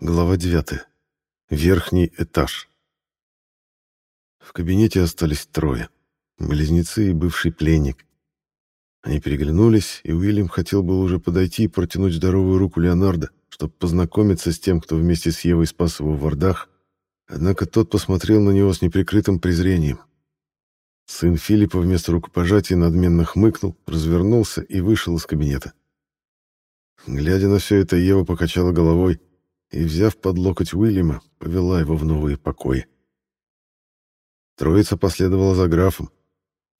Глава 9. Верхний этаж. В кабинете остались трое. Близнецы и бывший пленник. Они переглянулись, и Уильям хотел бы уже подойти и протянуть здоровую руку Леонардо, чтобы познакомиться с тем, кто вместе с Евой спас его в Вардах, однако тот посмотрел на него с неприкрытым презрением. Сын Филиппа вместо рукопожатия надменно хмыкнул, развернулся и вышел из кабинета. Глядя на все это, Ева покачала головой — и, взяв под локоть Уильяма, повела его в новые покои. Троица последовала за графом.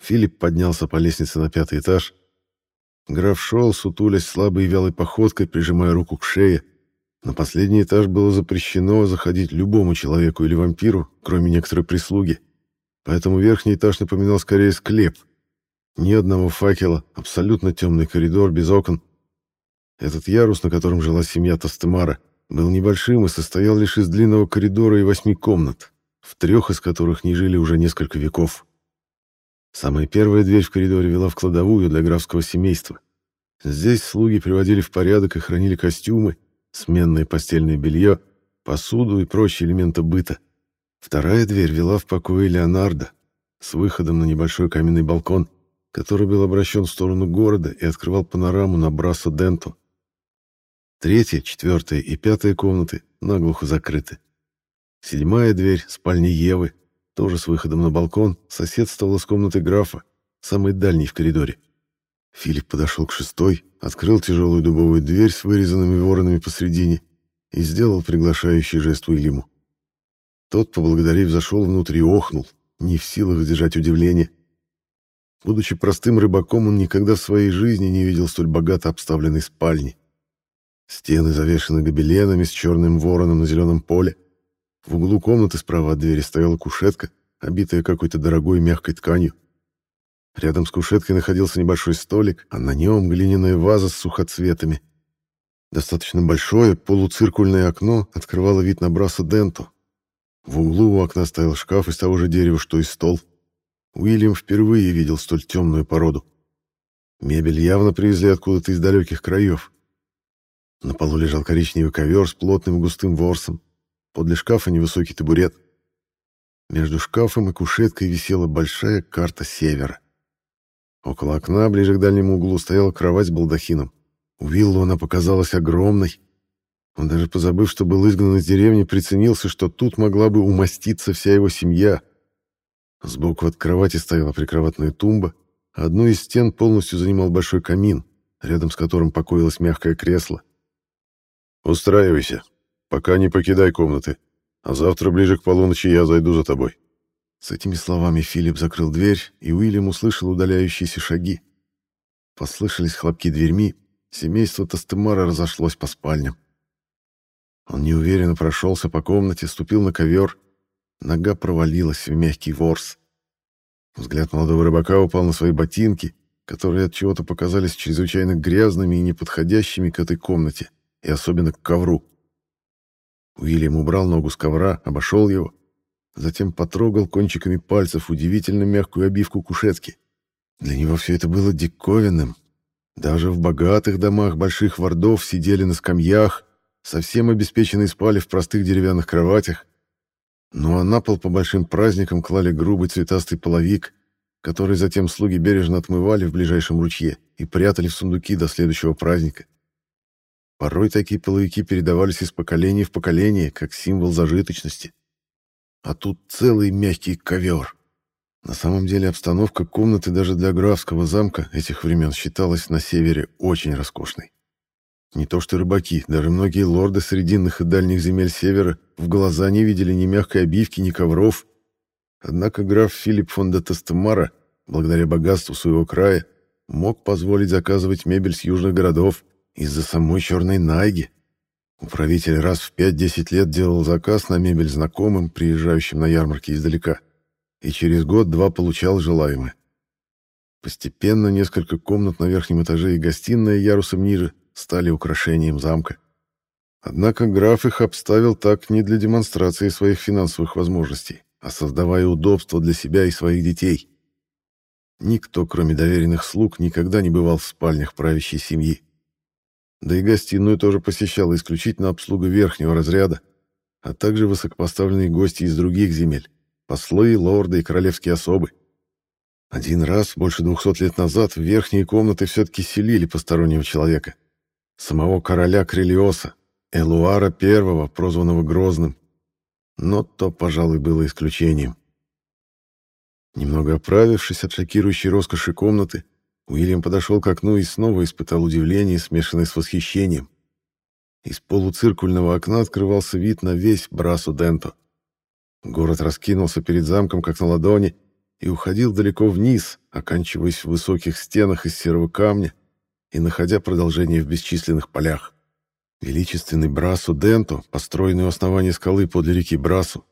Филипп поднялся по лестнице на пятый этаж. Граф шел, сутулясь слабой и вялой походкой, прижимая руку к шее. На последний этаж было запрещено заходить любому человеку или вампиру, кроме некоторой прислуги. Поэтому верхний этаж напоминал скорее склеп. Ни одного факела, абсолютно темный коридор без окон. Этот ярус, на котором жила семья Тастемара, был небольшим и состоял лишь из длинного коридора и восьми комнат, в трех из которых не жили уже несколько веков. Самая первая дверь в коридоре вела в кладовую для графского семейства. Здесь слуги приводили в порядок и хранили костюмы, сменное постельное белье, посуду и прочие элементы быта. Вторая дверь вела в покое Леонардо с выходом на небольшой каменный балкон, который был обращен в сторону города и открывал панораму на Брасо-Денто, Третья, четвертая и пятая комнаты наглухо закрыты. Седьмая дверь, спальня Евы, тоже с выходом на балкон, соседствовала с комнатой графа, самой дальней в коридоре. Филипп подошел к шестой, открыл тяжелую дубовую дверь с вырезанными воронами посредине и сделал приглашающий жест Уильяму. Тот, поблагодарив, зашел внутрь и охнул, не в силах сдержать удивление. Будучи простым рыбаком, он никогда в своей жизни не видел столь богато обставленной спальни. Стены завешены гобеленами с черным вороном на зеленом поле. В углу комнаты справа от двери стояла кушетка, обитая какой-то дорогой мягкой тканью. Рядом с кушеткой находился небольшой столик, а на нем глиняная ваза с сухоцветами. Достаточно большое полуциркульное окно открывало вид на Брасо Денто. В углу у окна стоял шкаф из того же дерева, что и стол. Уильям впервые видел столь темную породу. Мебель явно привезли откуда-то из далеких краев. На полу лежал коричневый ковер с плотным густым ворсом. Подле шкафа невысокий табурет. Между шкафом и кушеткой висела большая карта севера. Около окна, ближе к дальнему углу, стояла кровать с балдахином. Уиллу она показалась огромной. Он даже позабыв, что был изгнан из деревни, приценился, что тут могла бы умоститься вся его семья. Сбоку от кровати стояла прикроватная тумба, одну из стен полностью занимал большой камин, рядом с которым покоилось мягкое кресло. «Устраивайся. Пока не покидай комнаты. А завтра ближе к полуночи я зайду за тобой». С этими словами Филипп закрыл дверь, и Уильям услышал удаляющиеся шаги. Послышались хлопки дверьми, семейство Тастемара разошлось по спальням. Он неуверенно прошелся по комнате, ступил на ковер. Нога провалилась в мягкий ворс. Взгляд молодого рыбака упал на свои ботинки, которые от чего-то показались чрезвычайно грязными и неподходящими к этой комнате и особенно к ковру. Уильям убрал ногу с ковра, обошел его, затем потрогал кончиками пальцев удивительно мягкую обивку кушетки. Для него все это было диковинным. Даже в богатых домах больших вардов сидели на скамьях, совсем обеспеченные спали в простых деревянных кроватях. Ну а на пол по большим праздникам клали грубый цветастый половик, который затем слуги бережно отмывали в ближайшем ручье и прятали в сундуки до следующего праздника. Порой такие половики передавались из поколения в поколение, как символ зажиточности. А тут целый мягкий ковер. На самом деле обстановка комнаты даже для графского замка этих времен считалась на севере очень роскошной. Не то что рыбаки, даже многие лорды срединных и дальних земель севера в глаза не видели ни мягкой обивки, ни ковров. Однако граф Филипп фон де Тестемара, благодаря богатству своего края, мог позволить заказывать мебель с южных городов, из-за самой черной найги. Управитель раз в 5-10 лет делал заказ на мебель знакомым, приезжающим на ярмарки издалека, и через год-два получал желаемое. Постепенно несколько комнат на верхнем этаже и гостиная ярусом ниже стали украшением замка. Однако граф их обставил так не для демонстрации своих финансовых возможностей, а создавая удобства для себя и своих детей. Никто, кроме доверенных слуг, никогда не бывал в спальнях правящей семьи. Да и гостиную тоже посещала исключительно обслуга верхнего разряда, а также высокопоставленные гости из других земель, послы, лорды и королевские особы. Один раз, больше двухсот лет назад, в верхние комнаты все-таки селили постороннего человека. Самого короля Крелиоса, Элуара I, прозванного Грозным. Но то, пожалуй, было исключением. Немного оправившись от шокирующей роскоши комнаты, Уильям подошел к окну и снова испытал удивление, смешанное с восхищением. Из полуциркульного окна открывался вид на весь Брасу-Денто. Город раскинулся перед замком, как на ладони, и уходил далеко вниз, оканчиваясь в высоких стенах из серого камня и находя продолжение в бесчисленных полях. Величественный Брасу-Денто, построенный у основания скалы подле реки Брасу.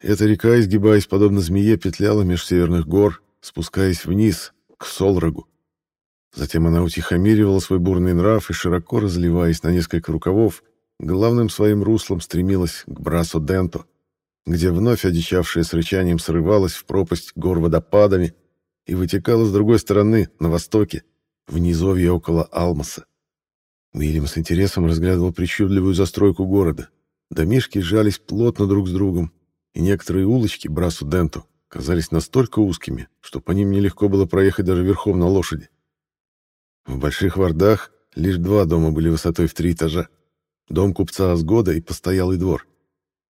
Эта река, изгибаясь подобно змее, петляла меж северных гор, спускаясь вниз, к Солрогу. Затем она утихомиривала свой бурный нрав и, широко разливаясь на несколько рукавов, главным своим руслом стремилась к Брасо-Денто, где вновь одичавшая с рычанием срывалась в пропасть гор водопадами и вытекала с другой стороны, на востоке, в низовье около Алмаса. Уильям с интересом разглядывал причудливую застройку города. Домишки сжались плотно друг с другом, и некоторые улочки Брасу-Денту казались настолько узкими, что по ним нелегко было проехать даже верхом на лошади. В Больших Вардах лишь два дома были высотой в три этажа. Дом купца Асгода и постоялый двор.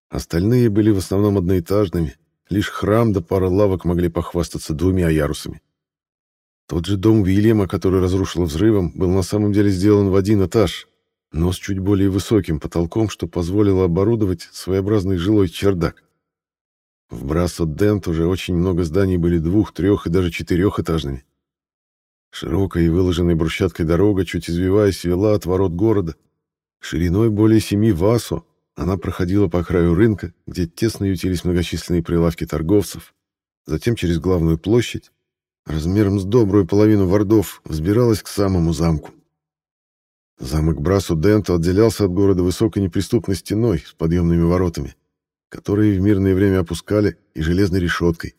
Остальные были в основном одноэтажными, лишь храм да пара лавок могли похвастаться двумя ярусами. Тот же дом Уильяма, который разрушил взрывом, был на самом деле сделан в один этаж, но с чуть более высоким потолком, что позволило оборудовать своеобразный жилой чердак. В Брассо-Дент уже очень много зданий были двух-, трех- и даже четырехэтажными. Широкая и выложенная брусчаткой дорога, чуть извиваясь, вела от ворот города. Шириной более семи васу она проходила по краю рынка, где тесно ютились многочисленные прилавки торговцев, затем через главную площадь, размером с добрую половину вардов, взбиралась к самому замку. Замок Брасу-Денто отделялся от города высокой неприступной стеной с подъемными воротами, которые в мирное время опускали, и железной решеткой.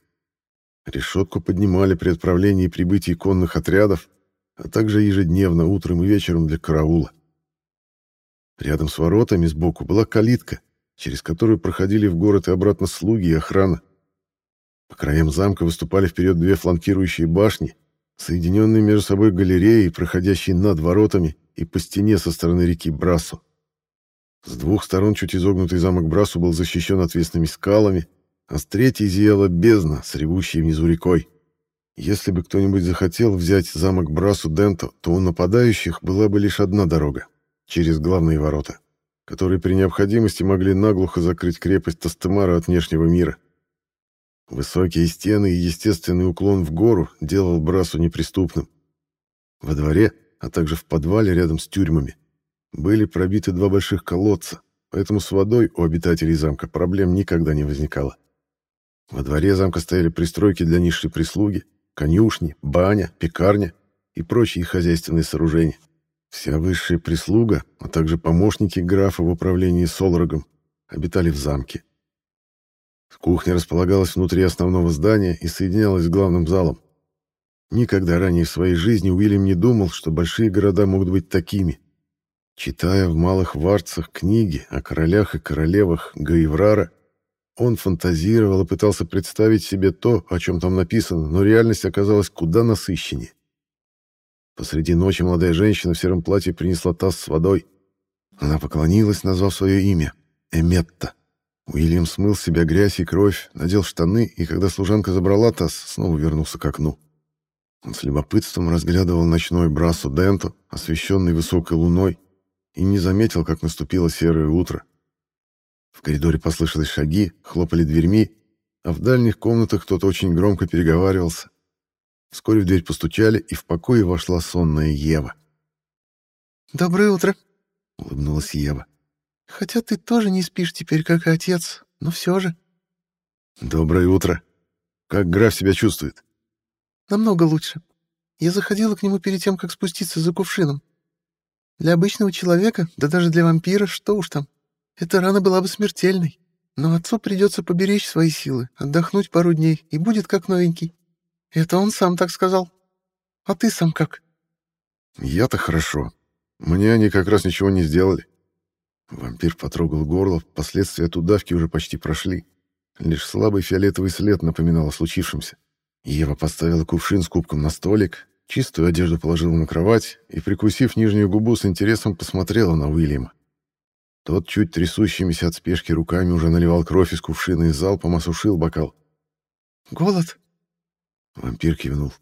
Решетку поднимали при отправлении и прибытии конных отрядов, а также ежедневно, утром и вечером для караула. Рядом с воротами сбоку была калитка, через которую проходили в город и обратно слуги и охрана. По краям замка выступали вперед две фланкирующие башни, соединенные между собой галереей, проходящие над воротами и по стене со стороны реки Брасу. С двух сторон чуть изогнутый замок Брасу был защищен отвесными скалами, а с третьей зияла бездна с ревущей внизу рекой. Если бы кто-нибудь захотел взять замок Брасу Денто, то у нападающих была бы лишь одна дорога — через главные ворота, которые при необходимости могли наглухо закрыть крепость Тастемара от внешнего мира. Высокие стены и естественный уклон в гору делал Брасу неприступным. Во дворе, а также в подвале рядом с тюрьмами, были пробиты два больших колодца, поэтому с водой у обитателей замка проблем никогда не возникало. Во дворе замка стояли пристройки для низшей прислуги, конюшни, баня, пекарня и прочие хозяйственные сооружения. Вся высшая прислуга, а также помощники графа в управлении Солрогом, обитали в замке. Кухня располагалась внутри основного здания и соединялась с главным залом. Никогда ранее в своей жизни Уильям не думал, что большие города могут быть такими. Читая в малых варцах книги о королях и королевах Гаеврара, он фантазировал и пытался представить себе то, о чем там написано, но реальность оказалась куда насыщеннее. Посреди ночи молодая женщина в сером платье принесла таз с водой. Она поклонилась, назвав свое имя — Эметта. Уильям смыл с себя грязь и кровь, надел штаны, и когда служанка забрала таз, снова вернулся к окну. Он с любопытством разглядывал ночной брасу Денто, освещенный высокой луной, и не заметил, как наступило серое утро. В коридоре послышались шаги, хлопали дверьми, а в дальних комнатах кто-то очень громко переговаривался. Вскоре в дверь постучали, и в покое вошла сонная Ева. «Доброе утро», — улыбнулась Ева. «Хотя ты тоже не спишь теперь, как и отец, но все же». «Доброе утро. Как граф себя чувствует?» «Намного лучше. Я заходила к нему перед тем, как спуститься за кувшином. Для обычного человека, да даже для вампира, что уж там, эта рана была бы смертельной. Но отцу придется поберечь свои силы, отдохнуть пару дней, и будет как новенький. Это он сам так сказал. А ты сам как? Я-то хорошо. Мне они как раз ничего не сделали. Вампир потрогал горло, последствия от удавки уже почти прошли. Лишь слабый фиолетовый след напоминал о случившемся. Ева поставила кувшин с кубком на столик, чистую одежду положила на кровать и, прикусив нижнюю губу, с интересом посмотрела на Уильяма. Тот, чуть трясущимися от спешки руками, уже наливал кровь из кувшина и залпом осушил бокал. «Голод?» Вампир кивнул.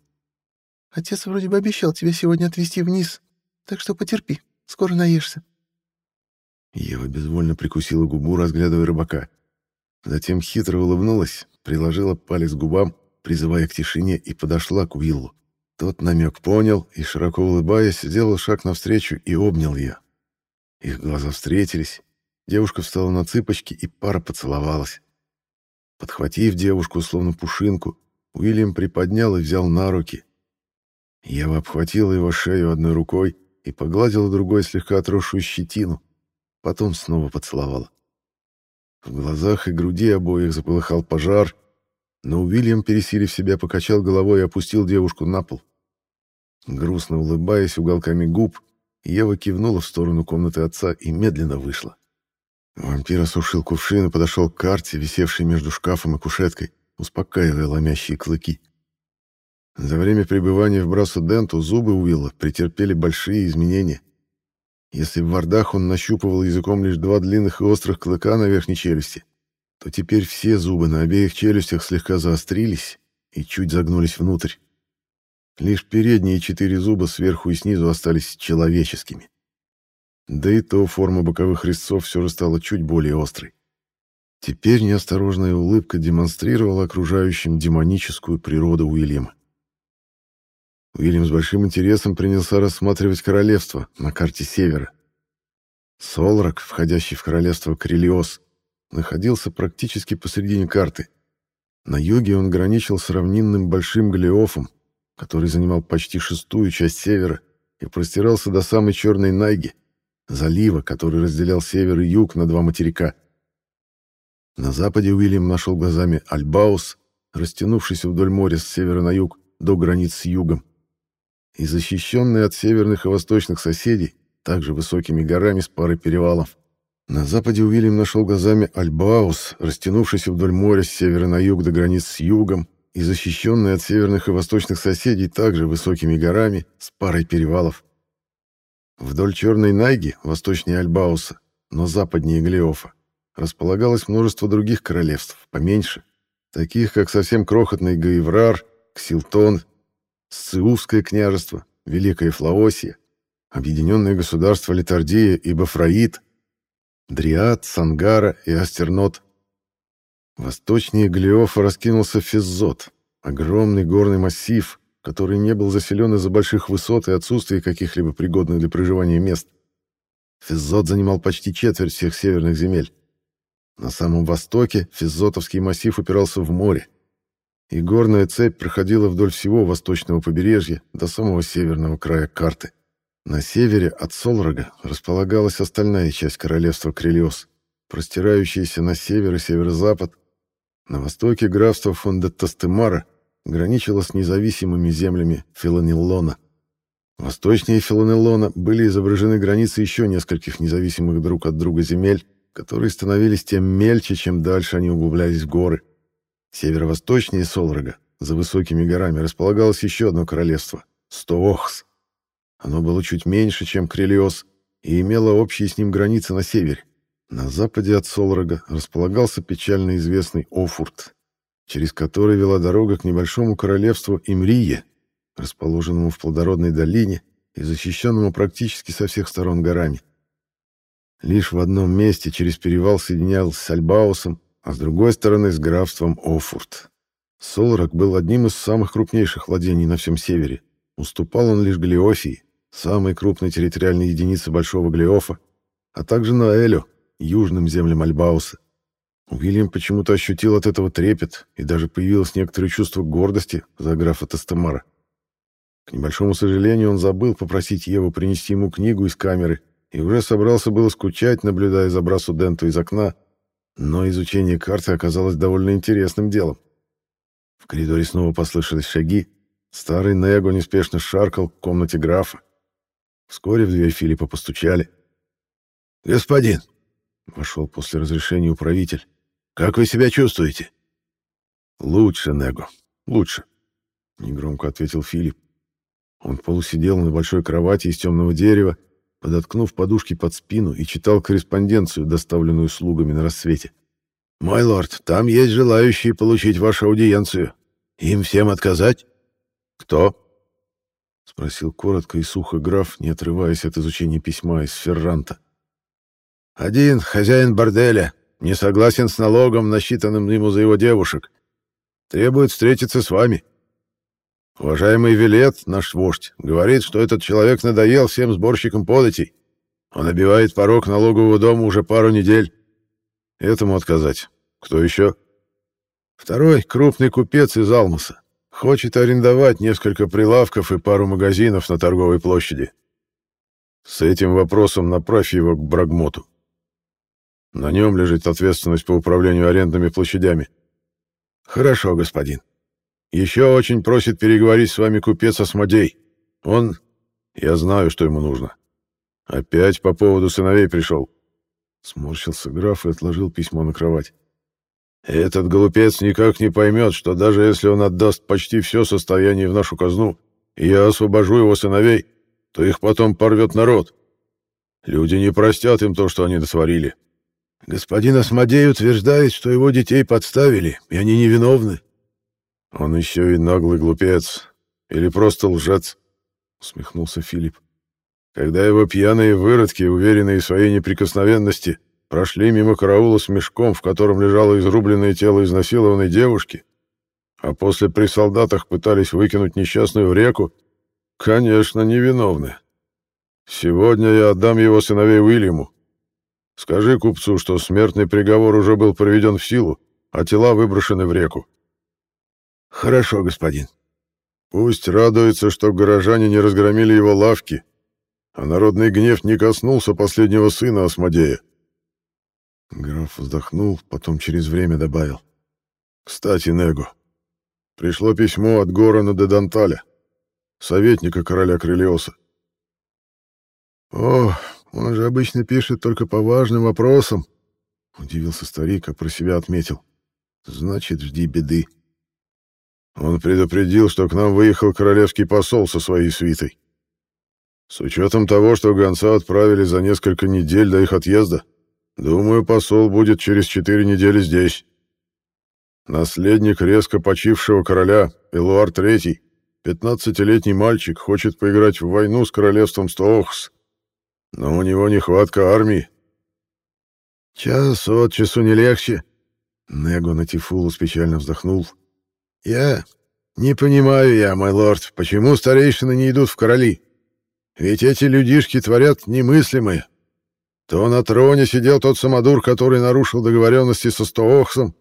«Отец вроде бы обещал тебя сегодня отвезти вниз, так что потерпи, скоро наешься». Ева безвольно прикусила губу, разглядывая рыбака. Затем хитро улыбнулась, приложила палец к губам, призывая к тишине, и подошла к Уиллу. Тот намек понял и, широко улыбаясь, сделал шаг навстречу и обнял ее. Их глаза встретились, девушка встала на цыпочки, и пара поцеловалась. Подхватив девушку, словно пушинку, Уильям приподнял и взял на руки. Ева обхватила его шею одной рукой и погладила другой слегка отросшую щетину, потом снова поцеловала. В глазах и груди обоих заполыхал пожар, но Уильям, пересилив себя, покачал головой и опустил девушку на пол. Грустно улыбаясь уголками губ, Ева кивнула в сторону комнаты отца и медленно вышла. Вампир осушил кувшин и подошел к карте, висевшей между шкафом и кушеткой, успокаивая ломящие клыки. За время пребывания в Брасу-Денту зубы Уилла претерпели большие изменения. Если в вардах он нащупывал языком лишь два длинных и острых клыка на верхней челюсти, то теперь все зубы на обеих челюстях слегка заострились и чуть загнулись внутрь. Лишь передние четыре зуба сверху и снизу остались человеческими. Да и то форма боковых резцов все же стала чуть более острой. Теперь неосторожная улыбка демонстрировала окружающим демоническую природу Уильяма. Уильям с большим интересом принялся рассматривать королевство на карте севера. Солрак, входящий в королевство Крелиос, находился практически посредине карты. На юге он граничил с равнинным Большим Голиофом, который занимал почти шестую часть севера и простирался до самой Черной Найги, залива, который разделял север и юг на два материка. На западе Уильям нашел глазами Альбаус, растянувшийся вдоль моря с севера на юг до границ с югом, и защищенный от северных и восточных соседей также высокими горами с парой перевалов. На западе Уильям нашел глазами Альбаус, растянувшийся вдоль моря с севера на юг до границ с югом, и защищенный от северных и восточных соседей также высокими горами с парой перевалов. Вдоль Черной Найги, восточнее Альбауса, но западнее Глеофа, располагалось множество других королевств, поменьше, таких как совсем крохотный Гаеврар, Ксилтон, Сциусское княжество, Великая Флаосия, Объединенное государство Литардия и Бафраид, Дриад, Сангара и Астернот, Восточнее Глиофа раскинулся Физзот, огромный горный массив, который не был заселен из-за больших высот и отсутствия каких-либо пригодных для проживания мест. Физзот занимал почти четверть всех северных земель. На самом востоке Физзотовский массив упирался в море, и горная цепь проходила вдоль всего восточного побережья до самого северного края карты. На севере от Солрога располагалась остальная часть королевства Крелиос, простирающаяся на север и северо-запад на востоке графство Фондеттастемара граничило с независимыми землями Филонеллона. Восточнее Филонеллона были изображены границы еще нескольких независимых друг от друга земель, которые становились тем мельче, чем дальше они углублялись в горы. Северо-восточнее Солрога, за высокими горами, располагалось еще одно королевство — Стоохс. Оно было чуть меньше, чем Крелиос, и имело общие с ним границы на севере. На западе от Солрога располагался печально известный Офурт, через который вела дорога к небольшому королевству Имрие, расположенному в плодородной долине и защищенному практически со всех сторон горами. Лишь в одном месте через перевал соединялся с Альбаусом, а с другой стороны с графством Офурт. Солрак был одним из самых крупнейших владений на всем севере. Уступал он лишь Глиофии, самой крупной территориальной единице Большого Глиофа, а также Наэлю, южным землям Альбауса. Уильям почему-то ощутил от этого трепет, и даже появилось некоторое чувство гордости за графа Тестемара. К небольшому сожалению, он забыл попросить Еву принести ему книгу из камеры и уже собрался было скучать, наблюдая за Брасу Денту из окна, но изучение карты оказалось довольно интересным делом. В коридоре снова послышались шаги. Старый Него неспешно шаркал к комнате графа. Вскоре в дверь Филиппа постучали. «Господин!» — вошел после разрешения управитель. «Как вы себя чувствуете?» «Лучше, Него, лучше», — негромко ответил Филипп. Он полусидел на большой кровати из темного дерева, подоткнув подушки под спину и читал корреспонденцию, доставленную слугами на рассвете. «Мой лорд, там есть желающие получить вашу аудиенцию. Им всем отказать?» «Кто?» — спросил коротко и сухо граф, не отрываясь от изучения письма из Ферранта. «Один хозяин борделя не согласен с налогом, насчитанным ему за его девушек. Требует встретиться с вами. Уважаемый Вилет, наш вождь, говорит, что этот человек надоел всем сборщикам податей. Он обивает порог налогового дома уже пару недель. Этому отказать. Кто еще? Второй — крупный купец из Алмаса. Хочет арендовать несколько прилавков и пару магазинов на торговой площади. С этим вопросом направь его к Брагмоту. На нем лежит ответственность по управлению арендными площадями. Хорошо, господин. Еще очень просит переговорить с вами купец Осмодей. Он... Я знаю, что ему нужно. Опять по поводу сыновей пришел. Сморщился граф и отложил письмо на кровать. Этот глупец никак не поймет, что даже если он отдаст почти все состояние в нашу казну, и я освобожу его сыновей, то их потом порвет народ. Люди не простят им то, что они досварили. Господин Осмодей утверждает, что его детей подставили, и они невиновны. Он еще и наглый глупец. Или просто лжец, — усмехнулся Филипп. Когда его пьяные выродки, уверенные в своей неприкосновенности, прошли мимо караула с мешком, в котором лежало изрубленное тело изнасилованной девушки, а после при солдатах пытались выкинуть несчастную в реку, конечно, невиновны. Сегодня я отдам его сыновей Уильяму. Скажи купцу, что смертный приговор уже был проведен в силу, а тела выброшены в реку. Хорошо, господин. Пусть радуется, что горожане не разгромили его лавки, а народный гнев не коснулся последнего сына Осмодея. Граф вздохнул, потом через время добавил. «Кстати, Него, пришло письмо от Горана де Данталя, советника короля Крылиоса. «О, он же обычно пишет только по важным вопросам», — удивился старик, а про себя отметил. «Значит, жди беды». Он предупредил, что к нам выехал королевский посол со своей свитой. С учетом того, что гонца отправили за несколько недель до их отъезда, думаю, посол будет через четыре недели здесь. Наследник резко почившего короля, Элуар III, пятнадцатилетний мальчик, хочет поиграть в войну с королевством Стоохс, но у него нехватка армии. Час от часу не легче. Него на Тифулус печально вздохнул. Я не понимаю я, мой лорд, почему старейшины не идут в короли? Ведь эти людишки творят немыслимое. То на троне сидел тот самодур, который нарушил договоренности со Стоохсом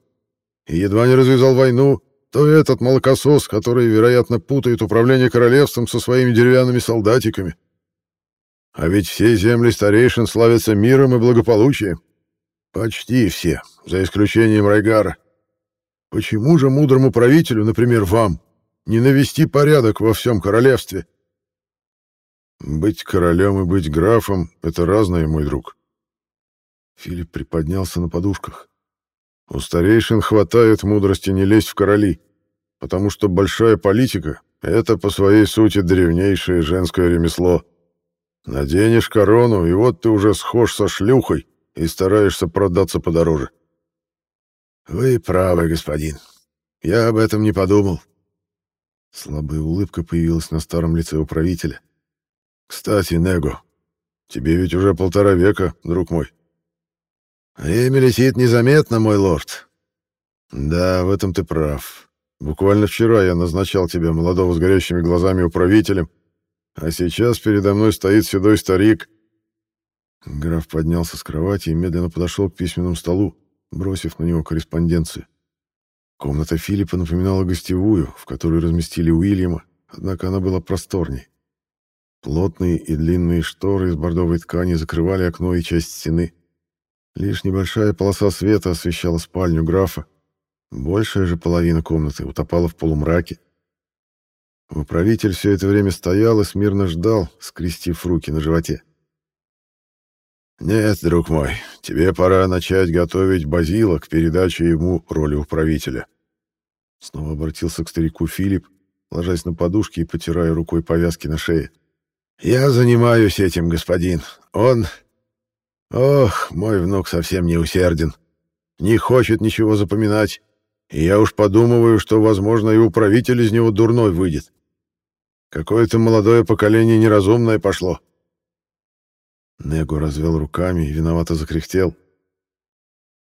и едва не развязал войну, то этот молокосос, который, вероятно, путает управление королевством со своими деревянными солдатиками. А ведь все земли старейшин славятся миром и благополучием. Почти все, за исключением Райгара. Почему же мудрому правителю, например, вам, не навести порядок во всем королевстве? Быть королем и быть графом — это разное, мой друг. Филипп приподнялся на подушках. У старейшин хватает мудрости не лезть в короли, потому что большая политика — это по своей сути древнейшее женское ремесло. Наденешь корону, и вот ты уже схож со шлюхой и стараешься продаться подороже. Вы правы, господин. Я об этом не подумал. Слабая улыбка появилась на старом лице управителя. Кстати, Него, тебе ведь уже полтора века, друг мой. Время летит незаметно, мой лорд. Да, в этом ты прав. Буквально вчера я назначал тебя, молодого с горящими глазами, управителем, а сейчас передо мной стоит седой старик. Граф поднялся с кровати и медленно подошел к письменному столу, бросив на него корреспонденцию. Комната Филиппа напоминала гостевую, в которой разместили Уильяма, однако она была просторней. Плотные и длинные шторы из бордовой ткани закрывали окно и часть стены. Лишь небольшая полоса света освещала спальню графа. Большая же половина комнаты утопала в полумраке. Управитель все это время стоял и смирно ждал, скрестив руки на животе. «Нет, друг мой, тебе пора начать готовить Базила к передаче ему роли управителя». Снова обратился к старику Филипп, ложась на подушки и потирая рукой повязки на шее. «Я занимаюсь этим, господин. Он... Ох, мой внук совсем не усерден. Не хочет ничего запоминать. И я уж подумываю, что, возможно, и управитель из него дурной выйдет. Какое-то молодое поколение неразумное пошло. Негу развел руками и виновато закряхтел.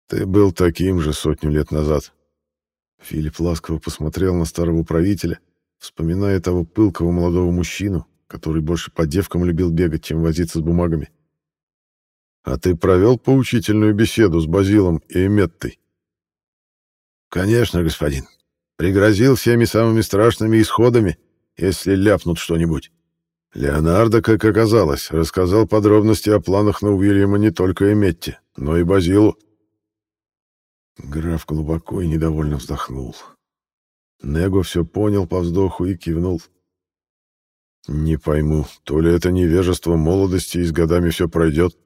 Ты был таким же сотню лет назад. Филипп ласково посмотрел на старого управителя, вспоминая того пылкого молодого мужчину, который больше по девкам любил бегать, чем возиться с бумагами. А ты провел поучительную беседу с Базилом и Эметтой? Конечно, господин. Пригрозил всеми самыми страшными исходами, если ляпнут что-нибудь. Леонардо, как оказалось, рассказал подробности о планах на Уильяма не только Эметте, но и Базилу. Граф глубоко и недовольно вздохнул. Него все понял по вздоху и кивнул. «Не пойму, то ли это невежество молодости и с годами все пройдет,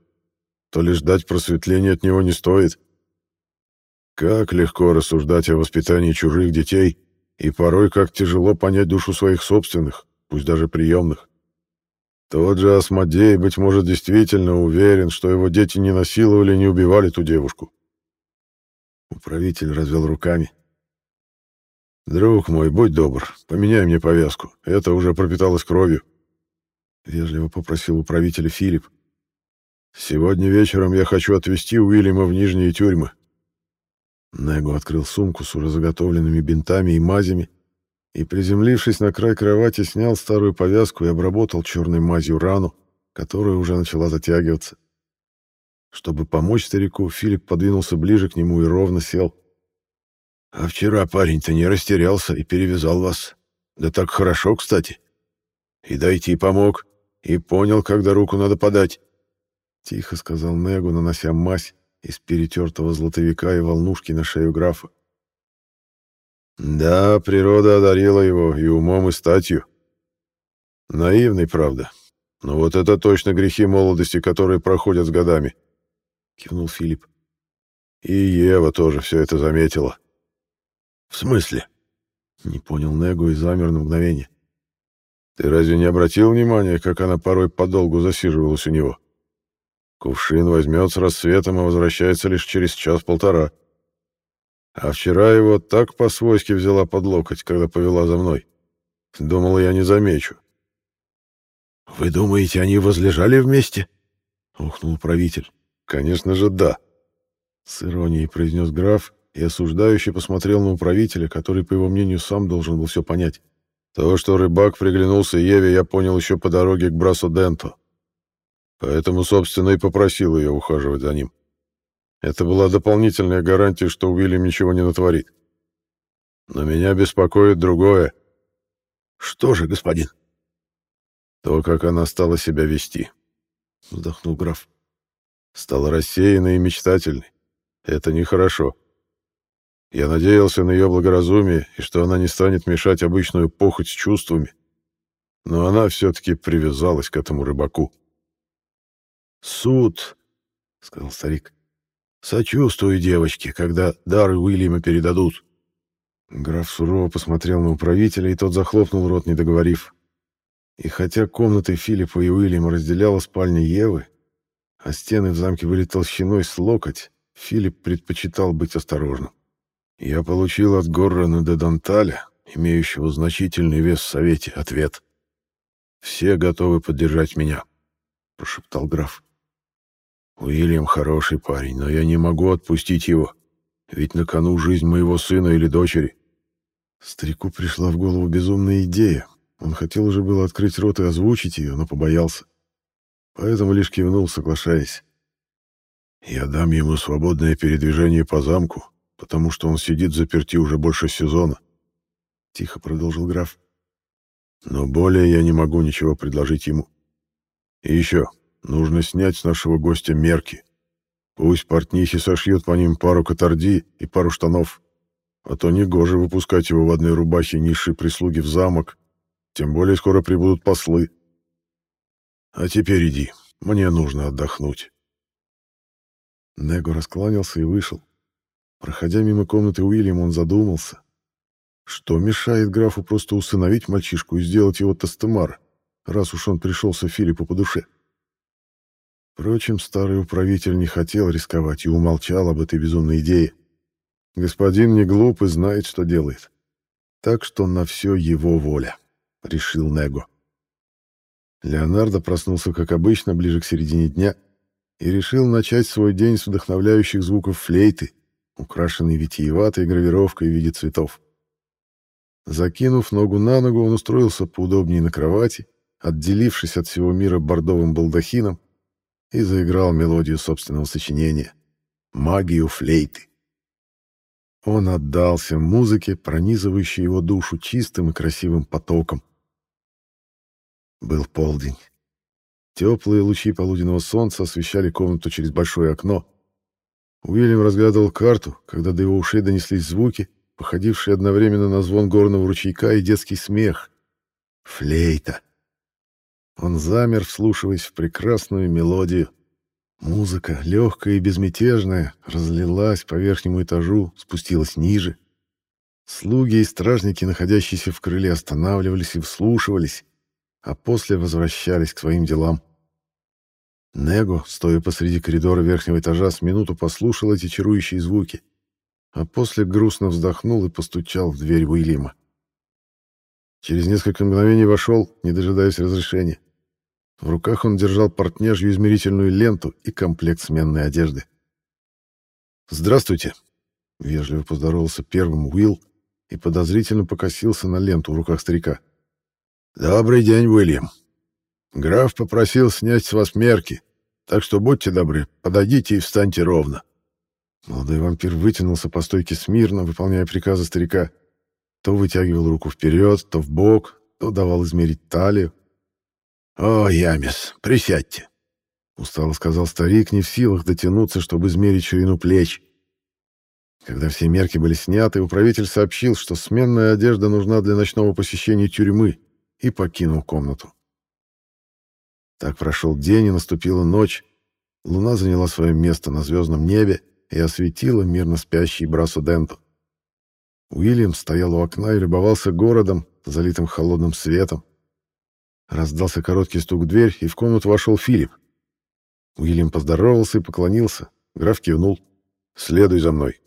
то ли ждать просветления от него не стоит. Как легко рассуждать о воспитании чужих детей, и порой как тяжело понять душу своих собственных, пусть даже приемных. Тот же Асмодей, быть может, действительно уверен, что его дети не насиловали не убивали ту девушку. Управитель развел руками. «Друг мой, будь добр, поменяй мне повязку. Это уже пропиталось кровью», — вежливо попросил управителя Филипп. «Сегодня вечером я хочу отвезти Уильяма в нижние тюрьмы. Него открыл сумку с уже заготовленными бинтами и мазями и, приземлившись на край кровати, снял старую повязку и обработал черной мазью рану, которая уже начала затягиваться. Чтобы помочь старику, Филипп подвинулся ближе к нему и ровно сел. «А вчера парень-то не растерялся и перевязал вас. Да так хорошо, кстати. И дойти помог, и понял, когда руку надо подать», — тихо сказал Негу, нанося мазь из перетертого золотовика и волнушки на шею графа. Да, природа одарила его и умом, и статью. Наивный, правда. Но вот это точно грехи молодости, которые проходят с годами, — кивнул Филипп. И Ева тоже все это заметила. В смысле? Не понял Негу и замер на мгновение. Ты разве не обратил внимания, как она порой подолгу засиживалась у него? Кувшин возьмет с рассветом и возвращается лишь через час-полтора. А вчера его так по-свойски взяла под локоть, когда повела за мной. Думала, я не замечу. «Вы думаете, они возлежали вместе?» — ухнул правитель. «Конечно же, да», — с иронией произнес граф и осуждающе посмотрел на управителя, который, по его мнению, сам должен был все понять. То, что рыбак приглянулся Еве, я понял еще по дороге к Брасо Денто. Поэтому, собственно, и попросил ее ухаживать за ним. Это была дополнительная гарантия, что Уильям ничего не натворит. Но меня беспокоит другое. Что же, господин? То, как она стала себя вести. Вздохнул граф. Стала рассеянной и мечтательной. Это нехорошо. Я надеялся на ее благоразумие и что она не станет мешать обычную похоть с чувствами. Но она все-таки привязалась к этому рыбаку. «Суд», — сказал старик. «Сочувствую девочке, когда дары Уильяма передадут». Граф сурово посмотрел на управителя, и тот захлопнул рот, не договорив. И хотя комнаты Филиппа и Уильяма разделяла спальня Евы, а стены в замке были толщиной с локоть, Филипп предпочитал быть осторожным. Я получил от Горрана де Данталя, имеющего значительный вес в Совете, ответ. «Все готовы поддержать меня», — прошептал граф. Уильям хороший парень, но я не могу отпустить его. Ведь на кону жизнь моего сына или дочери. Старику пришла в голову безумная идея. Он хотел уже было открыть рот и озвучить ее, но побоялся. Поэтому лишь кивнул, соглашаясь. Я дам ему свободное передвижение по замку, потому что он сидит заперти уже больше сезона. Тихо продолжил граф. Но более я не могу ничего предложить ему. И еще, Нужно снять с нашего гостя мерки. Пусть портнихи сошьют по ним пару катарди и пару штанов. А то негоже выпускать его в одной рубахе низшей прислуги в замок, тем более скоро прибудут послы. А теперь иди, мне нужно отдохнуть. Него раскланялся и вышел. Проходя мимо комнаты Уильяма, он задумался. Что мешает графу просто усыновить мальчишку и сделать его Тастемара, раз уж он пришелся Филиппу по душе? Впрочем, старый управитель не хотел рисковать и умолчал об этой безумной идее. Господин не глуп и знает, что делает. Так что на все его воля, — решил Него. Леонардо проснулся, как обычно, ближе к середине дня и решил начать свой день с вдохновляющих звуков флейты, украшенной витиеватой гравировкой в виде цветов. Закинув ногу на ногу, он устроился поудобнее на кровати, отделившись от всего мира бордовым балдахином, и заиграл мелодию собственного сочинения — «Магию флейты». Он отдался музыке, пронизывающей его душу чистым и красивым потоком. Был полдень. Теплые лучи полуденного солнца освещали комнату через большое окно. Уильям разглядывал карту, когда до его ушей донеслись звуки, походившие одновременно на звон горного ручейка и детский смех. Флейта. Он замер, вслушиваясь в прекрасную мелодию. Музыка, легкая и безмятежная, разлилась по верхнему этажу, спустилась ниже. Слуги и стражники, находящиеся в крыле, останавливались и вслушивались, а после возвращались к своим делам. Него, стоя посреди коридора верхнего этажа, с минуту послушал эти чарующие звуки, а после грустно вздохнул и постучал в дверь Уильяма. Через несколько мгновений вошел, не дожидаясь разрешения. В руках он держал портняжью измерительную ленту и комплект сменной одежды. «Здравствуйте!» — вежливо поздоровался первым Уилл и подозрительно покосился на ленту в руках старика. «Добрый день, Уильям. Граф попросил снять с вас мерки, так что будьте добры, подойдите и встаньте ровно». Молодой вампир вытянулся по стойке смирно, выполняя приказы старика. То вытягивал руку вперед, то в бок, то давал измерить талию. «О, Ямис, присядьте!» — устало сказал старик, не в силах дотянуться, чтобы измерить ширину плеч. Когда все мерки были сняты, управитель сообщил, что сменная одежда нужна для ночного посещения тюрьмы, и покинул комнату. Так прошел день, и наступила ночь. Луна заняла свое место на звездном небе и осветила мирно спящий Брасу Денту. Уильям стоял у окна и любовался городом, залитым холодным светом, Раздался короткий стук в дверь, и в комнату вошел Филипп. Уильям поздоровался и поклонился. Граф кивнул. «Следуй за мной».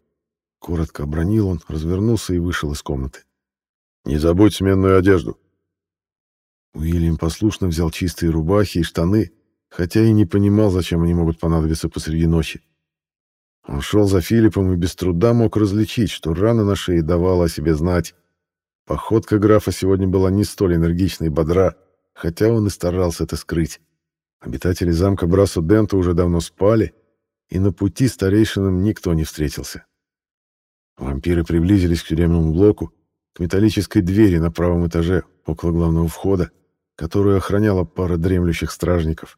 Коротко обронил он, развернулся и вышел из комнаты. «Не забудь сменную одежду». Уильям послушно взял чистые рубахи и штаны, хотя и не понимал, зачем они могут понадобиться посреди ночи. Он шел за Филиппом и без труда мог различить, что рана на шее давала о себе знать. Походка графа сегодня была не столь энергичной и бодра, хотя он и старался это скрыть. Обитатели замка Брасу Дента уже давно спали, и на пути старейшинам никто не встретился. Вампиры приблизились к тюремному блоку, к металлической двери на правом этаже, около главного входа, которую охраняла пара дремлющих стражников.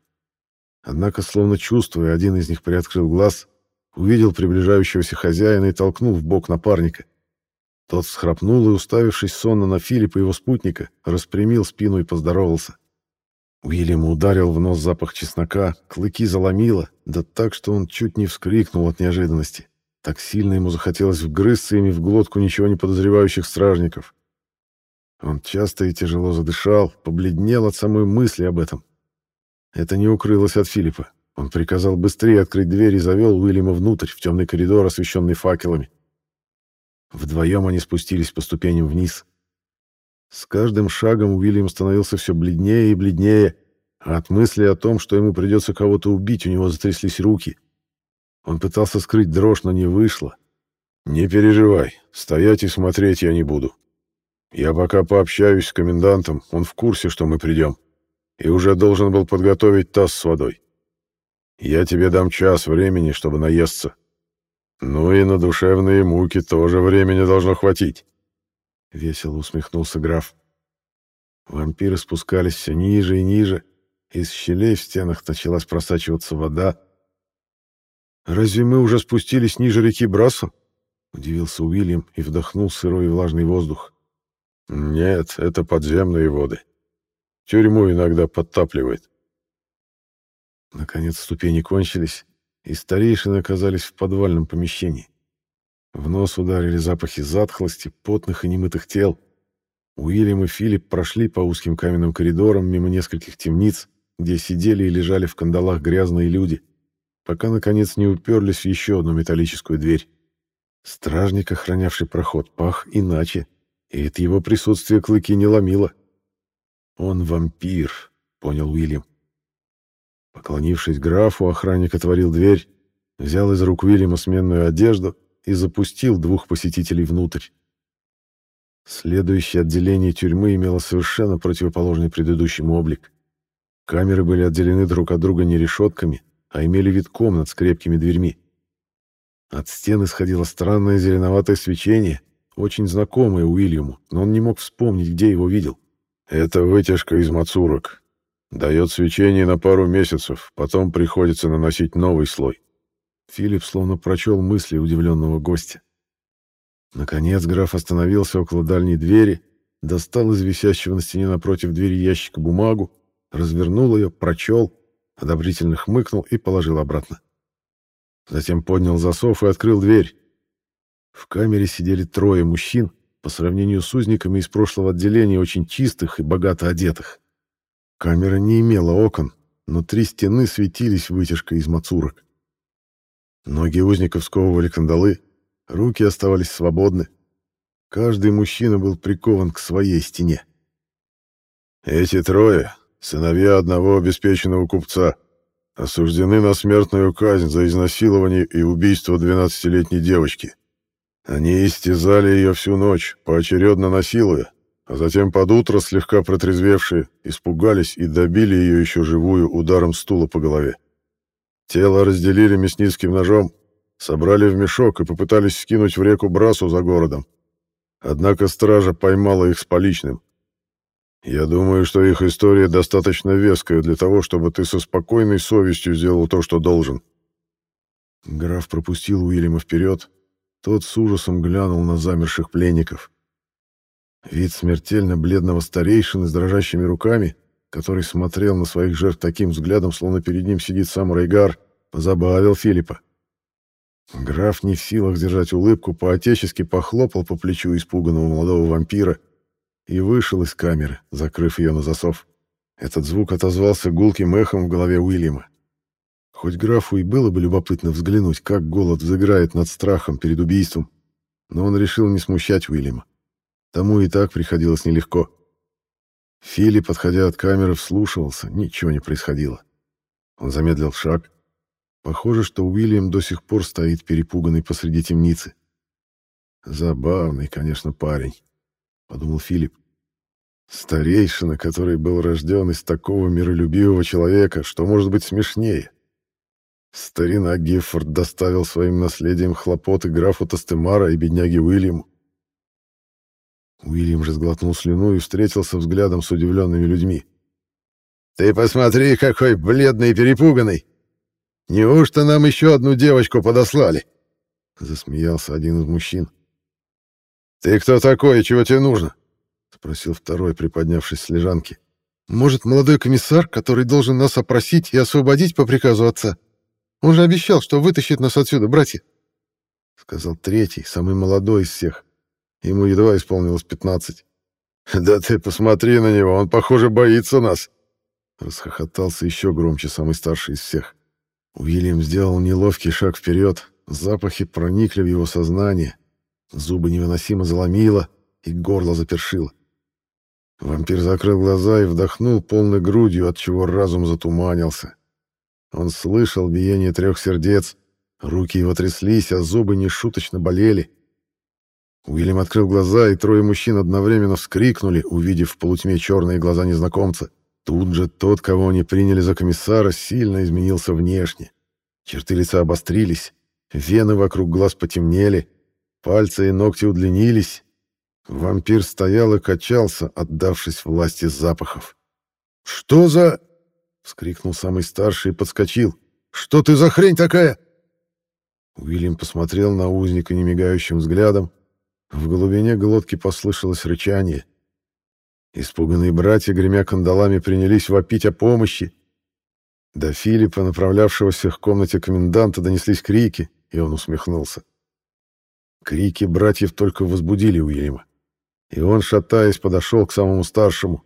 Однако, словно чувствуя, один из них приоткрыл глаз, увидел приближающегося хозяина и толкнул в бок напарника. Тот всхрапнул и, уставившись сонно на Филиппа и его спутника, распрямил спину и поздоровался. Уильям ударил в нос запах чеснока, клыки заломило, да так, что он чуть не вскрикнул от неожиданности. Так сильно ему захотелось вгрызться ими в глотку ничего не подозревающих стражников. Он часто и тяжело задышал, побледнел от самой мысли об этом. Это не укрылось от Филиппа. Он приказал быстрее открыть дверь и завел Уильяма внутрь, в темный коридор, освещенный факелами. Вдвоем они спустились по ступеням вниз. С каждым шагом Уильям становился все бледнее и бледнее, а от мысли о том, что ему придется кого-то убить, у него затряслись руки. Он пытался скрыть дрожь, но не вышло. «Не переживай, стоять и смотреть я не буду. Я пока пообщаюсь с комендантом, он в курсе, что мы придем, и уже должен был подготовить таз с водой. Я тебе дам час времени, чтобы наесться. Ну и на душевные муки тоже времени должно хватить. Весело усмехнулся граф. Вампиры спускались все ниже и ниже. Из щелей в стенах началась просачиваться вода. «Разве мы уже спустились ниже реки Брасу?» — удивился Уильям и вдохнул сырой и влажный воздух. Нет, это подземные воды. Тюрьму иногда подтапливает. Наконец ступени кончились, и старейшины оказались в подвальном помещении. В нос ударили запахи затхлости, потных и немытых тел. Уильям и Филипп прошли по узким каменным коридорам мимо нескольких темниц, где сидели и лежали в кандалах грязные люди, пока, наконец, не уперлись в еще одну металлическую дверь. Стражник, охранявший проход, пах иначе, и от его присутствия клыки не ломило. «Он вампир», — понял Уильям. Поклонившись графу, охранник отворил дверь, взял из рук Уильяма сменную одежду и запустил двух посетителей внутрь. Следующее отделение тюрьмы имело совершенно противоположный предыдущему облик. Камеры были отделены друг от друга не решетками, а имели вид комнат с крепкими дверьми. От стен исходило странное зеленоватое свечение, очень знакомое Уильяму, но он не мог вспомнить, где его видел. «Это вытяжка из мацурок. Дает свечение на пару месяцев, потом приходится наносить новый слой». Филипп словно прочел мысли удивленного гостя. Наконец граф остановился около дальней двери, достал из висящего на стене напротив двери ящика бумагу, развернул ее, прочел, одобрительно хмыкнул и положил обратно. Затем поднял засов и открыл дверь. В камере сидели трое мужчин, по сравнению с узниками из прошлого отделения очень чистых и богато одетых. Камера не имела окон, но три стены светились вытяжкой из мацурок. Ноги узников сковывали кандалы, руки оставались свободны. Каждый мужчина был прикован к своей стене. «Эти трое — сыновья одного обеспеченного купца», осуждены на смертную казнь за изнасилование и убийство 12-летней девочки. Они истязали ее всю ночь, поочередно насилуя, а затем под утро, слегка протрезвевшие, испугались и добили ее еще живую ударом стула по голове. Тело разделили мясницким ножом, собрали в мешок и попытались скинуть в реку Брасу за городом. Однако стража поймала их с поличным. Я думаю, что их история достаточно веская для того, чтобы ты со спокойной совестью сделал то, что должен. Граф пропустил Уильяма вперед. Тот с ужасом глянул на замерших пленников. Вид смертельно бледного старейшины с дрожащими руками, который смотрел на своих жертв таким взглядом, словно перед ним сидит сам Рейгар, позабавил Филиппа. Граф не в силах держать улыбку, по-отечески похлопал по плечу испуганного молодого вампира и вышел из камеры, закрыв ее на засов. Этот звук отозвался гулким эхом в голове Уильяма. Хоть графу и было бы любопытно взглянуть, как голод взыграет над страхом перед убийством, но он решил не смущать Уильяма. Тому и так приходилось нелегко. Филипп, подходя от камеры, вслушивался, ничего не происходило. Он замедлил шаг. Похоже, что Уильям до сих пор стоит перепуганный посреди темницы. Забавный, конечно, парень подумал Филипп. Старейшина, который был рожден из такого миролюбивого человека, что может быть смешнее. Старина Гиффорд доставил своим наследием хлопоты графу Тастемара и бедняге Уильяму. Уильям же сглотнул слюну и встретился взглядом с удивленными людьми. «Ты посмотри, какой бледный и перепуганный! Неужто нам еще одну девочку подослали?» Засмеялся один из мужчин. «Ты кто такой и чего тебе нужно?» — спросил второй, приподнявшись с лежанки. «Может, молодой комиссар, который должен нас опросить и освободить по приказу отца? Он же обещал, что вытащит нас отсюда, братья!» — сказал третий, самый молодой из всех. Ему едва исполнилось пятнадцать. «Да ты посмотри на него, он, похоже, боится нас!» Расхохотался еще громче самый старший из всех. Уильям сделал неловкий шаг вперед, запахи проникли в его сознание, Зубы невыносимо заломило, и горло запершило. Вампир закрыл глаза и вдохнул полной грудью, от чего разум затуманился. Он слышал биение трех сердец, руки его тряслись, а зубы нешуточно болели. Уильям открыл глаза, и трое мужчин одновременно вскрикнули, увидев в полутьме черные глаза незнакомца. Тут же тот, кого они приняли за комиссара, сильно изменился внешне. Черты лица обострились, вены вокруг глаз потемнели, Пальцы и ногти удлинились. Вампир стоял и качался, отдавшись власти запахов. «Что за...» — вскрикнул самый старший и подскочил. «Что ты за хрень такая?» Уильям посмотрел на узника немигающим взглядом. В глубине глотки послышалось рычание. Испуганные братья, гремя кандалами, принялись вопить о помощи. До Филиппа, направлявшегося к комнате коменданта, донеслись крики, и он усмехнулся. Крики братьев только возбудили Уильяма. И он, шатаясь, подошел к самому старшему.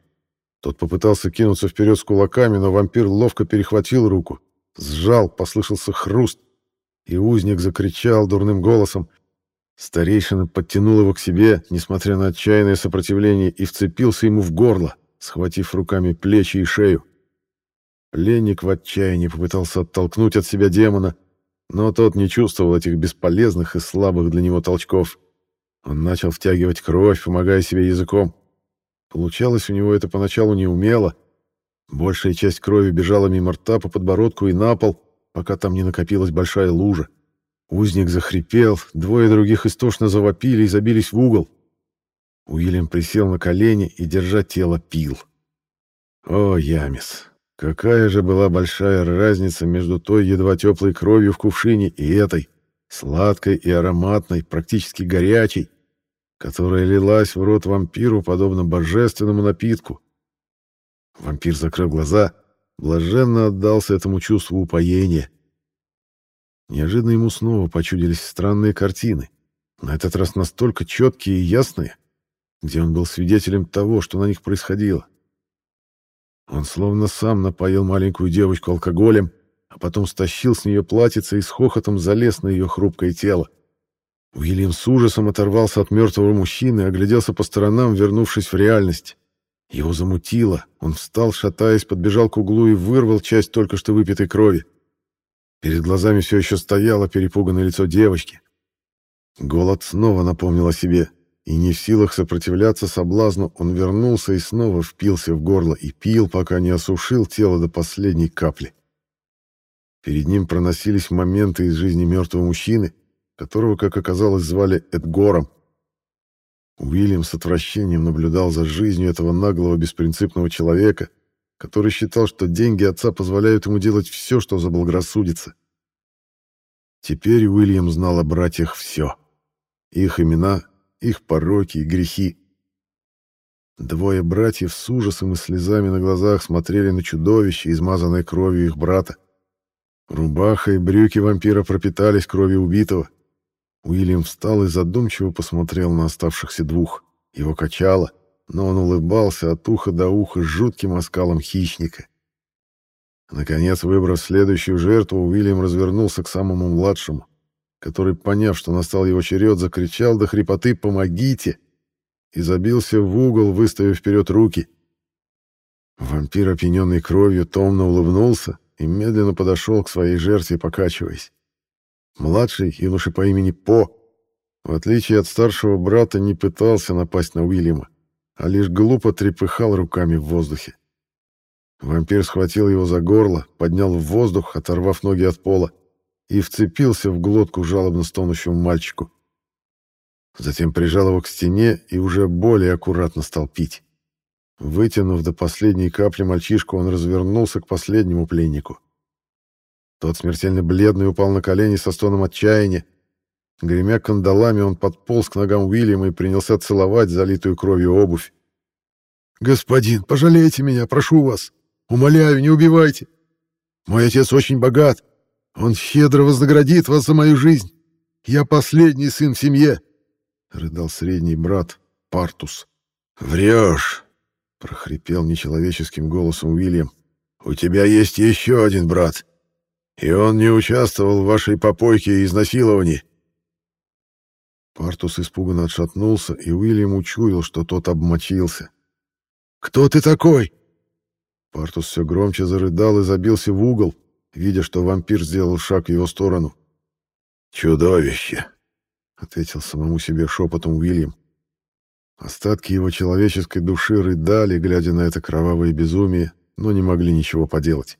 Тот попытался кинуться вперед с кулаками, но вампир ловко перехватил руку, сжал, послышался хруст, и узник закричал дурным голосом. Старейшина подтянул его к себе, несмотря на отчаянное сопротивление, и вцепился ему в горло, схватив руками плечи и шею. Пленник в отчаянии попытался оттолкнуть от себя демона, но тот не чувствовал этих бесполезных и слабых для него толчков. Он начал втягивать кровь, помогая себе языком. Получалось у него это поначалу неумело. Большая часть крови бежала мимо рта по подбородку и на пол, пока там не накопилась большая лужа. Узник захрипел, двое других истошно завопили и забились в угол. Уильям присел на колени и, держа тело, пил. О, Ямис, какая же была большая разница между той едва теплой кровью в кувшине и этой, сладкой и ароматной, практически горячей, которая лилась в рот вампиру подобно божественному напитку. Вампир закрыл глаза, блаженно отдался этому чувству упоения. Неожиданно ему снова почудились странные картины, на этот раз настолько четкие и ясные, где он был свидетелем того, что на них происходило. Он словно сам напоил маленькую девочку алкоголем, а потом стащил с нее платьице и с хохотом залез на ее хрупкое тело. Уильям с ужасом оторвался от мертвого мужчины и огляделся по сторонам, вернувшись в реальность. Его замутило, он встал, шатаясь, подбежал к углу и вырвал часть только что выпитой крови. Перед глазами все еще стояло перепуганное лицо девочки. Голод снова напомнил о себе, и не в силах сопротивляться соблазну, он вернулся и снова впился в горло и пил, пока не осушил тело до последней капли. Перед ним проносились моменты из жизни мертвого мужчины, которого, как оказалось, звали Эдгором. Уильям с отвращением наблюдал за жизнью этого наглого беспринципного человека — который считал, что деньги отца позволяют ему делать все, что заблагорассудится. Теперь Уильям знал о братьях все. Их имена, их пороки и грехи. Двое братьев с ужасом и слезами на глазах смотрели на чудовище, измазанное кровью их брата. Рубаха и брюки вампира пропитались кровью убитого. Уильям встал и задумчиво посмотрел на оставшихся двух. Его качало — но он улыбался от уха до уха с жутким оскалом хищника. Наконец, выбрав следующую жертву, Уильям развернулся к самому младшему, который, поняв, что настал его черед, закричал до хрипоты «Помогите!» и забился в угол, выставив вперед руки. Вампир, опьяненный кровью, томно улыбнулся и медленно подошел к своей жертве, покачиваясь. Младший, юноша по имени По, в отличие от старшего брата, не пытался напасть на Уильяма а лишь глупо трепыхал руками в воздухе. Вампир схватил его за горло, поднял в воздух, оторвав ноги от пола, и вцепился в глотку жалобно стонущему мальчику. Затем прижал его к стене и уже более аккуратно стал пить. Вытянув до последней капли мальчишку, он развернулся к последнему пленнику. Тот смертельно бледный упал на колени со стоном отчаяния, Гремя кандалами, он подполз к ногам Уильяма и принялся целовать залитую кровью обувь. «Господин, пожалейте меня, прошу вас. Умоляю, не убивайте. Мой отец очень богат. Он щедро вознаградит вас за мою жизнь. Я последний сын в семье», — рыдал средний брат Партус. «Врешь», — прохрипел нечеловеческим голосом Уильям. «У тебя есть еще один брат, и он не участвовал в вашей попойке и изнасиловании». Партус испуганно отшатнулся, и Уильям учуял, что тот обмочился. «Кто ты такой?» Партус все громче зарыдал и забился в угол, видя, что вампир сделал шаг в его сторону. «Чудовище!» — ответил самому себе шепотом Уильям. Остатки его человеческой души рыдали, глядя на это кровавое безумие, но не могли ничего поделать.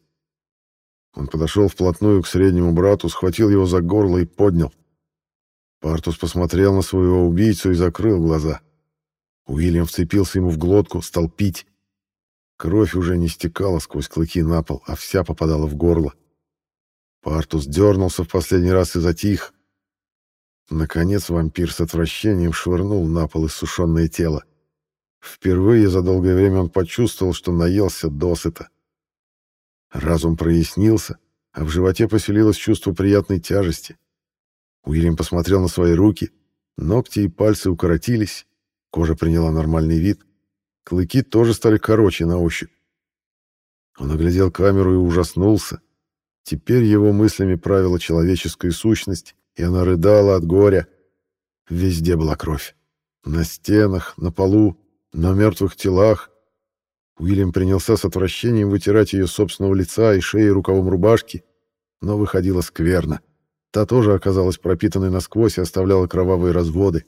Он подошел вплотную к среднему брату, схватил его за горло и поднял. Партус посмотрел на своего убийцу и закрыл глаза. Уильям вцепился ему в глотку, стал пить. Кровь уже не стекала сквозь клыки на пол, а вся попадала в горло. Партус дернулся в последний раз и затих. Наконец вампир с отвращением швырнул на пол иссушенное тело. Впервые за долгое время он почувствовал, что наелся досыта. Разум прояснился, а в животе поселилось чувство приятной тяжести. Уильям посмотрел на свои руки, ногти и пальцы укоротились, кожа приняла нормальный вид, клыки тоже стали короче на ощупь. Он оглядел камеру и ужаснулся. Теперь его мыслями правила человеческая сущность, и она рыдала от горя. Везде была кровь. На стенах, на полу, на мертвых телах. Уильям принялся с отвращением вытирать ее собственного лица и шеи рукавом рубашки, но выходило скверно. Та тоже оказалась пропитанной насквозь и оставляла кровавые разводы.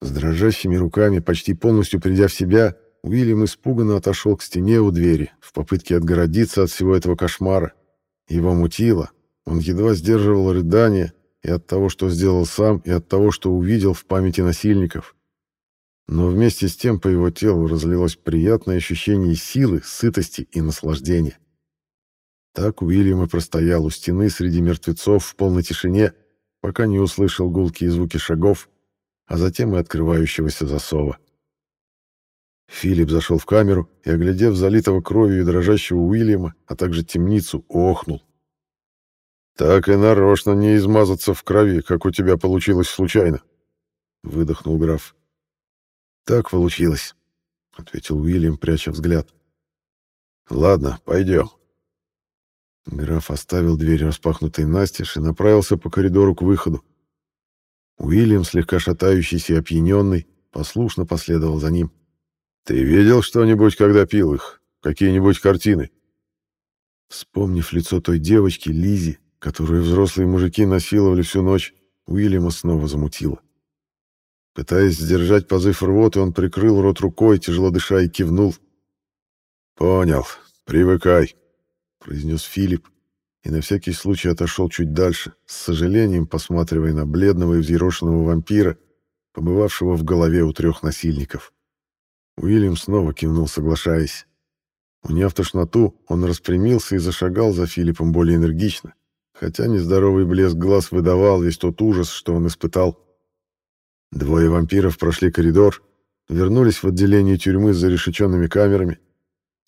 С дрожащими руками, почти полностью придя в себя, Уильям испуганно отошел к стене у двери в попытке отгородиться от всего этого кошмара. Его мутило, он едва сдерживал рыдания и от того, что сделал сам, и от того, что увидел в памяти насильников. Но вместе с тем по его телу разлилось приятное ощущение силы, сытости и наслаждения. Так Уильям и простоял у стены среди мертвецов в полной тишине, пока не услышал гулкие звуки шагов, а затем и открывающегося засова. Филипп зашел в камеру и, оглядев залитого кровью и дрожащего Уильяма, а также темницу, охнул. «Так и нарочно не измазаться в крови, как у тебя получилось случайно», — выдохнул граф. «Так получилось», — ответил Уильям, пряча взгляд. «Ладно, пойдем». Граф оставил дверь распахнутой настежь и направился по коридору к выходу. Уильям, слегка шатающийся и опьяненный, послушно последовал за ним. «Ты видел что-нибудь, когда пил их? Какие-нибудь картины?» Вспомнив лицо той девочки, Лизи, которую взрослые мужики насиловали всю ночь, Уильяма снова замутило. Пытаясь сдержать позыв рвоты, он прикрыл рот рукой, тяжело дыша, и кивнул. «Понял. Привыкай», — произнес Филипп, и на всякий случай отошел чуть дальше, с сожалением посматривая на бледного и взъерошенного вампира, побывавшего в голове у трех насильников. Уильям снова кивнул, соглашаясь. Уняв тошноту, он распрямился и зашагал за Филиппом более энергично, хотя нездоровый блеск глаз выдавал весь тот ужас, что он испытал. Двое вампиров прошли коридор, вернулись в отделение тюрьмы с зарешеченными камерами.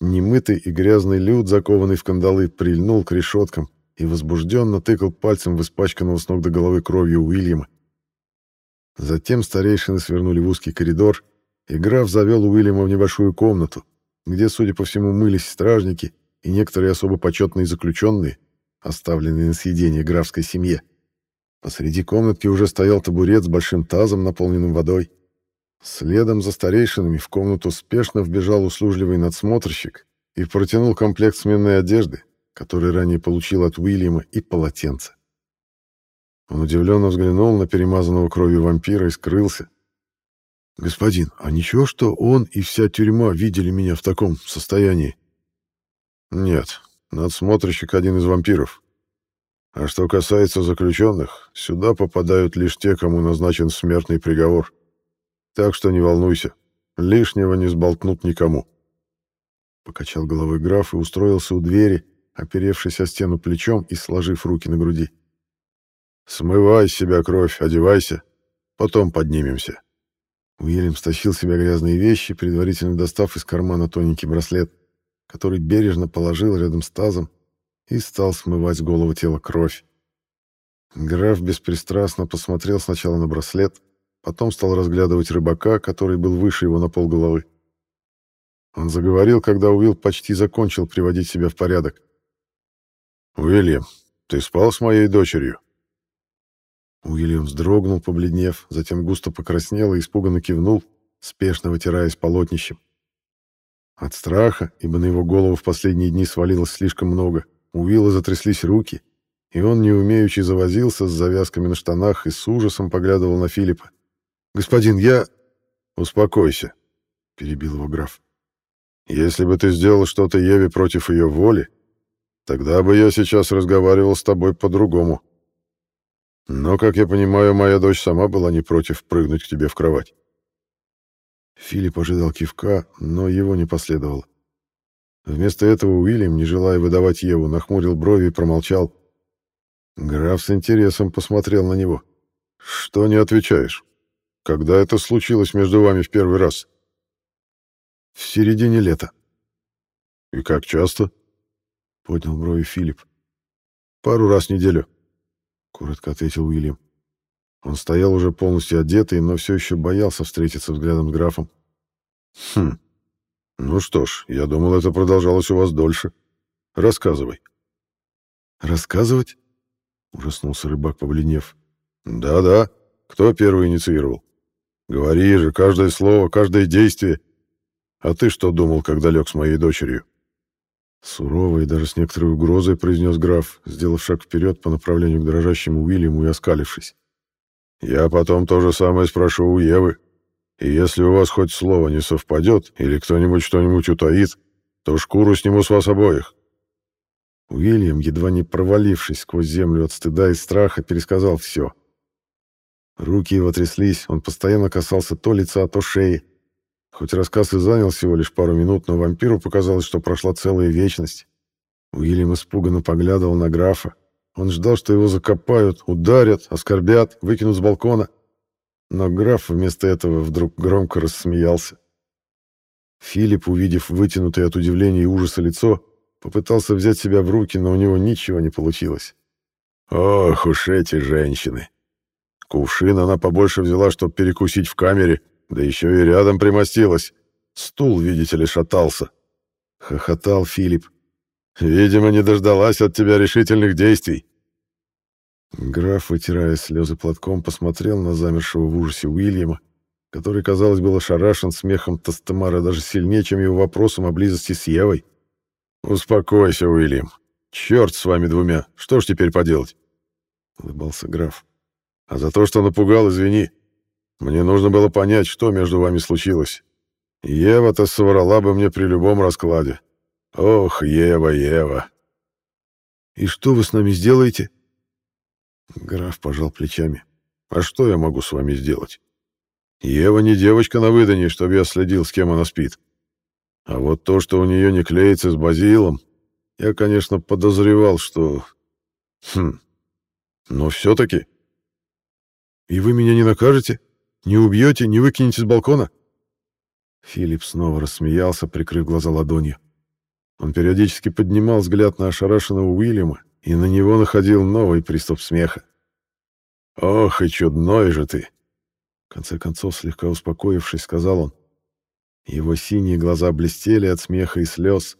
Немытый и грязный люд, закованный в кандалы, прильнул к решеткам и возбужденно тыкал пальцем в испачканного с ног до головы кровью Уильяма. Затем старейшины свернули в узкий коридор, и граф завел Уильяма в небольшую комнату, где, судя по всему, мылись стражники и некоторые особо почетные заключенные, оставленные на съедение графской семье. Посреди комнатки уже стоял табурет с большим тазом, наполненным водой. Следом за старейшинами в комнату спешно вбежал услужливый надсмотрщик и протянул комплект сменной одежды, который ранее получил от Уильяма, и полотенце. Он удивленно взглянул на перемазанного кровью вампира и скрылся, «Господин, а ничего, что он и вся тюрьма видели меня в таком состоянии?» «Нет, надсмотрщик один из вампиров. А что касается заключенных, сюда попадают лишь те, кому назначен смертный приговор. Так что не волнуйся, лишнего не сболтнут никому». Покачал головой граф и устроился у двери, оперевшись о стену плечом и сложив руки на груди. «Смывай с себя кровь, одевайся, потом поднимемся». Уильям стащил с себя грязные вещи, предварительно достав из кармана тоненький браслет, который бережно положил рядом с тазом и стал смывать с головы тела кровь. Граф беспристрастно посмотрел сначала на браслет, потом стал разглядывать рыбака, который был выше его на полголовы. Он заговорил, когда Уилл почти закончил приводить себя в порядок. «Уильям, ты спал с моей дочерью?» Уильям вздрогнул, побледнев, затем густо покраснел и испуганно кивнул, спешно вытираясь полотнищем. От страха, ибо на его голову в последние дни свалилось слишком много, у Уилла затряслись руки, и он неумеючи завозился с завязками на штанах и с ужасом поглядывал на Филиппа. «Господин, я...» «Успокойся», — перебил его граф. «Если бы ты сделал что-то Еве против ее воли, тогда бы я сейчас разговаривал с тобой по-другому». Но, как я понимаю, моя дочь сама была не против прыгнуть к тебе в кровать. Филипп ожидал кивка, но его не последовало. Вместо этого Уильям, не желая выдавать Еву, нахмурил брови и промолчал. Граф с интересом посмотрел на него. «Что не отвечаешь? Когда это случилось между вами в первый раз?» В середине лета. И как часто? Поднял брови Филипп. Пару раз в неделю, коротко ответил Уильям. Он стоял уже полностью одетый, но все еще боялся встретиться взглядом с графом. Хм. Ну что ж, я думал, это продолжалось у вас дольше. Рассказывай. Рассказывать? Ужаснулся рыбак, побледнев. Да-да. Кто первый инициировал? Говори же, каждое слово, каждое действие. А ты что думал, когда лег с моей дочерью? Сурово и даже с некоторой угрозой произнес граф, сделав шаг вперед по направлению к дрожащему Уильяму и оскалившись. «Я потом то же самое спрошу у Евы. И если у вас хоть слово не совпадет или кто-нибудь что-нибудь утаит, то шкуру сниму с вас обоих». Уильям, едва не провалившись сквозь землю от стыда и страха, пересказал все. Руки его тряслись, он постоянно касался то лица, то шеи. Хоть рассказ и занял всего лишь пару минут, но вампиру показалось, что прошла целая вечность. Уильям испуганно поглядывал на графа. Он ждал, что его закопают, ударят, оскорбят, выкинут с балкона. Но граф вместо этого вдруг громко рассмеялся. Филипп, увидев вытянутое от удивления и ужаса лицо, попытался взять себя в руки, но у него ничего не получилось. «Ох уж эти женщины!» Кувшин она побольше взяла, чтобы перекусить в камере, да еще и рядом примостилась. Стул, видите ли, шатался. Хохотал Филипп. Видимо, не дождалась от тебя решительных действий. Граф, вытирая слезы платком, посмотрел на замершего в ужасе Уильяма, который, казалось, был ошарашен смехом Тастемара даже сильнее, чем его вопросом о близости с Евой. «Успокойся, Уильям. Черт с вами двумя. Что ж теперь поделать?» — улыбался граф. «А за то, что напугал, извини. Мне нужно было понять, что между вами случилось. Ева-то соврала бы мне при любом раскладе. Ох, Ева, Ева. И что вы с нами сделаете? Граф пожал плечами. А что я могу с вами сделать? Ева не девочка на выданье, чтобы я следил, с кем она спит. А вот то, что у нее не клеится с Базилом, я, конечно, подозревал, что... Хм... Но все-таки... И вы меня не накажете? Не убьете, не выкинете с балкона?» Филипп снова рассмеялся, прикрыв глаза ладонью. Он периодически поднимал взгляд на ошарашенного Уильяма, и на него находил новый приступ смеха. «Ох, и чудной же ты!» В конце концов, слегка успокоившись, сказал он. Его синие глаза блестели от смеха и слез.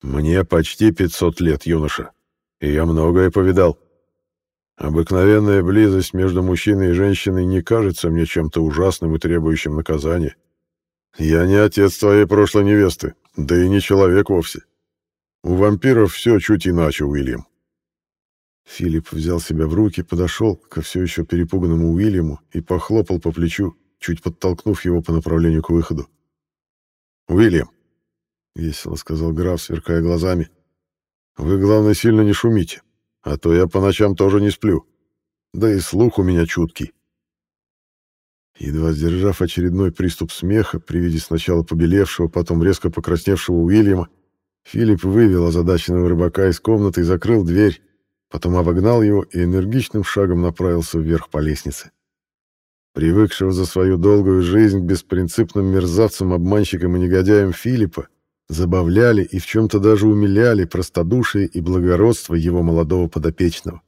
«Мне почти пятьсот лет, юноша, и я многое повидал. Обыкновенная близость между мужчиной и женщиной не кажется мне чем-то ужасным и требующим наказания. Я не отец твоей прошлой невесты, да и не человек вовсе. У вампиров все чуть иначе, Уильям. Филипп взял себя в руки, подошел ко все еще перепуганному Уильяму и похлопал по плечу, чуть подтолкнув его по направлению к выходу. «Уильям», — весело сказал граф, сверкая глазами, — «вы, главное, сильно не шумите. А то я по ночам тоже не сплю. Да и слух у меня чуткий. Едва сдержав очередной приступ смеха при виде сначала побелевшего, потом резко покрасневшего Уильяма, Филипп вывел озадаченного рыбака из комнаты и закрыл дверь, потом обогнал его и энергичным шагом направился вверх по лестнице. Привыкшего за свою долгую жизнь к беспринципным мерзавцам, обманщикам и негодяям Филиппа, забавляли и в чем-то даже умиляли простодушие и благородство его молодого подопечного.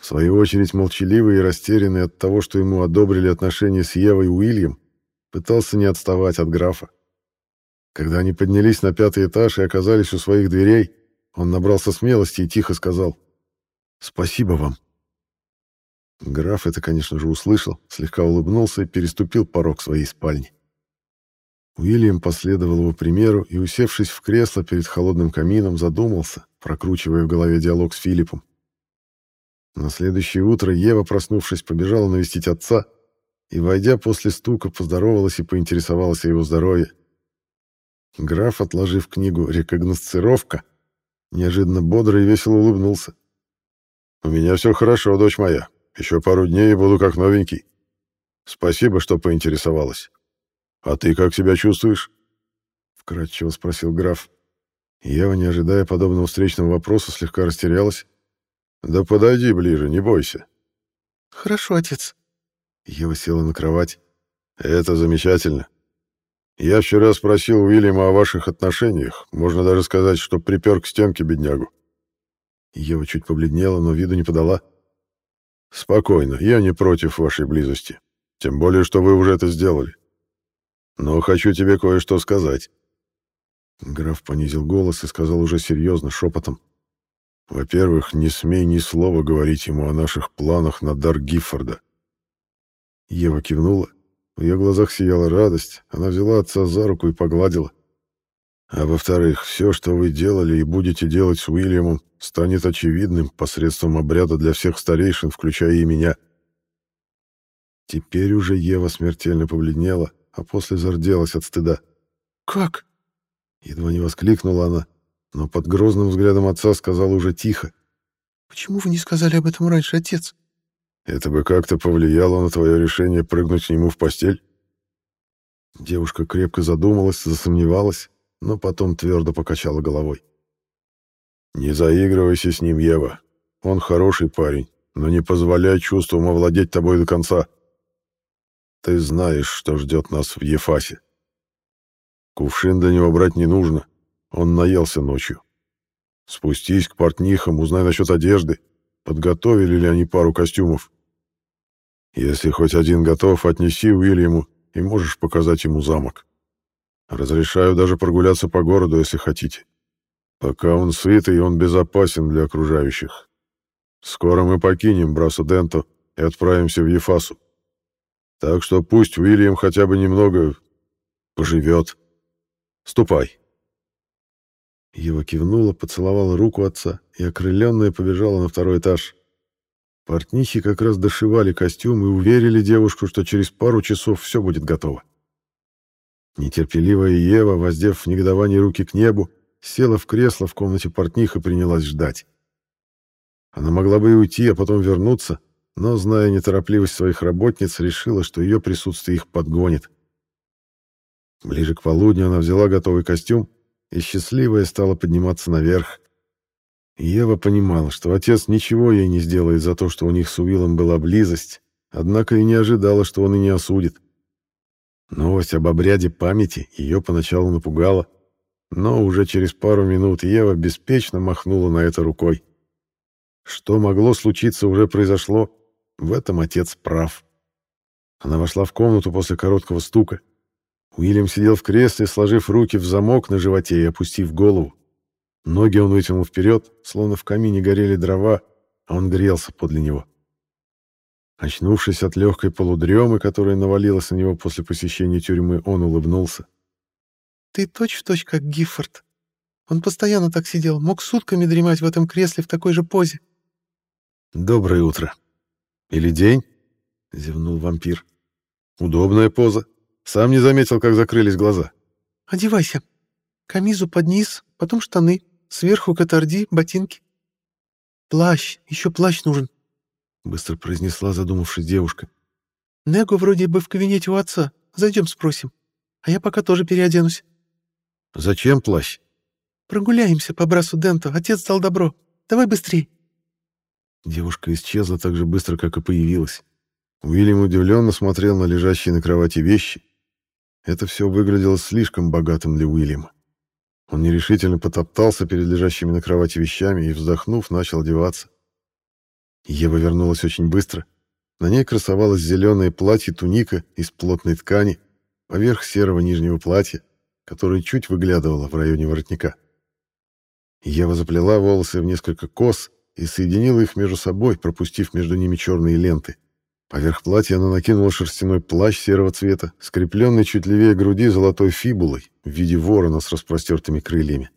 В свою очередь, молчаливый и растерянный от того, что ему одобрили отношения с Евой Уильям, пытался не отставать от графа. Когда они поднялись на пятый этаж и оказались у своих дверей, он набрался смелости и тихо сказал «Спасибо вам». Граф это, конечно же, услышал, слегка улыбнулся и переступил порог своей спальни. Уильям последовал его примеру и, усевшись в кресло перед холодным камином, задумался, прокручивая в голове диалог с Филиппом. На следующее утро Ева, проснувшись, побежала навестить отца и, войдя после стука, поздоровалась и поинтересовалась о его здоровье. Граф, отложив книгу «Рекогносцировка», неожиданно бодро и весело улыбнулся. «У меня все хорошо, дочь моя. Еще пару дней и буду как новенький. Спасибо, что поинтересовалась. «А ты как себя чувствуешь?» — вкратчиво спросил граф. Ева, не ожидая подобного встречного вопроса, слегка растерялась. «Да подойди ближе, не бойся». «Хорошо, отец». Ева села на кровать. «Это замечательно. Я вчера спросил Уильяма о ваших отношениях. Можно даже сказать, что припер к стенке беднягу. Ева чуть побледнела, но виду не подала. Спокойно, я не против вашей близости. Тем более, что вы уже это сделали. Но хочу тебе кое-что сказать. Граф понизил голос и сказал уже серьезно, шепотом. Во-первых, не смей ни слова говорить ему о наших планах на дар Гиффорда. Ева кивнула. В ее глазах сияла радость. Она взяла отца за руку и погладила. А во-вторых, все, что вы делали и будете делать с Уильямом, станет очевидным посредством обряда для всех старейшин, включая и меня. Теперь уже Ева смертельно побледнела, а после зарделась от стыда. «Как?» Едва не воскликнула она, но под грозным взглядом отца сказала уже тихо. «Почему вы не сказали об этом раньше, отец?» Это бы как-то повлияло на твое решение прыгнуть к нему в постель? Девушка крепко задумалась, засомневалась, но потом твердо покачала головой. Не заигрывайся с ним, Ева. Он хороший парень, но не позволяй чувствам овладеть тобой до конца. Ты знаешь, что ждет нас в Ефасе. Кувшин до него брать не нужно. Он наелся ночью. Спустись к портнихам, узнай насчет одежды. Подготовили ли они пару костюмов. Если хоть один готов, отнеси Уильяму, и можешь показать ему замок. Разрешаю даже прогуляться по городу, если хотите. Пока он сытый, он безопасен для окружающих. Скоро мы покинем Брасо-Денто и отправимся в Ефасу. Так что пусть Уильям хотя бы немного поживет. Ступай. Ева кивнула, поцеловала руку отца и, окрыленная, побежала на второй этаж. Портнихи как раз дошивали костюм и уверили девушку, что через пару часов все будет готово. Нетерпеливая Ева, воздев в негодовании руки к небу, села в кресло в комнате портних и принялась ждать. Она могла бы и уйти, а потом вернуться, но, зная неторопливость своих работниц, решила, что ее присутствие их подгонит. Ближе к полудню она взяла готовый костюм и, счастливая, стала подниматься наверх, Ева понимала, что отец ничего ей не сделает за то, что у них с Уиллом была близость, однако и не ожидала, что он и не осудит. Новость об обряде памяти ее поначалу напугала, но уже через пару минут Ева беспечно махнула на это рукой. Что могло случиться, уже произошло. В этом отец прав. Она вошла в комнату после короткого стука. Уильям сидел в кресле, сложив руки в замок на животе и опустив голову. Ноги он вытянул вперед, словно в камине горели дрова, а он грелся подле него. Очнувшись от легкой полудремы, которая навалилась на него после посещения тюрьмы, он улыбнулся. «Ты точь-в-точь точь как Гиффорд. Он постоянно так сидел, мог сутками дремать в этом кресле в такой же позе». «Доброе утро. Или день?» — зевнул вампир. «Удобная поза. Сам не заметил, как закрылись глаза». «Одевайся. Камизу под низ, потом штаны, Сверху катарди, ботинки. Плащ, еще плащ нужен. Быстро произнесла, задумавшись девушка. Него вроде бы в кабинете у отца. Зайдем спросим. А я пока тоже переоденусь. Зачем плащ? Прогуляемся по брасу Денту. Отец дал добро. Давай быстрей. Девушка исчезла так же быстро, как и появилась. Уильям удивленно смотрел на лежащие на кровати вещи. Это все выглядело слишком богатым для Уильяма. Он нерешительно потоптался перед лежащими на кровати вещами и, вздохнув, начал одеваться. Ева вернулась очень быстро. На ней красовалось зеленое платье-туника из плотной ткани поверх серого нижнего платья, которое чуть выглядывало в районе воротника. Ева заплела волосы в несколько кос и соединила их между собой, пропустив между ними черные ленты. Поверх платья она накинула шерстяной плащ серого цвета, скрепленный чуть левее груди золотой фибулой в виде ворона с распростертыми крыльями.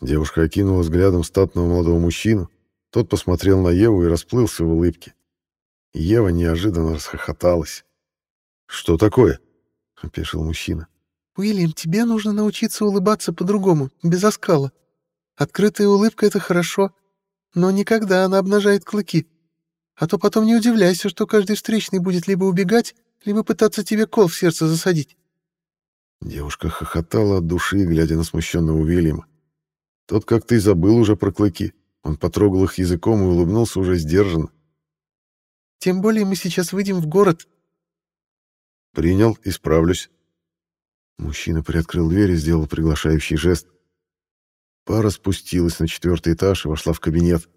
Девушка окинула взглядом статного молодого мужчину. Тот посмотрел на Еву и расплылся в улыбке. Ева неожиданно расхохоталась. «Что такое?» — опешил мужчина. «Уильям, тебе нужно научиться улыбаться по-другому, без оскала. Открытая улыбка — это хорошо, но никогда она обнажает клыки. А то потом не удивляйся, что каждый встречный будет либо убегать, либо пытаться тебе кол в сердце засадить. Девушка хохотала от души, глядя на смущенного Уильяма. Тот как-то и забыл уже про клыки. Он потрогал их языком и улыбнулся уже сдержанно. «Тем более мы сейчас выйдем в город». «Принял, исправлюсь». Мужчина приоткрыл дверь и сделал приглашающий жест. Пара спустилась на четвертый этаж и вошла в кабинет.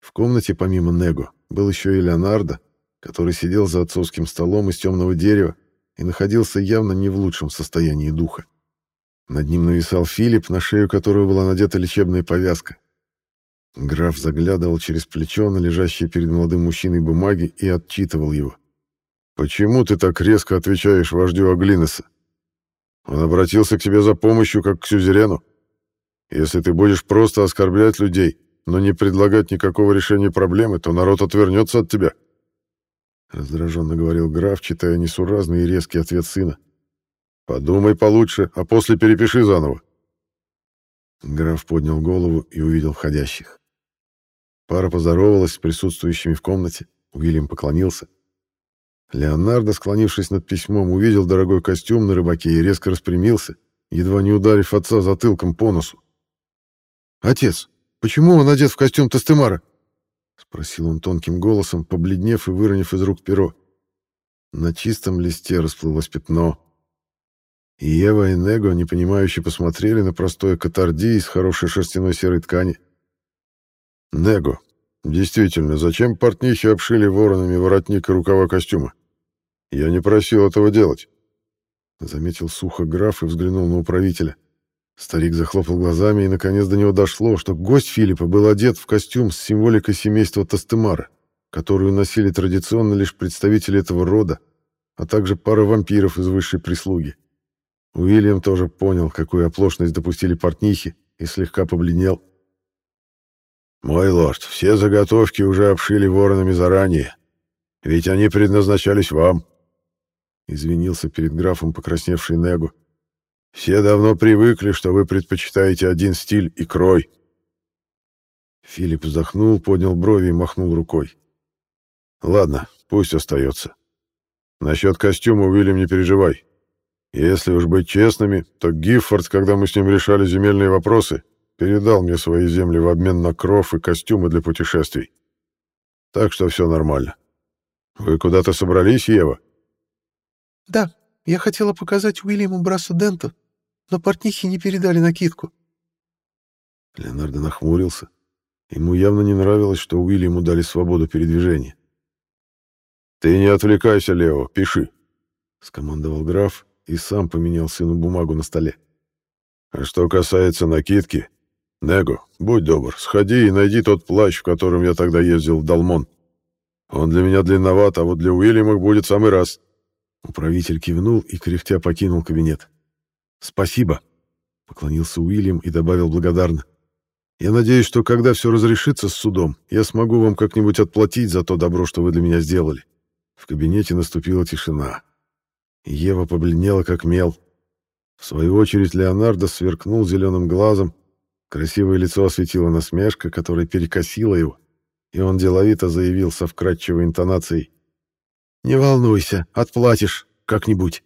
В комнате помимо Него был еще и Леонардо, который сидел за отцовским столом из темного дерева и находился явно не в лучшем состоянии духа. Над ним нависал Филипп, на шею которого была надета лечебная повязка. Граф заглядывал через плечо на лежащие перед молодым мужчиной бумаги и отчитывал его. «Почему ты так резко отвечаешь вождю Аглинеса? Он обратился к тебе за помощью, как к сюзерену. Если ты будешь просто оскорблять людей, но не предлагать никакого решения проблемы, то народ отвернется от тебя». Раздраженно говорил граф, читая несуразный и резкий ответ сына. Подумай получше, а после перепиши заново. Граф поднял голову и увидел входящих. Пара поздоровалась с присутствующими в комнате. Уильям поклонился. Леонардо, склонившись над письмом, увидел дорогой костюм на рыбаке и резко распрямился, едва не ударив отца затылком по носу. «Отец, почему он одет в костюм Тастемара?» — спросил он тонким голосом, побледнев и выронив из рук перо. На чистом листе расплылось пятно. И Ева и Него непонимающе посмотрели на простое катарди из хорошей шерстяной серой ткани. «Него, действительно, зачем портнихи обшили воронами воротник и рукава костюма? Я не просил этого делать», — заметил сухо граф и взглянул на управителя. Старик захлопал глазами, и наконец до него дошло, что гость Филиппа был одет в костюм с символикой семейства Тастемара, которую носили традиционно лишь представители этого рода, а также пара вампиров из высшей прислуги. Уильям тоже понял, какую оплошность допустили портнихи, и слегка побледнел. «Мой лорд, все заготовки уже обшили воронами заранее, ведь они предназначались вам», — извинился перед графом покрасневший Негу. «Все давно привыкли, что вы предпочитаете один стиль и крой». Филипп вздохнул, поднял брови и махнул рукой. «Ладно, пусть остается. Насчет костюма, Уильям, не переживай. Если уж быть честными, то Гиффорд, когда мы с ним решали земельные вопросы, передал мне свои земли в обмен на кров и костюмы для путешествий. Так что все нормально. Вы куда-то собрались, Ева? Да, я хотела показать Уильяму Брасу Денту, но портнихи не передали накидку. Леонардо нахмурился. Ему явно не нравилось, что Уильяму дали свободу передвижения. «Ты не отвлекайся, Лео, пиши», — скомандовал граф, и сам поменял сыну бумагу на столе. «А что касается накидки, Него, будь добр, сходи и найди тот плащ, в котором я тогда ездил в Далмон. Он для меня длинноват, а вот для Уильяма будет самый раз». Управитель кивнул и кряхтя покинул кабинет. «Спасибо», — поклонился Уильям и добавил благодарно. «Я надеюсь, что когда все разрешится с судом, я смогу вам как-нибудь отплатить за то добро, что вы для меня сделали». В кабинете наступила тишина. Ева побледнела, как мел. В свою очередь Леонардо сверкнул зеленым глазом. Красивое лицо осветила насмешка, которая перекосила его, и он деловито заявил со вкрадчивой интонацией. «Не волнуйся, отплатишь как-нибудь».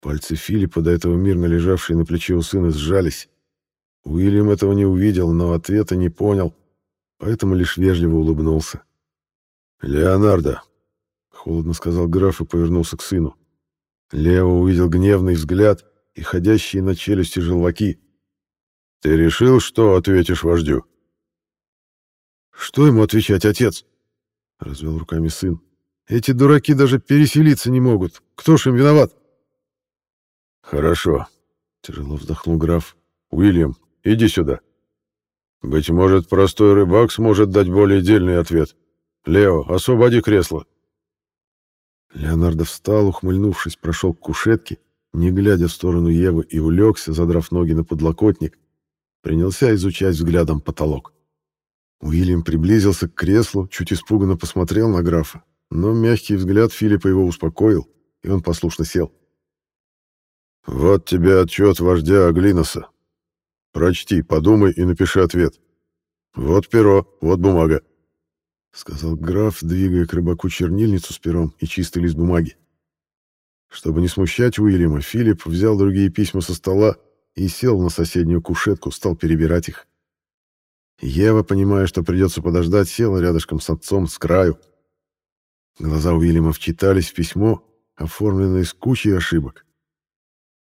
Пальцы Филиппа, до этого мирно лежавшие на плече у сына, сжались. Уильям этого не увидел, но ответа не понял, поэтому лишь вежливо улыбнулся. «Леонардо, холодно сказал граф и повернулся к сыну. Лео увидел гневный взгляд и ходящие на челюсти желваки. «Ты решил, что ответишь вождю?» «Что ему отвечать, отец?» — развел руками сын. «Эти дураки даже переселиться не могут. Кто ж им виноват?» «Хорошо», — тяжело вздохнул граф. «Уильям, иди сюда. Быть может, простой рыбак сможет дать более дельный ответ. Лео, освободи кресло». Леонардо встал, ухмыльнувшись, прошел к кушетке, не глядя в сторону Евы, и улегся, задрав ноги на подлокотник, принялся изучать взглядом потолок. Уильям приблизился к креслу, чуть испуганно посмотрел на графа, но мягкий взгляд Филиппа его успокоил, и он послушно сел. «Вот тебе отчет вождя Аглиноса. Прочти, подумай и напиши ответ. Вот перо, вот бумага. — сказал граф, двигая к рыбаку чернильницу с пером и чистый лист бумаги. Чтобы не смущать Уильяма, Филипп взял другие письма со стола и сел на соседнюю кушетку, стал перебирать их. Ева, понимая, что придется подождать, села рядышком с отцом с краю. Глаза Уильяма вчитались в письмо, оформленное с кучей ошибок.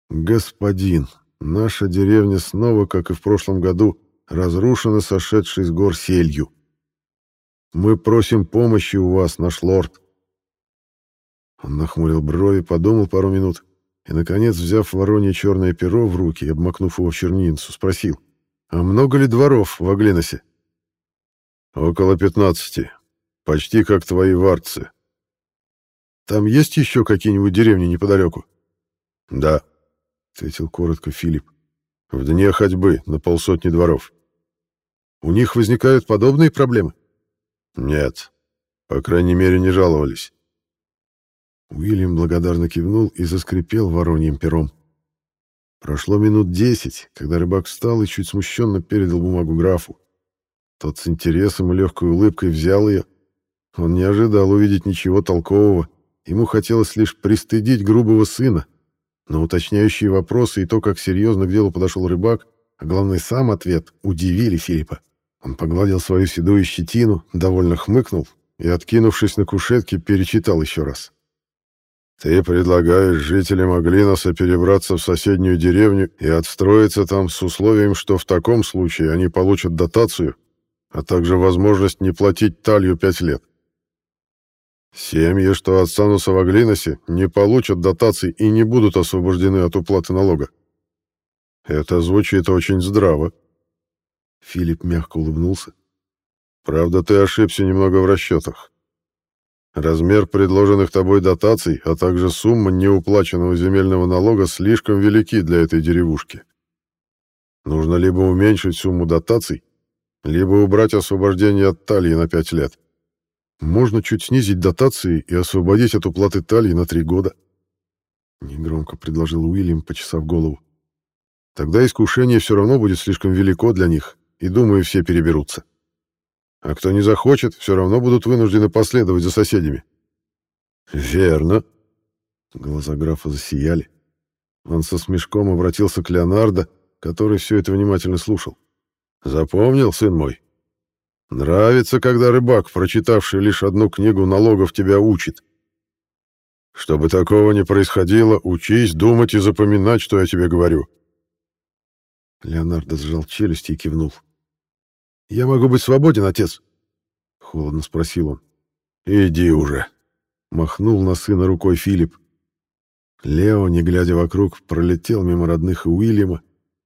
Господин, наша деревня снова, как и в прошлом году, разрушена сошедшей с гор селью. Мы просим помощи у вас, наш лорд. Он нахмурил брови, подумал пару минут и, наконец, взяв воронье черное перо в руки и обмакнув его в чернильницу, спросил, «А много ли дворов в Аглиносе?» «Около пятнадцати. Почти как твои варцы. Там есть еще какие-нибудь деревни неподалеку?» «Да», — ответил коротко Филипп. «В дне ходьбы на полсотни дворов». «У них возникают подобные проблемы?» «Нет. По крайней мере, не жаловались. Уильям благодарно кивнул и заскрипел вороньим пером. Прошло минут десять, когда рыбак встал и чуть смущенно передал бумагу графу. Тот с интересом и легкой улыбкой взял ее. Он не ожидал увидеть ничего толкового. Ему хотелось лишь пристыдить грубого сына. Но уточняющие вопросы и то, как серьезно к делу подошел рыбак, а главное сам ответ, удивили Филиппа. Он погладил свою седую щетину, довольно хмыкнул и, откинувшись на кушетке, перечитал еще раз. Ты предлагаешь жителям Аглиноса перебраться в соседнюю деревню и отстроиться там с условием, что в таком случае они получат дотацию, а также возможность не платить талью пять лет. Семьи, что останутся в Аглиносе, не получат дотаций и не будут освобождены от уплаты налога. Это звучит очень здраво. Филипп мягко улыбнулся. Правда, ты ошибся немного в расчетах. Размер предложенных тобой дотаций, а также сумма неуплаченного земельного налога слишком велики для этой деревушки. Нужно либо уменьшить сумму дотаций, либо убрать освобождение от талии на 5 лет. Можно чуть снизить дотации и освободить от уплаты талии на 3 года. Негромко предложил Уильям, почесав голову. Тогда искушение все равно будет слишком велико для них, и, думаю, все переберутся. А кто не захочет, все равно будут вынуждены последовать за соседями. Верно. Глаза графа засияли. Он со смешком обратился к Леонардо, который все это внимательно слушал. Запомнил, сын мой? Нравится, когда рыбак, прочитавший лишь одну книгу налогов, тебя учит. Чтобы такого не происходило, учись думать и запоминать, что я тебе говорю. Леонардо сжал челюсти и кивнул. «Я могу быть свободен, отец?» — холодно спросил он. «Иди уже!» — махнул на сына рукой Филипп. Лео, не глядя вокруг, пролетел мимо родных Уильяма,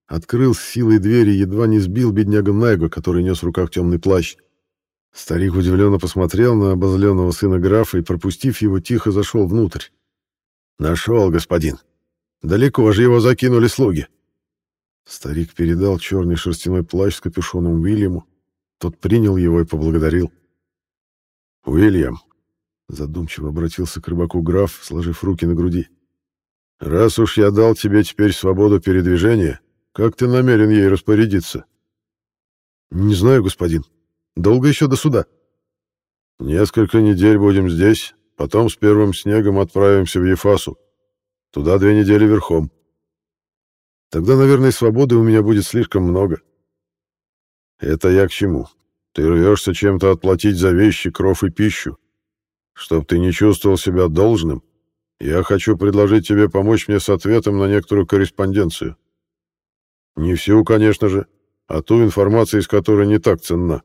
открыл с силой двери едва не сбил беднягу Найго, который нес в руках темный плащ. Старик удивленно посмотрел на обозленного сына графа и, пропустив его, тихо зашел внутрь. «Нашел, господин. Далеко же его закинули слуги». Старик передал черный шерстяной плащ с капюшоном Уильяму. Тот принял его и поблагодарил. «Уильям», — задумчиво обратился к рыбаку граф, сложив руки на груди, — «раз уж я дал тебе теперь свободу передвижения, как ты намерен ей распорядиться?» «Не знаю, господин. Долго еще до суда?» «Несколько недель будем здесь, потом с первым снегом отправимся в Ефасу. Туда две недели верхом. Тогда, наверное, свободы у меня будет слишком много. Это я к чему? Ты рвешься чем-то отплатить за вещи, кров и пищу. Чтоб ты не чувствовал себя должным, я хочу предложить тебе помочь мне с ответом на некоторую корреспонденцию. Не всю, конечно же, а ту информацию, из которой не так ценна.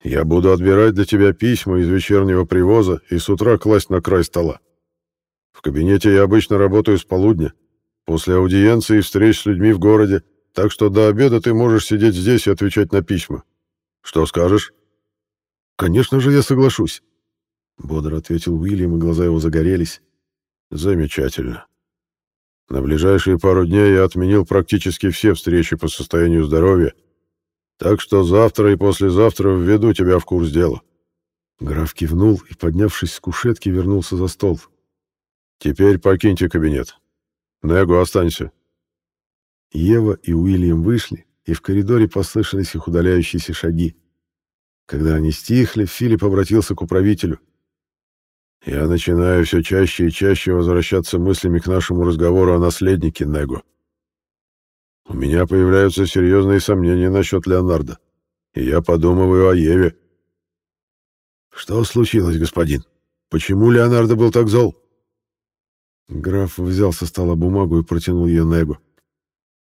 Я буду отбирать для тебя письма из вечернего привоза и с утра класть на край стола. В кабинете я обычно работаю с полудня, После аудиенции и встреч с людьми в городе, так что до обеда ты можешь сидеть здесь и отвечать на письма. Что скажешь?» «Конечно же, я соглашусь», — бодро ответил Уильям, и глаза его загорелись. «Замечательно. На ближайшие пару дней я отменил практически все встречи по состоянию здоровья, так что завтра и послезавтра введу тебя в курс дела». Граф кивнул и, поднявшись с кушетки, вернулся за стол. «Теперь покиньте кабинет. Него, останься. Ева и Уильям вышли, и в коридоре послышались их удаляющиеся шаги. Когда они стихли, Филипп обратился к управителю. «Я начинаю все чаще и чаще возвращаться мыслями к нашему разговору о наследнике Него. У меня появляются серьезные сомнения насчет Леонардо, и я подумываю о Еве». «Что случилось, господин? Почему Леонардо был так зол?» Граф взял со стола бумагу и протянул ее Негу.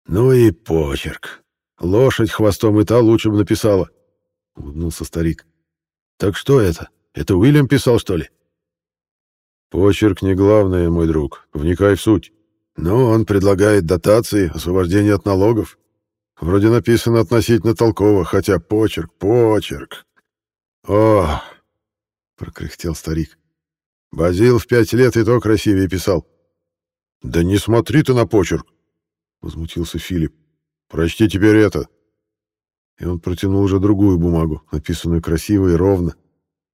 «Ну и почерк. Лошадь хвостом и та лучше бы написала», — улыбнулся старик. «Так что это? Это Уильям писал, что ли?» «Почерк не главное, мой друг. Вникай в суть. Ну, он предлагает дотации, освобождение от налогов. Вроде написано относительно толково, хотя почерк, почерк. О, прокряхтел старик. Базил в пять лет и то красивее писал. Да не смотри ты на почерк, возмутился Филипп. Прочти теперь это. И он протянул уже другую бумагу, написанную красиво и ровно.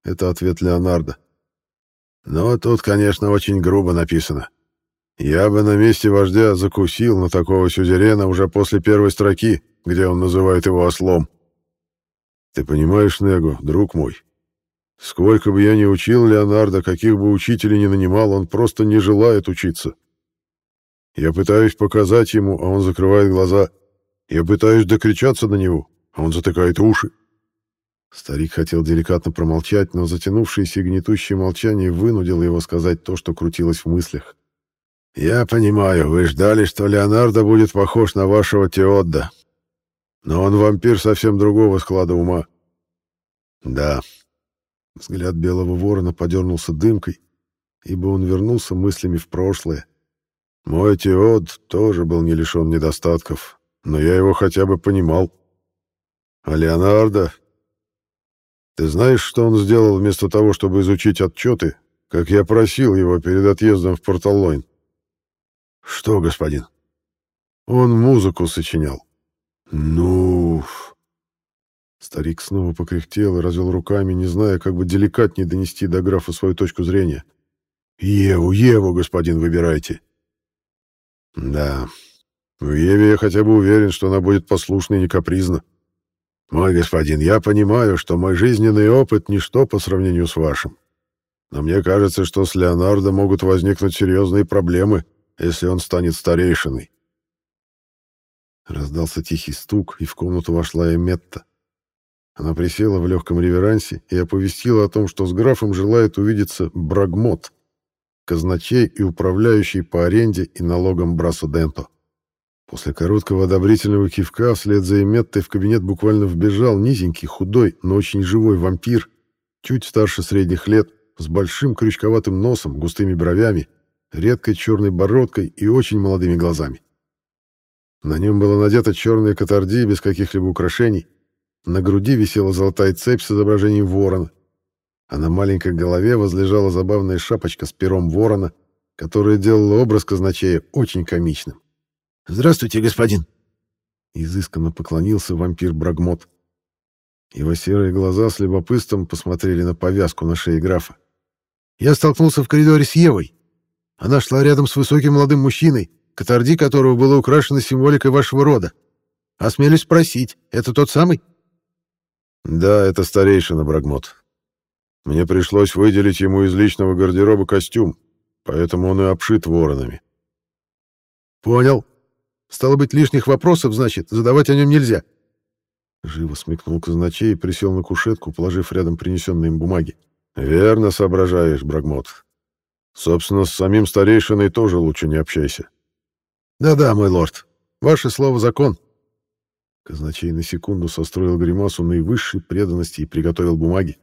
Это ответ Леонардо. Но тут, конечно, очень грубо написано. Я бы на месте вождя закусил на такого сюзерена уже после первой строки, где он называет его ослом. Ты понимаешь, Него, друг мой, сколько бы я ни учил Леонардо, каких бы учителей ни нанимал, он просто не желает учиться. Я пытаюсь показать ему, а он закрывает глаза. Я пытаюсь докричаться до него, а он затыкает уши. Старик хотел деликатно промолчать, но затянувшееся гнетущее молчание вынудило его сказать то, что крутилось в мыслях. «Я понимаю, вы ждали, что Леонардо будет похож на вашего Теодда. Но он вампир совсем другого склада ума». «Да». Взгляд белого ворона подернулся дымкой, ибо он вернулся мыслями в прошлое. «Мой Теод тоже был не лишен недостатков, но я его хотя бы понимал. А Леонардо... Ты знаешь, что он сделал вместо того, чтобы изучить отчеты, как я просил его перед отъездом в Порталлойн?» Что, господин? Он музыку сочинял. Ну... Старик снова покряхтел и развел руками, не зная, как бы деликатнее донести до графа свою точку зрения. «Еву, Еву, господин, выбирайте». «Да, в Еве я хотя бы уверен, что она будет послушна и не капризна. Мой господин, я понимаю, что мой жизненный опыт — ничто по сравнению с вашим. Но мне кажется, что с Леонардо могут возникнуть серьезные проблемы, если он станет старейшиной. Раздался тихий стук, и в комнату вошла Эметта. Она присела в легком реверансе и оповестила о том, что с графом желает увидеться Брагмот, казначей и управляющий по аренде и налогам Брасуденто. После короткого одобрительного кивка вслед за Эметтой в кабинет буквально вбежал низенький, худой, но очень живой вампир, чуть старше средних лет, с большим крючковатым носом, густыми бровями редкой черной бородкой и очень молодыми глазами. На нем была надета черная катарди без каких-либо украшений, на груди висела золотая цепь с изображением ворона, а на маленькой голове возлежала забавная шапочка с пером ворона, которая делала образ казначея очень комичным. «Здравствуйте, господин!» Изысканно поклонился вампир Брагмот. Его серые глаза с любопытством посмотрели на повязку на шее графа. «Я столкнулся в коридоре с Евой. Она шла рядом с высоким молодым мужчиной, катарди которого было украшено символикой вашего рода. Осмелюсь спросить, это тот самый? Да, это старейшина Брагмот. Мне пришлось выделить ему из личного гардероба костюм, поэтому он и обшит воронами. Понял. Стало быть, лишних вопросов, значит, задавать о нем нельзя. Живо смекнул казначей и присел на кушетку, положив рядом принесенные им бумаги. «Верно соображаешь, Брагмот. Собственно, с самим старейшиной тоже лучше не общайся. Да-да, мой лорд, ваше слово закон. Казначей на секунду состроил гримасу наивысшей преданности и приготовил бумаги.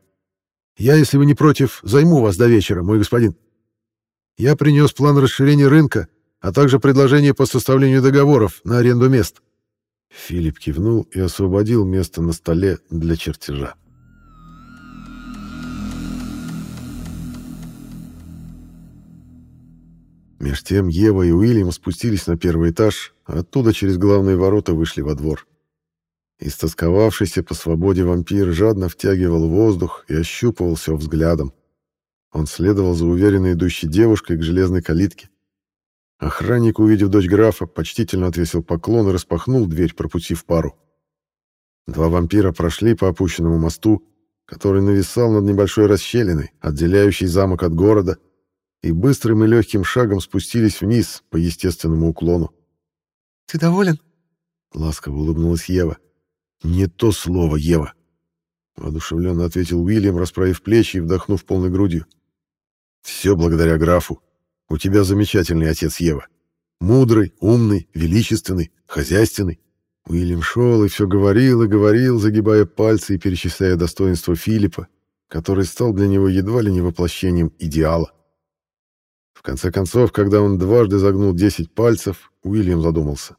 Я, если вы не против, займу вас до вечера, мой господин. Я принес план расширения рынка, а также предложение по составлению договоров на аренду мест. Филипп кивнул и освободил место на столе для чертежа. Меж тем Ева и Уильям спустились на первый этаж, а оттуда через главные ворота вышли во двор. Истосковавшийся по свободе вампир жадно втягивал воздух и ощупывал все взглядом. Он следовал за уверенно идущей девушкой к железной калитке. Охранник, увидев дочь графа, почтительно отвесил поклон и распахнул дверь, пропустив пару. Два вампира прошли по опущенному мосту, который нависал над небольшой расщелиной, отделяющей замок от города, и быстрым и легким шагом спустились вниз по естественному уклону. «Ты доволен?» — ласково улыбнулась Ева. «Не то слово, Ева!» — воодушевленно ответил Уильям, расправив плечи и вдохнув полной грудью. «Все благодаря графу. У тебя замечательный отец Ева. Мудрый, умный, величественный, хозяйственный. Уильям шел и все говорил и говорил, загибая пальцы и перечисляя достоинства Филиппа, который стал для него едва ли не воплощением идеала. В конце концов, когда он дважды загнул 10 пальцев, Уильям задумался.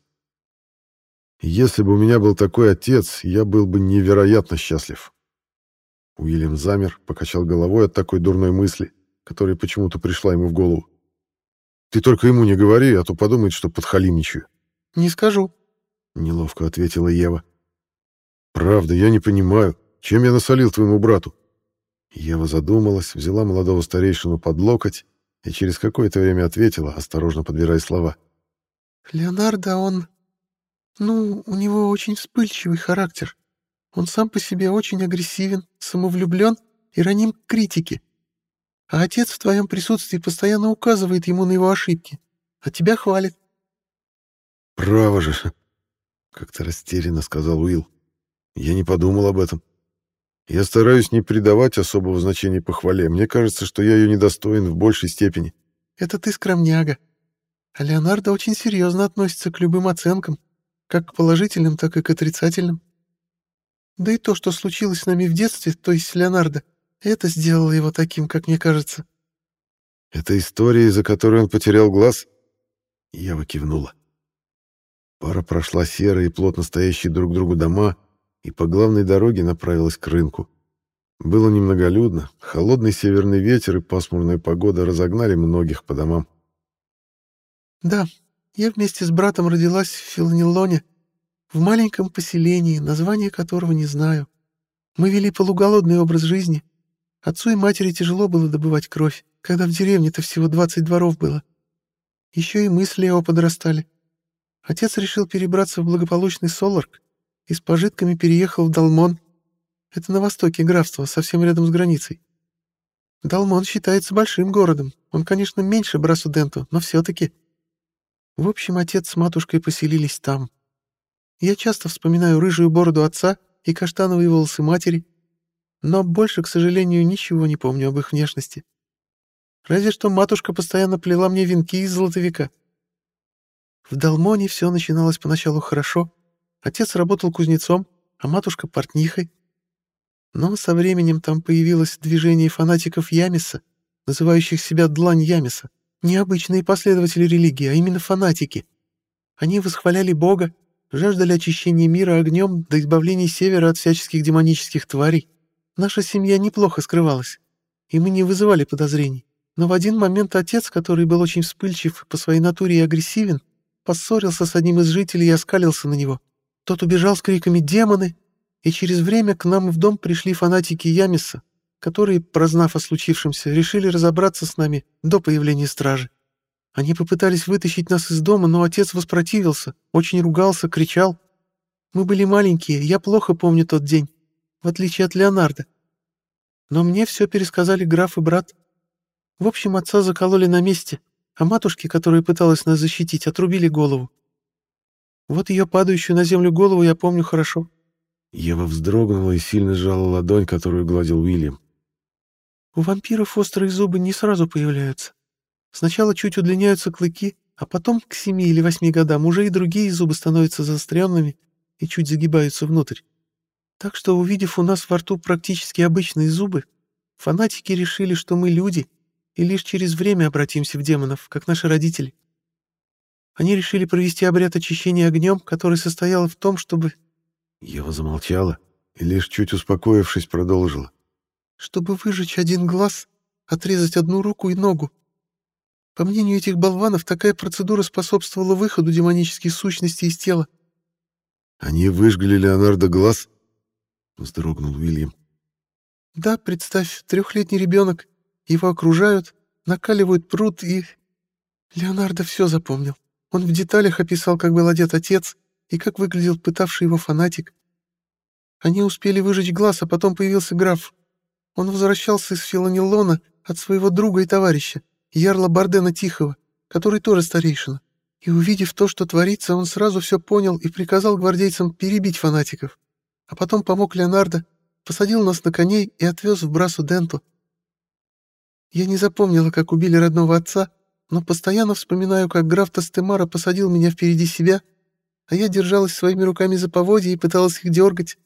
«Если бы у меня был такой отец, я был бы невероятно счастлив». Уильям замер, покачал головой от такой дурной мысли, которая почему-то пришла ему в голову. «Ты только ему не говори, а то подумает, что подхалимничаю». «Не скажу», — неловко ответила Ева. «Правда, я не понимаю, чем я насолил твоему брату?» Ева задумалась, взяла молодого старейшину под локоть и через какое-то время ответила, осторожно подбирая слова. «Леонардо, он... Ну, у него очень вспыльчивый характер. Он сам по себе очень агрессивен, самовлюблен и раним к критике. А отец в твоем присутствии постоянно указывает ему на его ошибки, а тебя хвалит». «Право же!» — как-то растерянно сказал Уилл. «Я не подумал об этом. Я стараюсь не придавать особого значения похвале. Мне кажется, что я ее недостоин в большей степени. Это ты скромняга. А Леонардо очень серьезно относится к любым оценкам, как к положительным, так и к отрицательным. Да и то, что случилось с нами в детстве, то есть с Леонардо, это сделало его таким, как мне кажется. Это история, из-за которой он потерял глаз? Я кивнула. Пара прошла серые, плотно стоящие друг к другу дома, и по главной дороге направилась к рынку. Было немноголюдно, холодный северный ветер и пасмурная погода разогнали многих по домам. «Да, я вместе с братом родилась в Филонилоне, в маленьком поселении, название которого не знаю. Мы вели полуголодный образ жизни. Отцу и матери тяжело было добывать кровь, когда в деревне-то всего 20 дворов было. Еще и мы с подрастали. Отец решил перебраться в благополучный Соларк, и с пожитками переехал в Далмон. Это на востоке графства, совсем рядом с границей. Далмон считается большим городом. Он, конечно, меньше Брасуденту, но все-таки. В общем, отец с матушкой поселились там. Я часто вспоминаю рыжую бороду отца и каштановые волосы матери, но больше, к сожалению, ничего не помню об их внешности. Разве что матушка постоянно плела мне венки из золотовика. В Далмоне все начиналось поначалу хорошо, Отец работал кузнецом, а матушка — портнихой. Но со временем там появилось движение фанатиков Ямиса, называющих себя Длань Ямиса. Необычные последователи религии, а именно фанатики. Они восхваляли Бога, жаждали очищения мира огнем до избавления севера от всяческих демонических тварей. Наша семья неплохо скрывалась, и мы не вызывали подозрений. Но в один момент отец, который был очень вспыльчив по своей натуре и агрессивен, поссорился с одним из жителей и оскалился на него. Тот убежал с криками «Демоны!», и через время к нам в дом пришли фанатики Ямиса, которые, прознав о случившемся, решили разобраться с нами до появления стражи. Они попытались вытащить нас из дома, но отец воспротивился, очень ругался, кричал. Мы были маленькие, я плохо помню тот день, в отличие от Леонардо. Но мне все пересказали граф и брат. В общем, отца закололи на месте, а матушке, которая пыталась нас защитить, отрубили голову. Вот ее падающую на землю голову я помню хорошо. Ева вздрогнула и сильно сжала ладонь, которую гладил Уильям. У вампиров острые зубы не сразу появляются. Сначала чуть удлиняются клыки, а потом к семи или восьми годам уже и другие зубы становятся заостренными и чуть загибаются внутрь. Так что, увидев у нас во рту практически обычные зубы, фанатики решили, что мы люди, и лишь через время обратимся в демонов, как наши родители. Они решили провести обряд очищения огнем, который состоял в том, чтобы...» Ева замолчала и лишь чуть успокоившись продолжила. «Чтобы выжечь один глаз, отрезать одну руку и ногу. По мнению этих болванов, такая процедура способствовала выходу демонических сущностей из тела. «Они выжгли Леонардо глаз?» — вздрогнул Уильям. «Да, представь, трехлетний ребенок. Его окружают, накаливают пруд и...» Леонардо все запомнил. Он в деталях описал, как был одет отец и как выглядел пытавший его фанатик. Они успели выжечь глаз, а потом появился граф. Он возвращался из Филонилона от своего друга и товарища, Ярла Бардена Тихого, который тоже старейшина. И увидев то, что творится, он сразу все понял и приказал гвардейцам перебить фанатиков. А потом помог Леонардо, посадил нас на коней и отвез в Брасу Денту. Я не запомнила, как убили родного отца, но постоянно вспоминаю, как граф Тастемара посадил меня впереди себя, а я держалась своими руками за поводья и пыталась их дергать.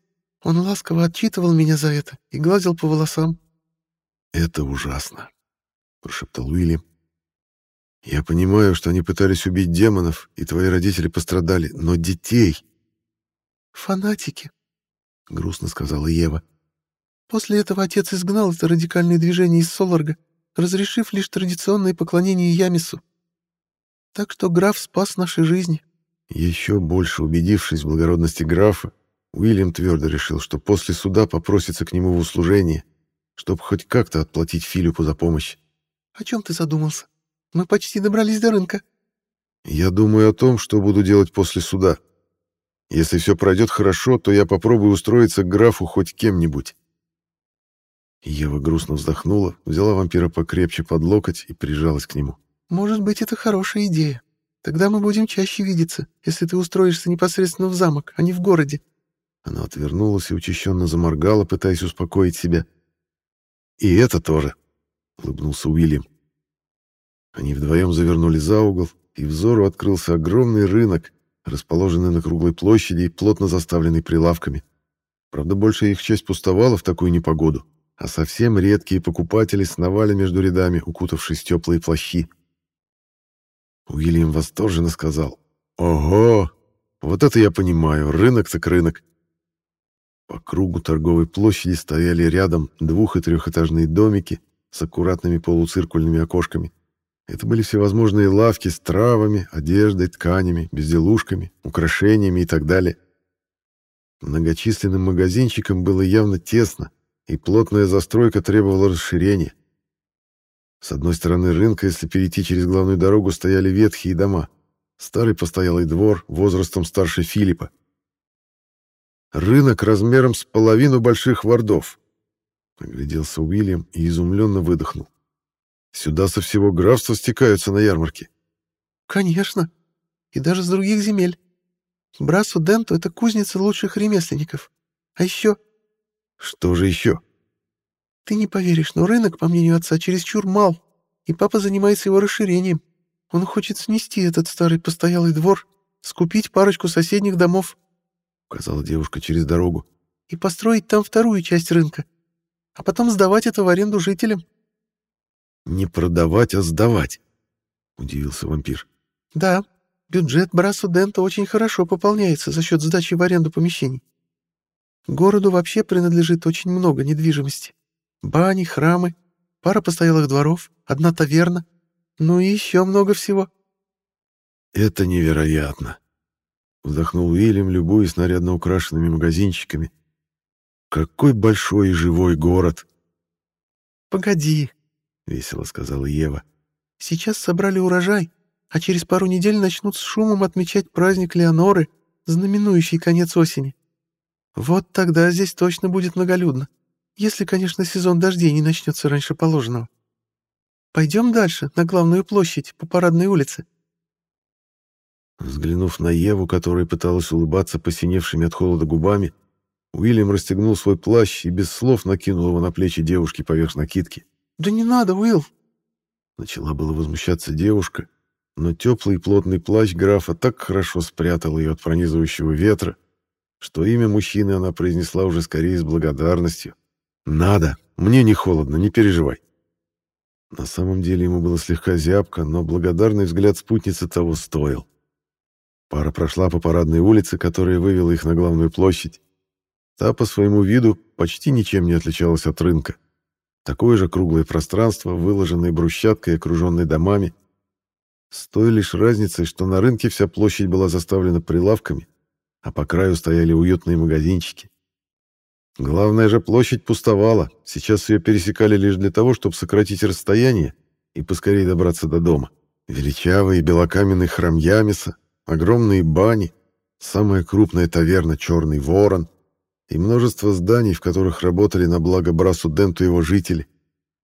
Он ласково отчитывал меня за это и гладил по волосам. «Это ужасно», — прошептал Уильям. «Я понимаю, что они пытались убить демонов, и твои родители пострадали, но детей...» «Фанатики», — грустно сказала Ева. «После этого отец изгнал это радикальное движение из Соларга, разрешив лишь традиционное поклонение Ямису. Так что граф спас наши жизни». Еще больше убедившись в благородности графа, Уильям твердо решил, что после суда попросится к нему в услужение, чтобы хоть как-то отплатить Филиппу за помощь. «О чем ты задумался? Мы почти добрались до рынка». «Я думаю о том, что буду делать после суда. Если все пройдет хорошо, то я попробую устроиться к графу хоть кем-нибудь». Ева грустно вздохнула, взяла вампира покрепче под локоть и прижалась к нему. «Может быть, это хорошая идея. Тогда мы будем чаще видеться, если ты устроишься непосредственно в замок, а не в городе». Она отвернулась и учащенно заморгала, пытаясь успокоить себя. «И это тоже», — улыбнулся Уильям. Они вдвоем завернули за угол, и взору открылся огромный рынок, расположенный на круглой площади и плотно заставленный прилавками. Правда, большая их часть пустовала в такую непогоду, а совсем редкие покупатели сновали между рядами, укутавшись в теплые плащи. Уильям восторженно сказал. «Ого! Вот это я понимаю, рынок так рынок!» По кругу торговой площади стояли рядом двух- и трехэтажные домики с аккуратными полуциркульными окошками. Это были всевозможные лавки с травами, одеждой, тканями, безделушками, украшениями и так далее. Многочисленным магазинчикам было явно тесно, и плотная застройка требовала расширения. С одной стороны рынка, если перейти через главную дорогу, стояли ветхие дома. Старый постоялый двор, возрастом старше Филиппа. Рынок размером с половину больших вардов. Огляделся Уильям и изумленно выдохнул. Сюда со всего графства стекаются на ярмарке. Конечно. И даже с других земель. Брасу Денту — это кузница лучших ремесленников. А еще... Что же еще? Ты не поверишь, но рынок, по мнению отца, чересчур мал, и папа занимается его расширением. Он хочет снести этот старый постоялый двор, скупить парочку соседних домов, — указала девушка через дорогу, — и построить там вторую часть рынка, а потом сдавать это в аренду жителям. «Не продавать, а сдавать», — удивился вампир. «Да, бюджет Брасу Дента очень хорошо пополняется за счет сдачи в аренду помещений. Городу вообще принадлежит очень много недвижимости. Бани, храмы, пара постоялых дворов, одна таверна, ну и еще много всего». «Это невероятно», — вздохнул Уильям, любуясь нарядно украшенными магазинчиками. «Какой большой и живой город!» «Погоди», — весело сказала Ева. «Сейчас собрали урожай, а через пару недель начнут с шумом отмечать праздник Леоноры, знаменующий конец осени. Вот тогда здесь точно будет многолюдно, если, конечно, сезон дождей не начнется раньше положенного. Пойдем дальше, на главную площадь, по парадной улице». Взглянув на Еву, которая пыталась улыбаться посиневшими от холода губами, Уильям расстегнул свой плащ и без слов накинул его на плечи девушки поверх накидки. «Да не надо, Уилл!» Начала было возмущаться девушка, но теплый плотный плащ графа так хорошо спрятал ее от пронизывающего ветра, что имя мужчины она произнесла уже скорее с благодарностью. «Надо! Мне не холодно, не переживай!» На самом деле ему было слегка зябко, но благодарный взгляд спутницы того стоил. Пара прошла по парадной улице, которая вывела их на главную площадь. Та по своему виду почти ничем не отличалась от рынка. Такое же круглое пространство, выложенное брусчаткой и окруженное домами. С той лишь разницей, что на рынке вся площадь была заставлена прилавками, а по краю стояли уютные магазинчики. Главная же площадь пустовала, сейчас ее пересекали лишь для того, чтобы сократить расстояние и поскорее добраться до дома. Величавый белокаменный храм Ямиса, огромные бани, самая крупная таверна «Черный ворон», и множество зданий, в которых работали на благо Брасу Денту его жители,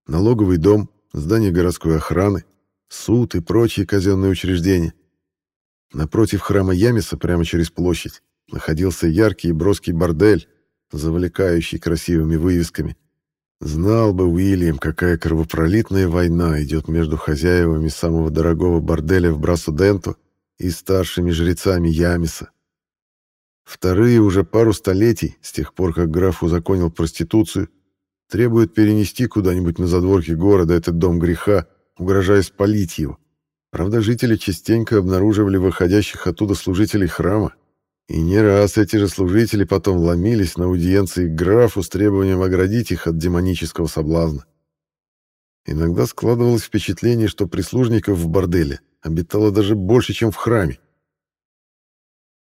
налоговый дом, здание городской охраны, суд и прочие казенные учреждения. Напротив храма Ямиса, прямо через площадь, находился яркий и броский бордель, завлекающий красивыми вывесками. Знал бы Уильям, какая кровопролитная война идет между хозяевами самого дорогого борделя в Брасуденто и старшими жрецами Ямиса. Вторые уже пару столетий, с тех пор, как граф узаконил проституцию, требуют перенести куда-нибудь на задворке города этот дом греха, угрожая спалить его. Правда, жители частенько обнаруживали выходящих оттуда служителей храма, и не раз эти же служители потом ломились на аудиенции к графу с требованием оградить их от демонического соблазна. Иногда складывалось впечатление, что прислужников в борделе обитало даже больше, чем в храме.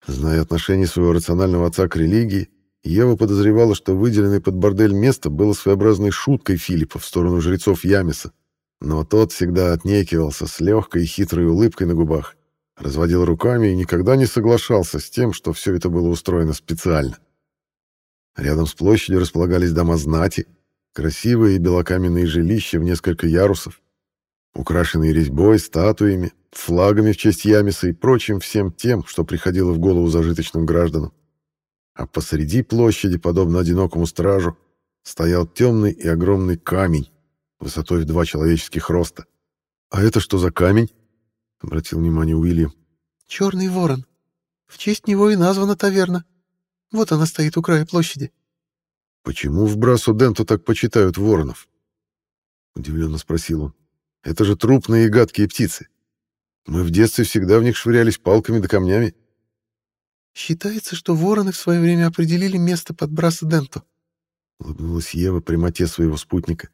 Зная отношение своего рационального отца к религии, Ева подозревала, что выделенное под бордель место было своеобразной шуткой Филиппа в сторону жрецов Ямиса, но тот всегда отнекивался с легкой и хитрой улыбкой на губах, разводил руками и никогда не соглашался с тем, что все это было устроено специально. Рядом с площадью располагались дома знати, красивые белокаменные жилища в несколько ярусов, украшенные резьбой, статуями, флагами в честь Ямиса и прочим всем тем, что приходило в голову зажиточным гражданам. А посреди площади, подобно одинокому стражу, стоял темный и огромный камень, высотой в два человеческих роста. «А это что за камень?» — обратил внимание Уильям. «Черный ворон. В честь него и названа таверна. Вот она стоит у края площади». «Почему в Брасу-Денту так почитают воронов?» — удивленно спросил он. «Это же трупные и гадкие птицы. Мы в детстве всегда в них швырялись палками да камнями». «Считается, что вороны в свое время определили место под Брасо-Денту», — улыбнулась Ева прямоте своего спутника.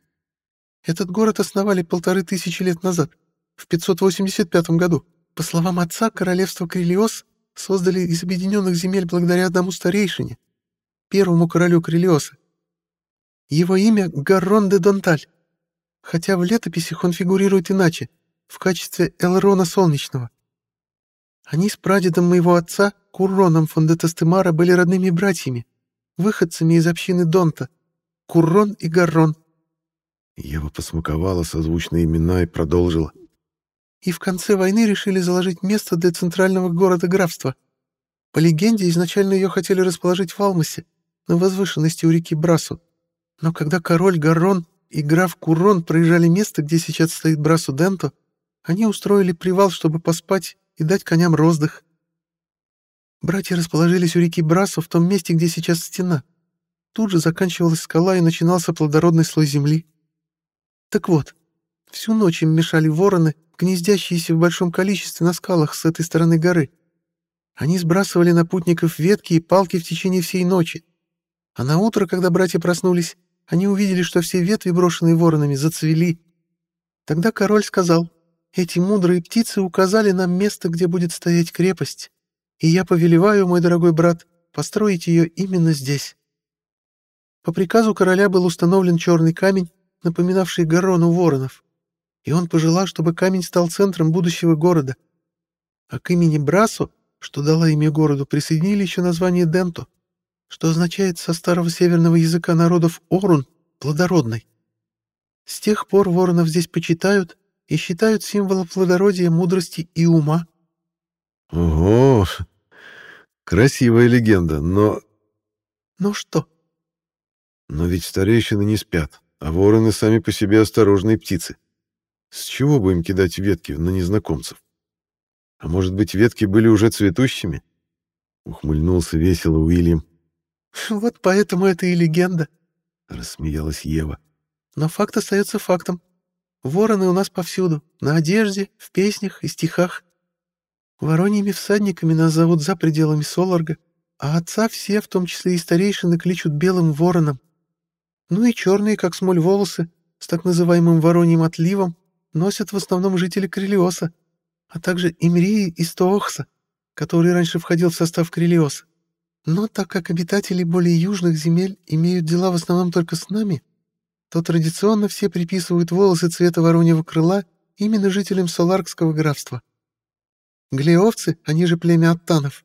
Этот город основали полторы тысячи лет назад, в 585 году. По словам отца, королевство Крилиос создали из объединенных земель благодаря одному старейшине, первому королю Крилиоса. Его имя Гаррон де Донталь, хотя в летописях он фигурирует иначе, в качестве Элрона Солнечного. Они с прадедом моего отца, Курроном фон де Тастемара, были родными братьями, выходцами из общины Донта, Куррон и Гаррон. Ева посмаковала созвучные имена и продолжила. И в конце войны решили заложить место для центрального города графства. По легенде, изначально ее хотели расположить в Алмасе, на возвышенности у реки Брасу. Но когда король Гаррон и граф Курон проезжали место, где сейчас стоит Брасу Денто, они устроили привал, чтобы поспать и дать коням роздых. Братья расположились у реки Брасу в том месте, где сейчас стена. Тут же заканчивалась скала и начинался плодородный слой земли. Так вот, всю ночь им мешали вороны, гнездящиеся в большом количестве на скалах с этой стороны горы. Они сбрасывали на путников ветки и палки в течение всей ночи. А на утро, когда братья проснулись, они увидели, что все ветви, брошенные воронами, зацвели. Тогда король сказал, «Эти мудрые птицы указали нам место, где будет стоять крепость, и я повелеваю, мой дорогой брат, построить ее именно здесь». По приказу короля был установлен черный камень, напоминавший горону воронов, и он пожелал, чтобы камень стал центром будущего города. А к имени Брасо, что дала имя городу, присоединили еще название Денто, что означает со старого северного языка народов Орун — плодородный. С тех пор воронов здесь почитают и считают символом плодородия, мудрости и ума. Ого, красивая легенда, но... Ну что? Но ведь старейшины не спят. А вороны сами по себе осторожные птицы. С чего бы им кидать ветки на незнакомцев? А может быть, ветки были уже цветущими? Ухмыльнулся весело Уильям. Вот поэтому это и легенда, рассмеялась Ева. Но факт остается фактом. Вороны у нас повсюду, на одежде, в песнях и стихах. Вороньими всадниками нас зовут за пределами Соларга, а отца все, в том числе и старейшины, кличут белым вороном. Ну и черные, как смоль, волосы с так называемым вороньим отливом носят в основном жители Крелиоса, а также Имрии и Стоохса, который раньше входил в состав Крелиоса. Но так как обитатели более южных земель имеют дела в основном только с нами, то традиционно все приписывают волосы цвета вороньего крыла именно жителям Соларкского графства. Глеовцы, они же племя оттанов,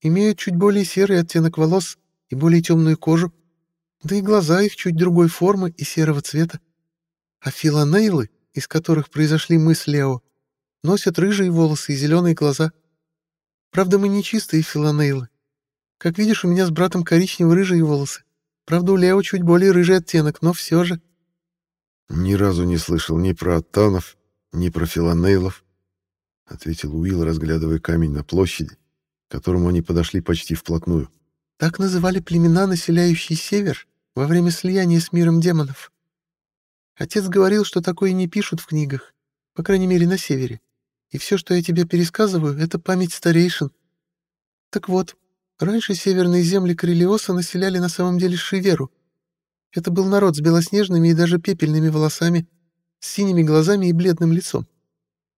имеют чуть более серый оттенок волос и более темную кожу, да и глаза их чуть другой формы и серого цвета. А филонейлы, из которых произошли мы с Лео, носят рыжие волосы и зеленые глаза. Правда, мы не чистые филонейлы. Как видишь, у меня с братом коричнево-рыжие волосы. Правда, у Лео чуть более рыжий оттенок, но все же. Ни разу не слышал ни про Аттанов, ни про Филонейлов, ответил Уилл, разглядывая камень на площади, к которому они подошли почти вплотную. Так называли племена, населяющие север, во время слияния с миром демонов. Отец говорил, что такое не пишут в книгах, по крайней мере, на севере. И все, что я тебе пересказываю, — это память старейшин. Так вот, раньше северные земли Крелиоса населяли на самом деле Шиверу. Это был народ с белоснежными и даже пепельными волосами, с синими глазами и бледным лицом.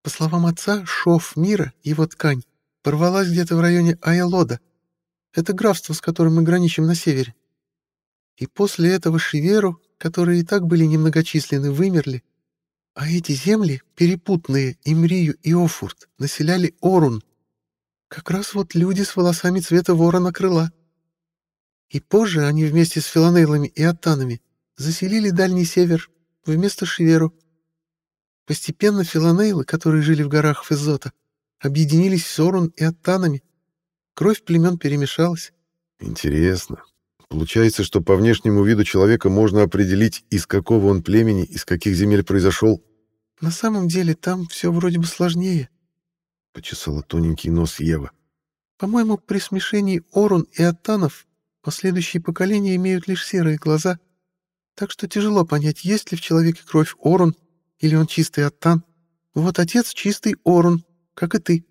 По словам отца, шов мира, его ткань, порвалась где-то в районе Айлода. Это графство, с которым мы граничим на севере. И после этого Шиверу, которые и так были немногочисленны, вымерли. А эти земли, перепутные Имрию и Офурт, населяли Орун. Как раз вот люди с волосами цвета ворона крыла. И позже они вместе с филонейлами и аттанами заселили Дальний Север вместо Шиверу. Постепенно филонейлы, которые жили в горах Фезота, объединились с Орун и аттанами. Кровь племен перемешалась. Интересно. Получается, что по внешнему виду человека можно определить, из какого он племени, из каких земель произошел? На самом деле там все вроде бы сложнее. Почесала тоненький нос Ева. По-моему, при смешении Орун и Аттанов последующие поколения имеют лишь серые глаза, так что тяжело понять, есть ли в человеке кровь Орун или он чистый Аттан. Вот отец чистый Орун, как и ты.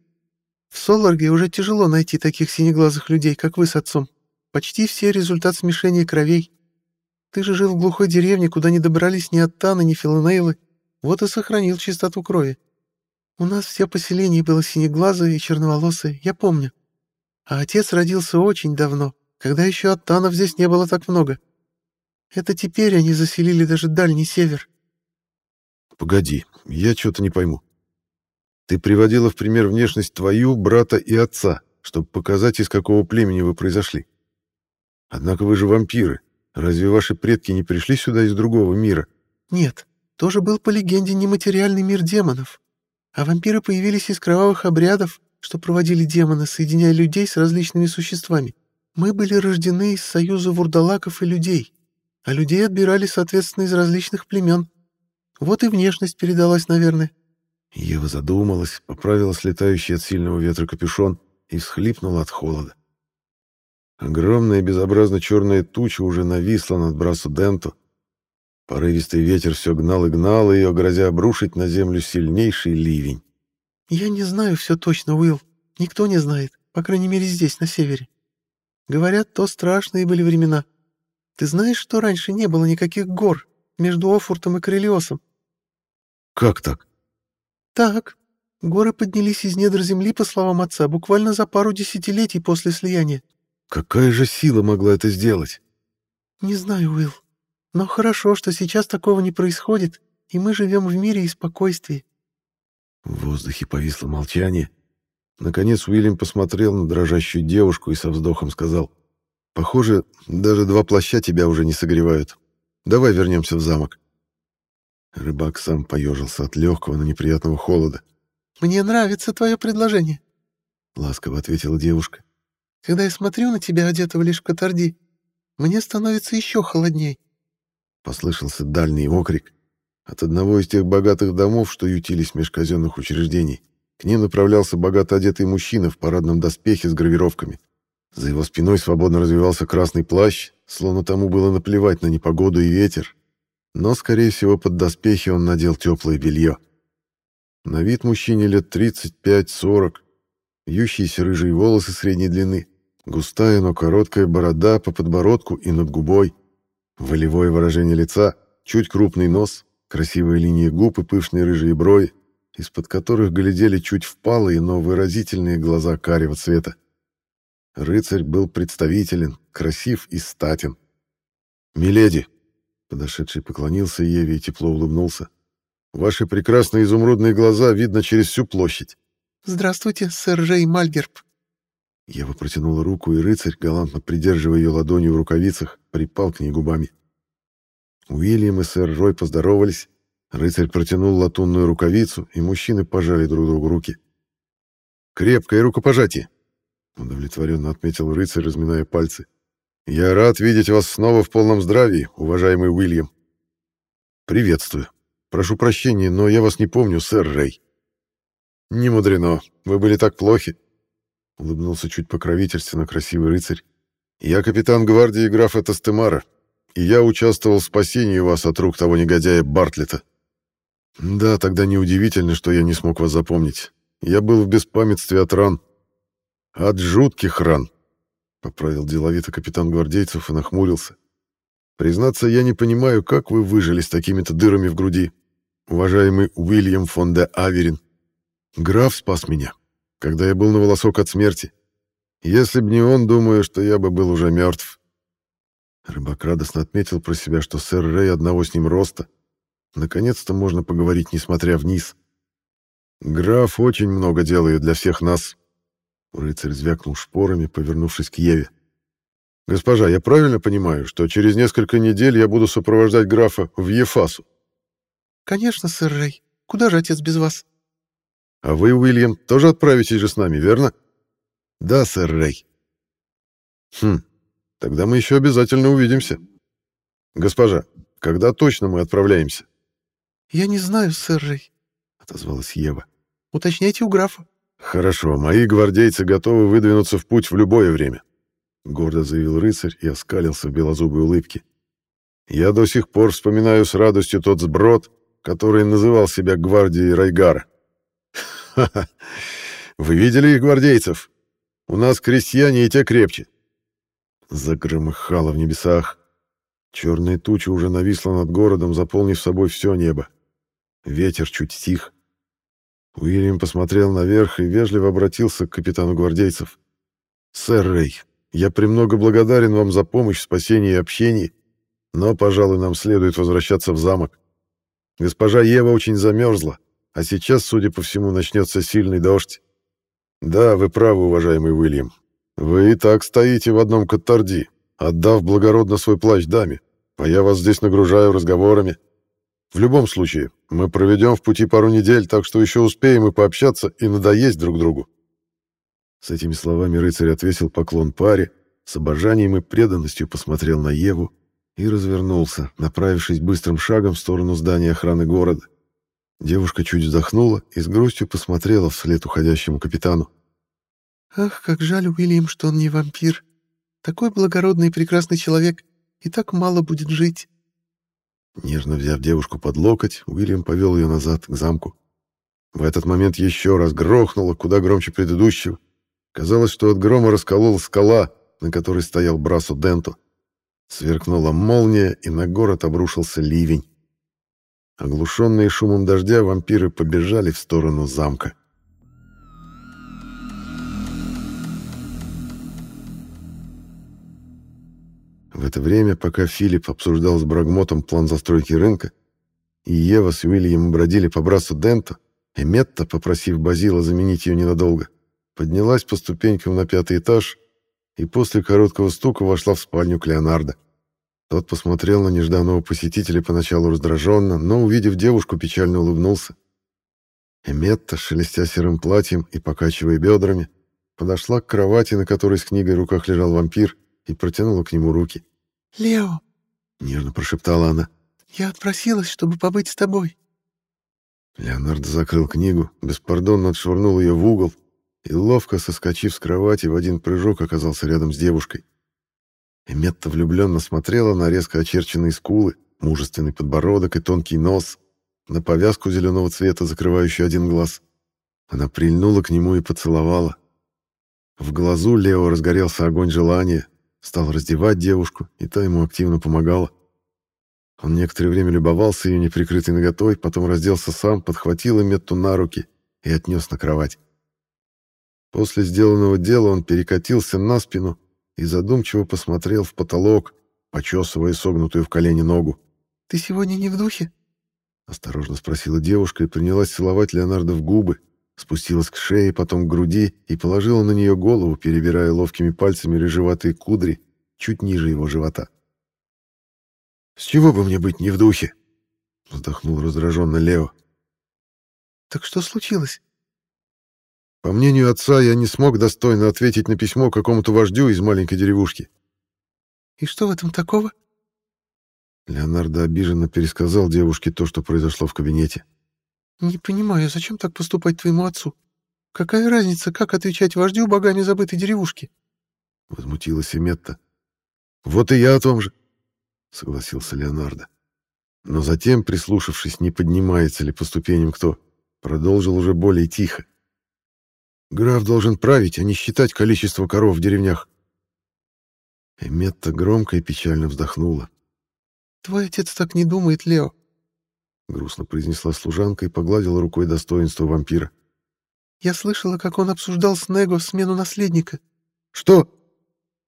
В Соларге уже тяжело найти таких синеглазых людей, как вы с отцом. Почти все результат смешения кровей. Ты же жил в глухой деревне, куда не добрались ни Аттаны, ни Филонейлы. Вот и сохранил чистоту крови. У нас все поселение было синеглазое и черноволосое, я помню. А отец родился очень давно, когда еще Аттанов здесь не было так много. Это теперь они заселили даже дальний север. Погоди, я что-то не пойму. Ты приводила в пример внешность твою, брата и отца, чтобы показать, из какого племени вы произошли. Однако вы же вампиры. Разве ваши предки не пришли сюда из другого мира? Нет, тоже был по легенде нематериальный мир демонов. А вампиры появились из кровавых обрядов, что проводили демоны, соединяя людей с различными существами. Мы были рождены из союза вурдалаков и людей, а людей отбирали, соответственно, из различных племен. Вот и внешность передалась, наверное. Ева задумалась, поправила слетающий от сильного ветра капюшон и всхлипнула от холода. Огромная безобразно черная туча уже нависла над Брасу Денту. Порывистый ветер все гнал и гнал ее, грозя обрушить на землю сильнейший ливень. «Я не знаю все точно, Уилл. Никто не знает, по крайней мере здесь, на севере. Говорят, то страшные были времена. Ты знаешь, что раньше не было никаких гор между Офуртом и Крелиосом?» «Как так?» «Так. Горы поднялись из недр земли, по словам отца, буквально за пару десятилетий после слияния. Какая же сила могла это сделать? Не знаю, Уилл. Но хорошо, что сейчас такого не происходит, и мы живем в мире и спокойствии. В воздухе повисло молчание. Наконец Уильям посмотрел на дрожащую девушку и со вздохом сказал. «Похоже, даже два плаща тебя уже не согревают. Давай вернемся в замок». Рыбак сам поежился от легкого, но неприятного холода. «Мне нравится твое предложение», — ласково ответила девушка. Когда я смотрю на тебя, одетого лишь в катарди, мне становится еще холодней. Послышался дальний окрик. От одного из тех богатых домов, что ютились меж казенных учреждений, к ним направлялся богато одетый мужчина в парадном доспехе с гравировками. За его спиной свободно развивался красный плащ, словно тому было наплевать на непогоду и ветер. Но, скорее всего, под доспехи он надел теплое белье. На вид мужчине лет 35-40, вьющиеся рыжие волосы средней длины, густая, но короткая борода по подбородку и над губой, волевое выражение лица, чуть крупный нос, красивые линии губ и пышные рыжие брови, из-под которых глядели чуть впалые, но выразительные глаза карего цвета. Рыцарь был представителен, красив и статен. «Миледи!» — подошедший поклонился Еве и тепло улыбнулся. «Ваши прекрасные изумрудные глаза видно через всю площадь. «Здравствуйте, сэр Рэй Мальгерб». Ева протянула руку, и рыцарь, галантно придерживая ее ладонью в рукавицах, припал к ней губами. Уильям и сэр Рой поздоровались, рыцарь протянул латунную рукавицу, и мужчины пожали друг другу руки. «Крепкое рукопожатие!» — удовлетворенно отметил рыцарь, разминая пальцы. «Я рад видеть вас снова в полном здравии, уважаемый Уильям». «Приветствую. Прошу прощения, но я вас не помню, сэр Рэй». «Не мудрено. Вы были так плохи», — улыбнулся чуть покровительственно красивый рыцарь. «Я капитан гвардии графа Тастемара, и я участвовал в спасении вас от рук того негодяя Бартлета. Да, тогда неудивительно, что я не смог вас запомнить. Я был в беспамятстве от ран. От жутких ран, — поправил деловито капитан гвардейцев и нахмурился. Признаться, я не понимаю, как вы выжили с такими-то дырами в груди, уважаемый Уильям фон де Аверин. Граф спас меня, когда я был на волосок от смерти. Если б не он, думаю, что я бы был уже мертв. Рыбак радостно отметил про себя, что сэр Рэй одного с ним роста. Наконец-то можно поговорить, несмотря вниз. Граф очень много делает для всех нас. Рыцарь звякнул шпорами, повернувшись к Еве. «Госпожа, я правильно понимаю, что через несколько недель я буду сопровождать графа в Ефасу?» «Конечно, сэр Рэй. Куда же отец без вас?» «А вы, Уильям, тоже отправитесь же с нами, верно?» «Да, сэр Рэй». «Хм, тогда мы еще обязательно увидимся. Госпожа, когда точно мы отправляемся?» «Я не знаю, сэр Рэй», — отозвалась Ева. «Уточняйте у графа». «Хорошо, мои гвардейцы готовы выдвинуться в путь в любое время. — гордо заявил рыцарь и оскалился в белозубой улыбке. «Я до сих пор вспоминаю с радостью тот сброд, который называл себя гвардией Райгара. Вы видели их, гвардейцев? У нас крестьяне и те крепче!» Загромыхало в небесах. Черная туча уже нависла над городом, заполнив собой все небо. Ветер чуть стих. Уильям посмотрел наверх и вежливо обратился к капитану гвардейцев. «Сэр Рэй, я премного благодарен вам за помощь, спасение и общение, но, пожалуй, нам следует возвращаться в замок. Госпожа Ева очень замерзла, а сейчас, судя по всему, начнется сильный дождь. Да, вы правы, уважаемый Уильям. Вы и так стоите в одном катарди, отдав благородно свой плащ даме, а я вас здесь нагружаю разговорами. В любом случае, мы проведем в пути пару недель, так что еще успеем и пообщаться, и надоесть друг другу. С этими словами рыцарь отвесил поклон паре, с обожанием и преданностью посмотрел на Еву и развернулся, направившись быстрым шагом в сторону здания охраны города. Девушка чуть вздохнула и с грустью посмотрела вслед уходящему капитану. «Ах, как жаль, Уильям, что он не вампир. Такой благородный и прекрасный человек, и так мало будет жить». Нежно взяв девушку под локоть, Уильям повел ее назад, к замку. В этот момент еще раз грохнуло, куда громче предыдущего, Казалось, что от грома расколола скала, на которой стоял Брасо Денто. Сверкнула молния, и на город обрушился ливень. Оглушенные шумом дождя, вампиры побежали в сторону замка. В это время, пока Филипп обсуждал с Брагмотом план застройки рынка, и Ева с Уильямом бродили по Брасу Денто, Эметта, попросив Базила заменить ее ненадолго, поднялась по ступенькам на пятый этаж и после короткого стука вошла в спальню к Леонардо. Тот посмотрел на нежданного посетителя поначалу раздраженно, но, увидев девушку, печально улыбнулся. Эметта, шелестя серым платьем и покачивая бедрами, подошла к кровати, на которой с книгой в руках лежал вампир, и протянула к нему руки. «Лео!» — нежно прошептала она. «Я отпросилась, чтобы побыть с тобой». Леонардо закрыл книгу, беспардонно отшвырнул ее в угол и, ловко соскочив с кровати, в один прыжок оказался рядом с девушкой. Эметта влюбленно смотрела на резко очерченные скулы, мужественный подбородок и тонкий нос, на повязку зеленого цвета, закрывающую один глаз. Она прильнула к нему и поцеловала. В глазу Лео разгорелся огонь желания, стал раздевать девушку, и та ему активно помогала. Он некоторое время любовался ее неприкрытой наготой, потом разделся сам, подхватил Эметту на руки и отнес на кровать. После сделанного дела он перекатился на спину и задумчиво посмотрел в потолок, почесывая согнутую в колени ногу. «Ты сегодня не в духе?» — осторожно спросила девушка и принялась целовать Леонардо в губы, спустилась к шее, потом к груди и положила на нее голову, перебирая ловкими пальцами рыжеватые кудри чуть ниже его живота. «С чего бы мне быть не в духе?» — вздохнул раздраженно Лео. «Так что случилось?» По мнению отца, я не смог достойно ответить на письмо какому-то вождю из маленькой деревушки. И что в этом такого? Леонардо обиженно пересказал девушке то, что произошло в кабинете. «Не понимаю, зачем так поступать твоему отцу? Какая разница, как отвечать вождю богами забытой деревушки?» Возмутилась Эметта. «Вот и я о том же», — согласился Леонардо. Но затем, прислушавшись, не поднимается ли по ступеням кто, продолжил уже более тихо. «Граф должен править, а не считать количество коров в деревнях». Эметта громко и печально вздохнула. «Твой отец так не думает, Лео», — грустно произнесла служанка и погладила рукой достоинство вампира. «Я слышала, как он обсуждал с Него смену наследника». «Что?»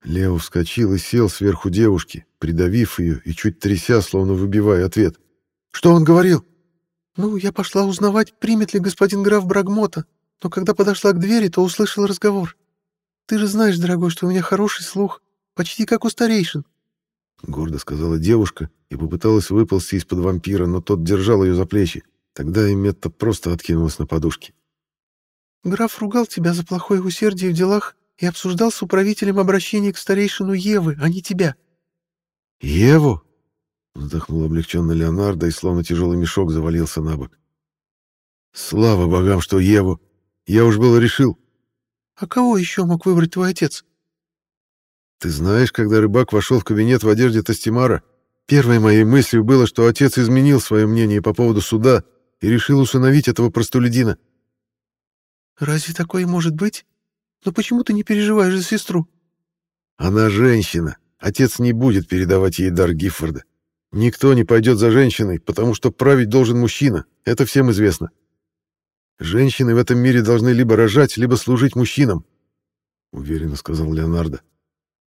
Лео вскочил и сел сверху девушки, придавив ее и чуть тряся, словно выбивая ответ. «Что он говорил?» «Ну, я пошла узнавать, примет ли господин граф Брагмота, но когда подошла к двери, то услышала разговор. Ты же знаешь, дорогой, что у меня хороший слух, почти как у старейшин. — гордо сказала девушка и попыталась выползти из-под вампира, но тот держал ее за плечи. Тогда Эметта просто откинулась на подушки. «Граф ругал тебя за плохое усердие в делах и обсуждал с управителем обращение к старейшину Евы, а не тебя». «Еву?» — вздохнул облегченно Леонардо и словно тяжелый мешок завалился на бок. «Слава богам, что Еву! Я уж было решил». «А кого еще мог выбрать твой отец?» Ты знаешь, когда рыбак вошел в кабинет в одежде Тастимара, первой моей мыслью было, что отец изменил свое мнение по поводу суда и решил усыновить этого простолюдина. Разве такое может быть? Но почему ты не переживаешь за сестру? Она женщина. Отец не будет передавать ей дар Гиффорда. Никто не пойдет за женщиной, потому что править должен мужчина. Это всем известно. Женщины в этом мире должны либо рожать, либо служить мужчинам, — уверенно сказал Леонардо.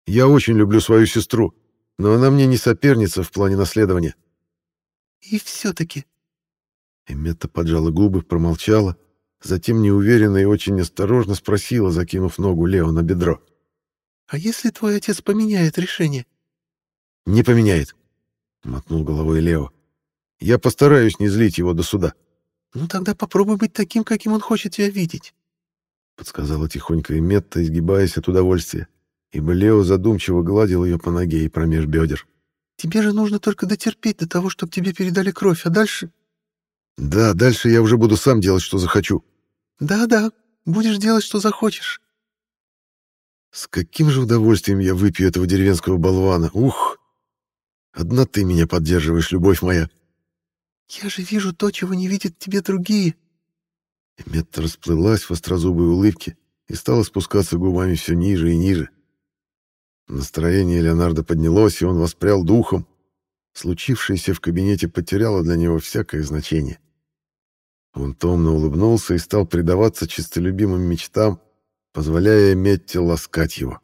Я очень люблю свою сестру, но она мне не соперница в плане наследования. И все-таки... Эметта поджала губы, промолчала, затем неуверенно и очень осторожно спросила, закинув ногу Лео на бедро. «А если твой отец поменяет решение?» «Не поменяет», — мотнул головой Лео. «Я постараюсь не злить его до суда». «Ну тогда попробуй быть таким, каким он хочет тебя видеть», — подсказала тихонько Эметта, изгибаясь от удовольствия ибо Лео задумчиво гладил ее по ноге и промеж бедер. «Тебе же нужно только дотерпеть до того, чтобы тебе передали кровь, а дальше...» «Да, дальше я уже буду сам делать, что захочу». «Да-да, будешь делать, что захочешь». С каким же удовольствием я выпью этого деревенского болвана. Ух! Одна ты меня поддерживаешь, любовь моя. Я же вижу то, чего не видят тебе другие. Эметта расплылась в острозубой улыбке и стала спускаться губами все ниже и ниже. Настроение Леонардо поднялось, и он воспрял духом. Случившееся в кабинете потеряло для него всякое значение. Он томно улыбнулся и стал предаваться чистолюбимым мечтам, позволяя Метте ласкать его.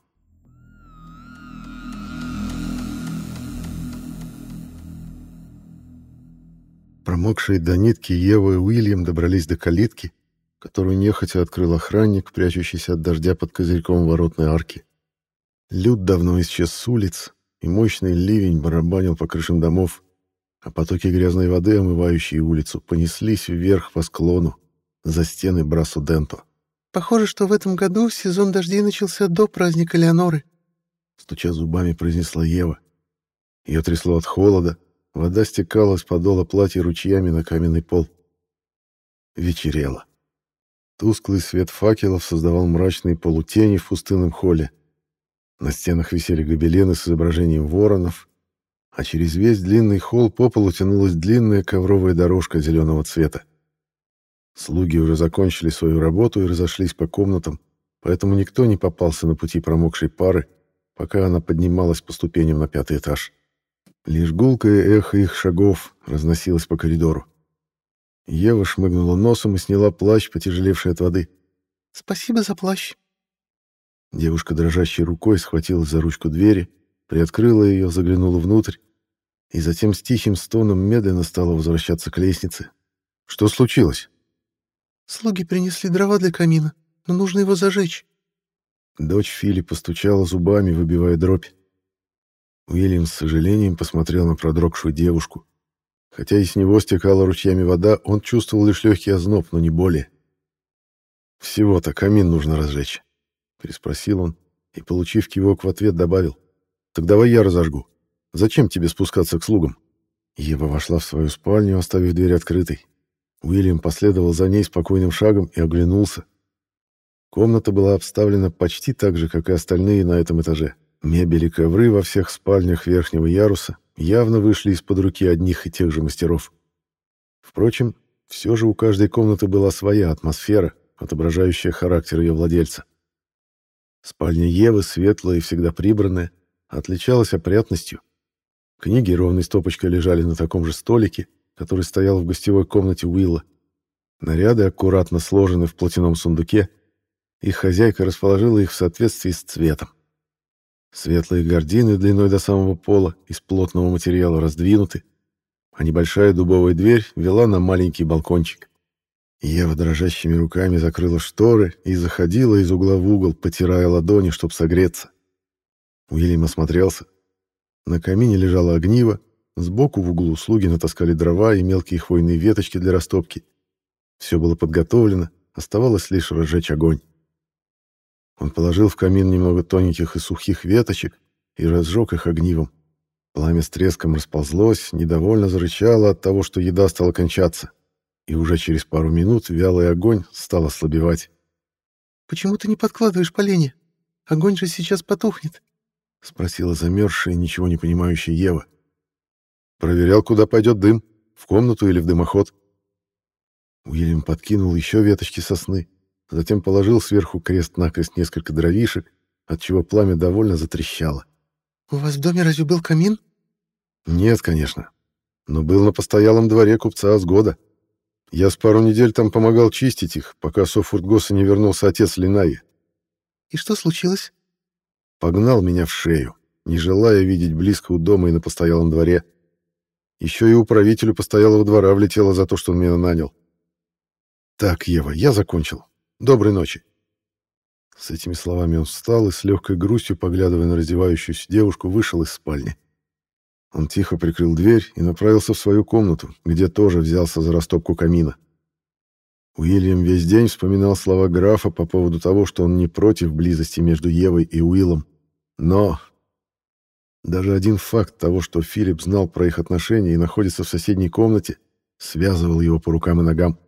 Промокшие до нитки Ева и Уильям добрались до калитки, которую нехотя открыл охранник, прячущийся от дождя под козырьком воротной арки. Люд давно исчез с улиц, и мощный ливень барабанил по крышам домов, а потоки грязной воды, омывающие улицу, понеслись вверх по склону, за стены Брасу-Денто. «Похоже, что в этом году сезон дождей начался до праздника Леоноры», — стуча зубами, произнесла Ева. Ее трясло от холода, вода стекала с подола платья ручьями на каменный пол. Вечерело. Тусклый свет факелов создавал мрачные полутени в пустынном холле, на стенах висели гобелены с изображением воронов, а через весь длинный холл по полу тянулась длинная ковровая дорожка зеленого цвета. Слуги уже закончили свою работу и разошлись по комнатам, поэтому никто не попался на пути промокшей пары, пока она поднималась по ступеням на пятый этаж. Лишь гулкое эхо их шагов разносилось по коридору. Ева шмыгнула носом и сняла плащ, потяжелевший от воды. «Спасибо за плащ», Девушка дрожащей рукой схватилась за ручку двери, приоткрыла ее, заглянула внутрь и затем с тихим стоном медленно стала возвращаться к лестнице. Что случилось? Слуги принесли дрова для камина, но нужно его зажечь. Дочь Фили постучала зубами, выбивая дробь. Уильям с сожалением посмотрел на продрогшую девушку. Хотя и с него стекала ручьями вода, он чувствовал лишь легкий озноб, но не более. Всего-то камин нужно разжечь переспросил он и, получив кивок в ответ, добавил. «Так давай я разожгу. Зачем тебе спускаться к слугам? Ева вошла в свою спальню, оставив дверь открытой. Уильям последовал за ней спокойным шагом и оглянулся. Комната была обставлена почти так же, как и остальные на этом этаже. Мебель и ковры во всех спальнях верхнего яруса явно вышли из-под руки одних и тех же мастеров. Впрочем, все же у каждой комнаты была своя атмосфера, отображающая характер ее владельца. Спальня Евы, светлая и всегда прибранная, отличалась опрятностью. Книги ровной стопочкой лежали на таком же столике, который стоял в гостевой комнате Уилла. Наряды аккуратно сложены в платяном сундуке. Их хозяйка расположила их в соответствии с цветом. Светлые гардины длиной до самого пола из плотного материала раздвинуты, а небольшая дубовая дверь вела на маленький балкончик. Ева дрожащими руками закрыла шторы и заходила из угла в угол, потирая ладони, чтобы согреться. Уильям осмотрелся. На камине лежало огниво, сбоку в углу слуги натаскали дрова и мелкие хвойные веточки для растопки. Все было подготовлено, оставалось лишь разжечь огонь. Он положил в камин немного тоненьких и сухих веточек и разжег их огнивом. Пламя с треском расползлось, недовольно зарычало от того, что еда стала кончаться. И уже через пару минут вялый огонь стал ослабевать. «Почему ты не подкладываешь поленья? Огонь же сейчас потухнет», — спросила замерзшая, ничего не понимающая Ева. «Проверял, куда пойдет дым, в комнату или в дымоход». Уильям подкинул еще веточки сосны, затем положил сверху крест-накрест несколько дровишек, отчего пламя довольно затрещало. «У вас в доме разве был камин?» «Нет, конечно. Но был на постоялом дворе купца с года. Я с пару недель там помогал чистить их, пока с Офуртгоса не вернулся отец Линаи. «И что случилось?» Погнал меня в шею, не желая видеть близко у дома и на постоялом дворе. Еще и управителю постоялого двора влетело за то, что он меня нанял. «Так, Ева, я закончил. Доброй ночи». С этими словами он встал и с легкой грустью, поглядывая на раздевающуюся девушку, вышел из спальни. Он тихо прикрыл дверь и направился в свою комнату, где тоже взялся за растопку камина. Уильям весь день вспоминал слова графа по поводу того, что он не против близости между Евой и Уиллом. Но даже один факт того, что Филипп знал про их отношения и находится в соседней комнате, связывал его по рукам и ногам.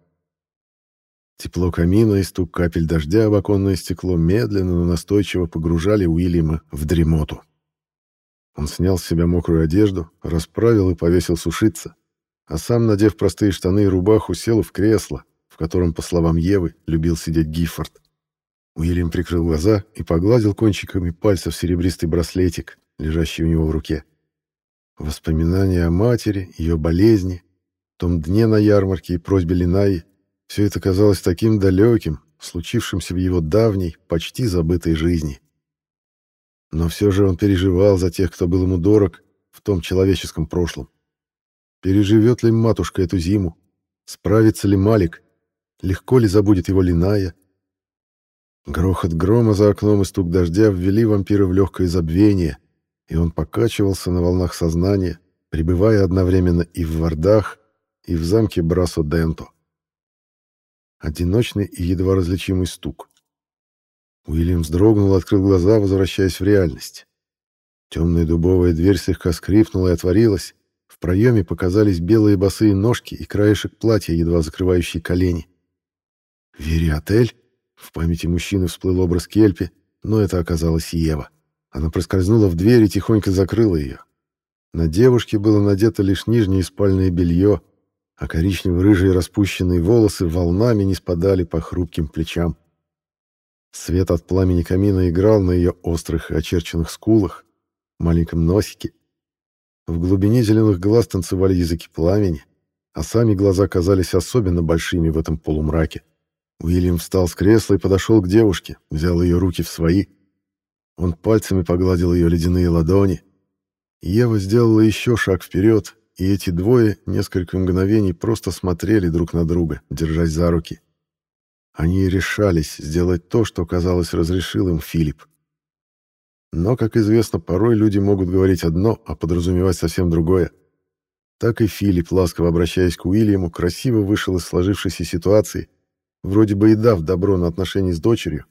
Тепло камина и стук капель дождя в оконное стекло медленно, но настойчиво погружали Уильяма в дремоту. Он снял с себя мокрую одежду, расправил и повесил сушиться, а сам, надев простые штаны и рубаху, сел в кресло, в котором, по словам Евы, любил сидеть Гиффорд. Уильям прикрыл глаза и погладил кончиками пальцев серебристый браслетик, лежащий у него в руке. Воспоминания о матери, ее болезни, том дне на ярмарке и просьбе Линаи все это казалось таким далеким, случившимся в его давней, почти забытой жизни. Но все же он переживал за тех, кто был ему дорог в том человеческом прошлом. Переживет ли матушка эту зиму? Справится ли Малик? Легко ли забудет его Линая? Грохот грома за окном и стук дождя ввели вампира в легкое забвение, и он покачивался на волнах сознания, пребывая одновременно и в Вардах, и в замке Брасо-Денто. Одиночный и едва различимый стук. Уильям вздрогнул открыл глаза, возвращаясь в реальность. Темная дубовая дверь слегка скрипнула и отворилась. В проеме показались белые босые ножки и краешек платья, едва закрывающий колени. «Вери-отель?» В памяти мужчины всплыл образ Кельпи, но это оказалась Ева. Она проскользнула в дверь и тихонько закрыла ее. На девушке было надето лишь нижнее спальное белье, а коричнево-рыжие распущенные волосы волнами не спадали по хрупким плечам. Свет от пламени камина играл на ее острых и очерченных скулах, маленьком носике. В глубине зеленых глаз танцевали языки пламени, а сами глаза казались особенно большими в этом полумраке. Уильям встал с кресла и подошел к девушке, взял ее руки в свои. Он пальцами погладил ее ледяные ладони. Ева сделала еще шаг вперед, и эти двое несколько мгновений просто смотрели друг на друга, держась за руки. Они решались сделать то, что, казалось, разрешил им Филипп. Но, как известно, порой люди могут говорить одно, а подразумевать совсем другое. Так и Филипп, ласково обращаясь к Уильяму, красиво вышел из сложившейся ситуации, вроде бы и дав добро на отношения с дочерью,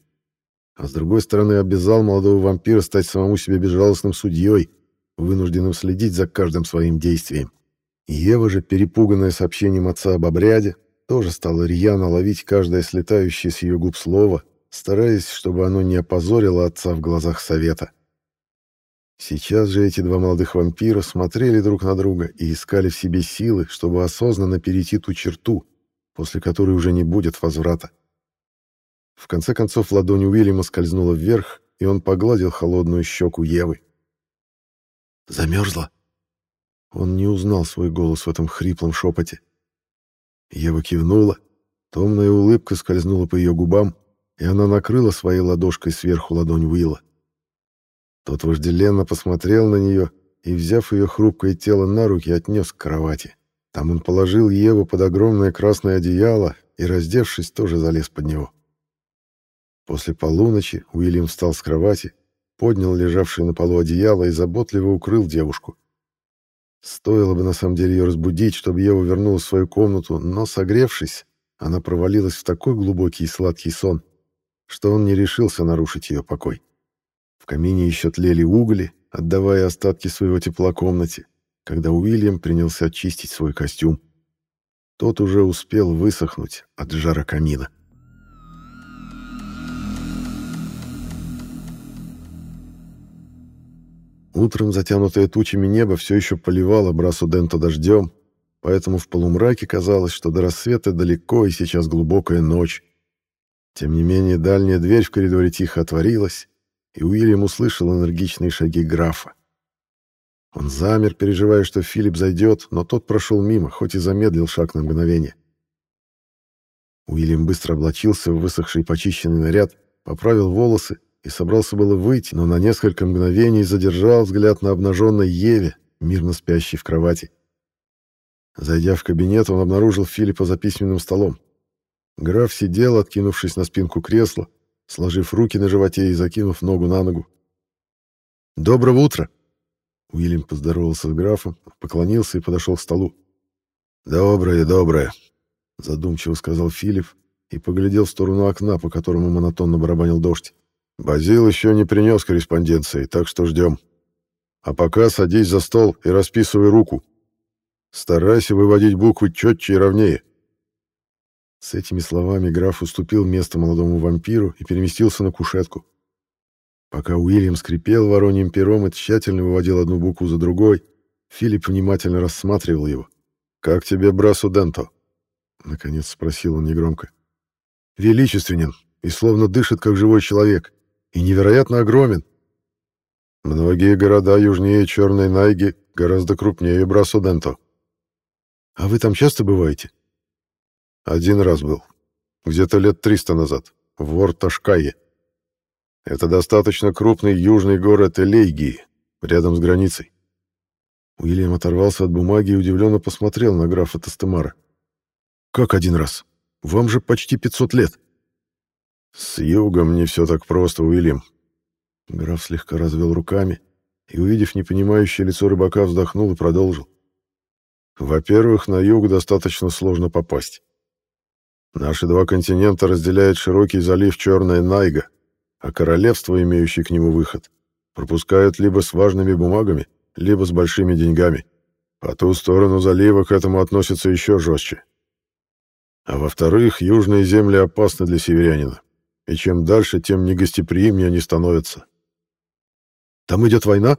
а с другой стороны обязал молодого вампира стать самому себе безжалостным судьей, вынужденным следить за каждым своим действием. Ева же, перепуганная сообщением отца об обряде, тоже стала рьяно ловить каждое слетающее с ее губ слово, стараясь, чтобы оно не опозорило отца в глазах совета. Сейчас же эти два молодых вампира смотрели друг на друга и искали в себе силы, чтобы осознанно перейти ту черту, после которой уже не будет возврата. В конце концов ладонь Уильяма скользнула вверх, и он погладил холодную щеку Евы. «Замерзла?» Он не узнал свой голос в этом хриплом шепоте. Ева кивнула, томная улыбка скользнула по ее губам, и она накрыла своей ладошкой сверху ладонь Уилла. Тот вожделенно посмотрел на нее и, взяв ее хрупкое тело на руки, отнес к кровати. Там он положил Еву под огромное красное одеяло и, раздевшись, тоже залез под него. После полуночи Уильям встал с кровати, поднял лежавшее на полу одеяло и заботливо укрыл девушку. Стоило бы на самом деле ее разбудить, чтобы Ева вернулась в свою комнату, но, согревшись, она провалилась в такой глубокий и сладкий сон, что он не решился нарушить ее покой. В камине еще тлели угли, отдавая остатки своего тепла комнате, когда Уильям принялся очистить свой костюм. Тот уже успел высохнуть от жара камина. Утром затянутое тучами небо все еще поливало Брасу Денто дождем, поэтому в полумраке казалось, что до рассвета далеко и сейчас глубокая ночь. Тем не менее, дальняя дверь в коридоре тихо отворилась, и Уильям услышал энергичные шаги графа. Он замер, переживая, что Филипп зайдет, но тот прошел мимо, хоть и замедлил шаг на мгновение. Уильям быстро облачился в высохший почищенный наряд, поправил волосы и собрался было выйти, но на несколько мгновений задержал взгляд на обнаженной Еве, мирно спящей в кровати. Зайдя в кабинет, он обнаружил Филиппа за письменным столом. Граф сидел, откинувшись на спинку кресла, сложив руки на животе и закинув ногу на ногу. «Доброго утра!» Уильям поздоровался с графом, поклонился и подошел к столу. «Доброе, доброе!» — задумчиво сказал Филипп и поглядел в сторону окна, по которому монотонно барабанил дождь. «Базил еще не принес корреспонденции, так что ждем. А пока садись за стол и расписывай руку. Старайся выводить буквы четче и ровнее. С этими словами граф уступил место молодому вампиру и переместился на кушетку. Пока Уильям скрипел вороньим пером и тщательно выводил одну букву за другой, Филипп внимательно рассматривал его. «Как тебе, Брасу Денто?» — наконец спросил он негромко. «Величественен и словно дышит, как живой человек, и невероятно огромен. Многие города южнее Черной Найги гораздо крупнее Брасу Денто. А вы там часто бываете?» Один раз был. Где-то лет триста назад. В Орташкае. Это достаточно крупный южный город Элейгии, рядом с границей. Уильям оторвался от бумаги и удивленно посмотрел на графа Тастемара. «Как один раз? Вам же почти 500 лет». «С югом не все так просто, Уильям». Граф слегка развел руками и, увидев непонимающее лицо рыбака, вздохнул и продолжил. «Во-первых, на юг достаточно сложно попасть. Наши два континента разделяет широкий залив Черная Найга, а королевство, имеющее к нему выход, пропускают либо с важными бумагами, либо с большими деньгами. По ту сторону залива к этому относятся еще жестче. А во-вторых, южные земли опасны для северянина, и чем дальше, тем негостеприимнее они становятся. «Там идет война?»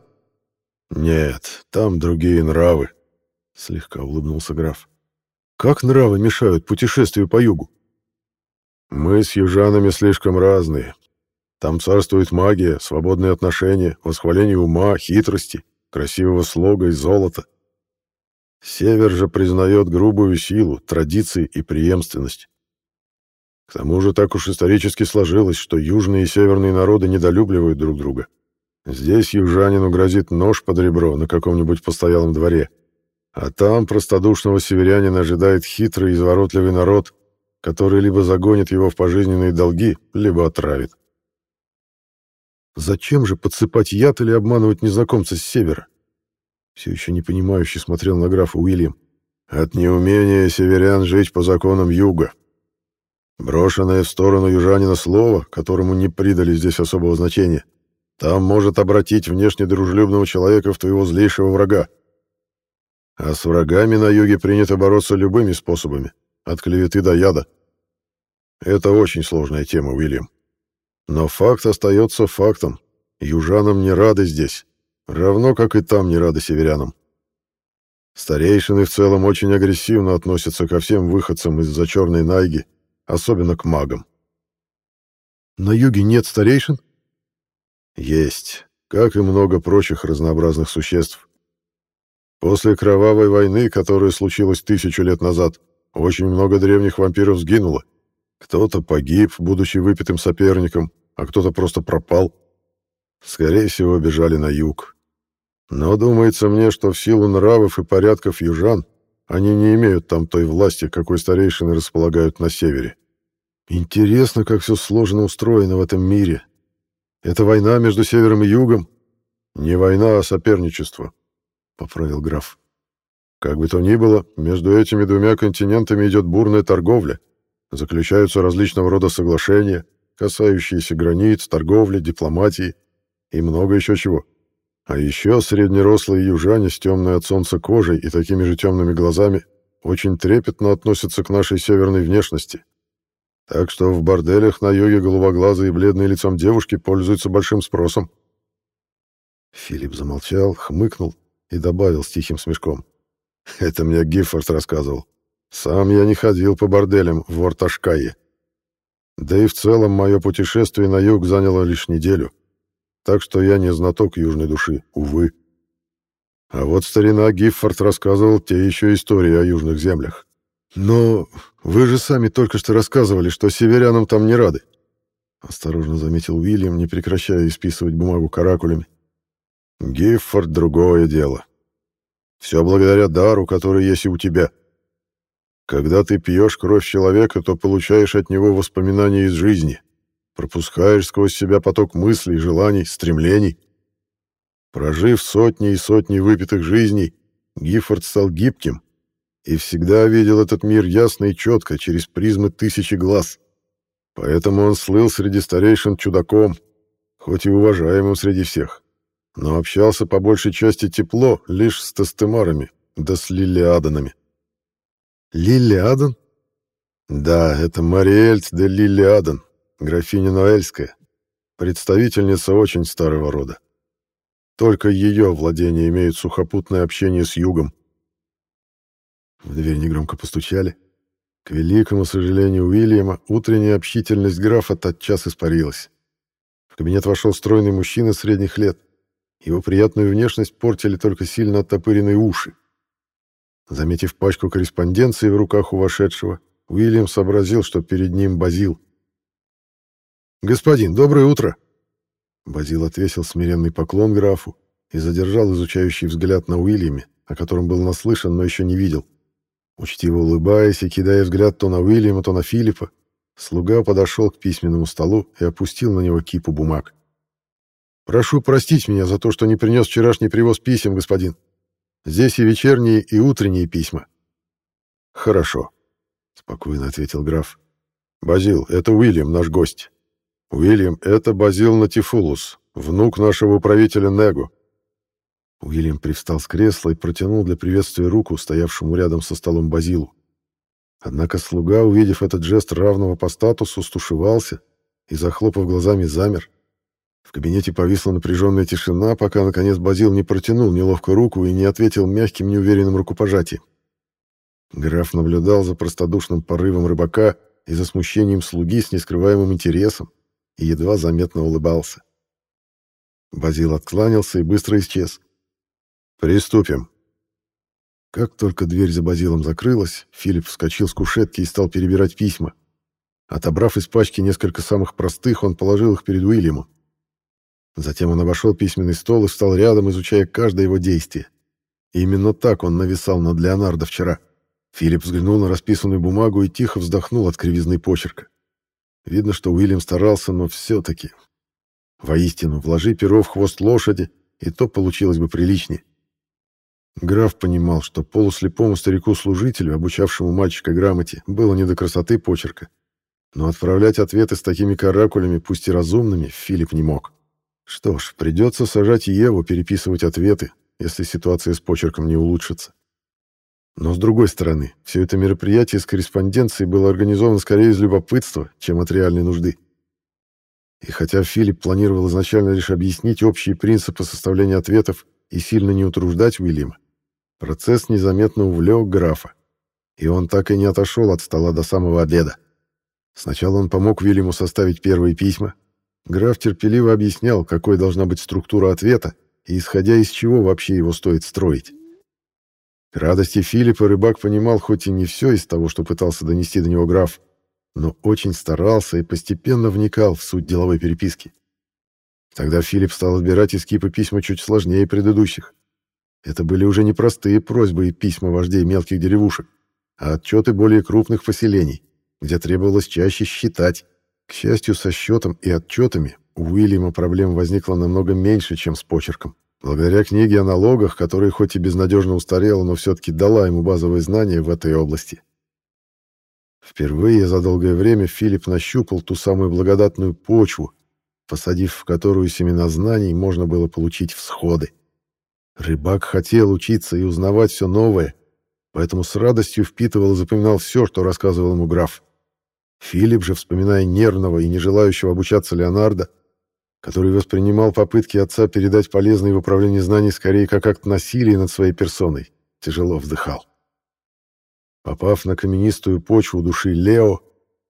«Нет, там другие нравы», — слегка улыбнулся граф. Как нравы мешают путешествию по югу? Мы с южанами слишком разные. Там царствует магия, свободные отношения, восхваление ума, хитрости, красивого слога и золота. Север же признает грубую силу, традиции и преемственность. К тому же так уж исторически сложилось, что южные и северные народы недолюбливают друг друга. Здесь южанину грозит нож под ребро на каком-нибудь постоялом дворе — а там простодушного северянина ожидает хитрый и изворотливый народ, который либо загонит его в пожизненные долги, либо отравит. Зачем же подсыпать яд или обманывать незнакомца с севера? Все еще непонимающе смотрел на графа Уильям. От неумения северян жить по законам юга. Брошенное в сторону южанина слово, которому не придали здесь особого значения, там может обратить внешне дружелюбного человека в твоего злейшего врага. А с врагами на юге принято бороться любыми способами, от клеветы до яда. Это очень сложная тема, Уильям. Но факт остается фактом. Южанам не рады здесь, равно как и там не рады северянам. Старейшины в целом очень агрессивно относятся ко всем выходцам из-за черной найги, особенно к магам. На юге нет старейшин? Есть, как и много прочих разнообразных существ. После кровавой войны, которая случилась тысячу лет назад, очень много древних вампиров сгинуло. Кто-то погиб, будучи выпитым соперником, а кто-то просто пропал. Скорее всего, бежали на юг. Но думается мне, что в силу нравов и порядков южан они не имеют там той власти, какой старейшины располагают на севере. Интересно, как все сложно устроено в этом мире. Это война между севером и югом? Не война, а соперничество, — поправил граф. Как бы то ни было, между этими двумя континентами идет бурная торговля. Заключаются различного рода соглашения, касающиеся границ, торговли, дипломатии и много еще чего. А еще среднерослые южане с темной от солнца кожей и такими же темными глазами очень трепетно относятся к нашей северной внешности. Так что в борделях на юге голубоглазые и бледные лицом девушки пользуются большим спросом. Филипп замолчал, хмыкнул и добавил с тихим смешком. «Это мне Гиффорд рассказывал. Сам я не ходил по борделям в Ворташкае. Да и в целом мое путешествие на юг заняло лишь неделю. Так что я не знаток южной души, увы. А вот старина Гиффорд рассказывал те еще истории о южных землях. Но вы же сами только что рассказывали, что северянам там не рады. Осторожно заметил Уильям, не прекращая исписывать бумагу каракулями. Гиффорд — другое дело. Все благодаря дару, который есть и у тебя. Когда ты пьешь кровь человека, то получаешь от него воспоминания из жизни, пропускаешь сквозь себя поток мыслей, желаний, стремлений. Прожив сотни и сотни выпитых жизней, Гиффорд стал гибким и всегда видел этот мир ясно и четко через призмы тысячи глаз. Поэтому он слыл среди старейшин чудаком, хоть и уважаемым среди всех, но общался по большей части тепло лишь с тестемарами да с лилиаданами. Лилиадан? Да, это Мариэльт де Лилиадан, графиня Ноэльская, представительница очень старого рода. Только ее владения имеют сухопутное общение с югом. В дверь негромко постучали. К великому сожалению Уильяма, утренняя общительность графа тотчас испарилась. В кабинет вошел стройный мужчина средних лет. Его приятную внешность портили только сильно оттопыренные уши. Заметив пачку корреспонденции в руках у вошедшего, Уильям сообразил, что перед ним Базил. «Господин, доброе утро!» Базил отвесил смиренный поклон графу и задержал изучающий взгляд на Уильяме, о котором был наслышан, но еще не видел. Учтиво улыбаясь и кидая взгляд то на Уильяма, то на Филиппа, слуга подошел к письменному столу и опустил на него кипу бумаг. «Прошу простить меня за то, что не принес вчерашний привоз писем, господин. Здесь и вечерние, и утренние письма. Хорошо, спокойно ответил граф. Базил, это Уильям, наш гость. Уильям, это Базил Натифулус, внук нашего управителя Него. Уильям привстал с кресла и протянул для приветствия руку стоявшему рядом со столом Базилу. Однако слуга, увидев этот жест равного по статусу, стушевался и, захлопав глазами, замер. В кабинете повисла напряженная тишина, пока, наконец, Базил не протянул неловко руку и не ответил мягким, неуверенным рукопожатием. Граф наблюдал за простодушным порывом рыбака и за смущением слуги с нескрываемым интересом и едва заметно улыбался. Базил откланялся и быстро исчез. «Приступим». Как только дверь за Базилом закрылась, Филипп вскочил с кушетки и стал перебирать письма. Отобрав из пачки несколько самых простых, он положил их перед Уильямом. Затем он обошел письменный стол и встал рядом, изучая каждое его действие. И именно так он нависал над Леонардо вчера. Филипп взглянул на расписанную бумагу и тихо вздохнул от кривизны почерка. Видно, что Уильям старался, но все-таки... Воистину, вложи перо в хвост лошади, и то получилось бы приличнее. Граф понимал, что полуслепому старику-служителю, обучавшему мальчика грамоте, было не до красоты почерка. Но отправлять ответы с такими каракулями, пусть и разумными, Филипп не мог. Что ж, придется сажать Еву переписывать ответы, если ситуация с почерком не улучшится. Но, с другой стороны, все это мероприятие с корреспонденцией было организовано скорее из любопытства, чем от реальной нужды. И хотя Филипп планировал изначально лишь объяснить общие принципы составления ответов и сильно не утруждать Уильяма, процесс незаметно увлек графа, и он так и не отошел от стола до самого обеда. Сначала он помог Уильяму составить первые письма. Граф терпеливо объяснял, какой должна быть структура ответа и исходя из чего вообще его стоит строить. К радости Филиппа рыбак понимал хоть и не все из того, что пытался донести до него граф, но очень старался и постепенно вникал в суть деловой переписки. Тогда Филипп стал отбирать из кипа письма чуть сложнее предыдущих. Это были уже не простые просьбы и письма вождей мелких деревушек, а отчеты более крупных поселений, где требовалось чаще считать. К счастью, со счетом и отчетами у Уильяма проблем возникло намного меньше, чем с почерком. Благодаря книге о налогах, которая хоть и безнадежно устарела, но все-таки дала ему базовые знания в этой области. Впервые за долгое время Филипп нащупал ту самую благодатную почву, посадив в которую семена знаний можно было получить всходы. Рыбак хотел учиться и узнавать все новое, поэтому с радостью впитывал и запоминал все, что рассказывал ему граф. Филипп же, вспоминая нервного и не желающего обучаться Леонардо, который воспринимал попытки отца передать полезные в управлении знаний скорее как акт насилия над своей персоной, тяжело вздыхал. Попав на каменистую почву души Лео,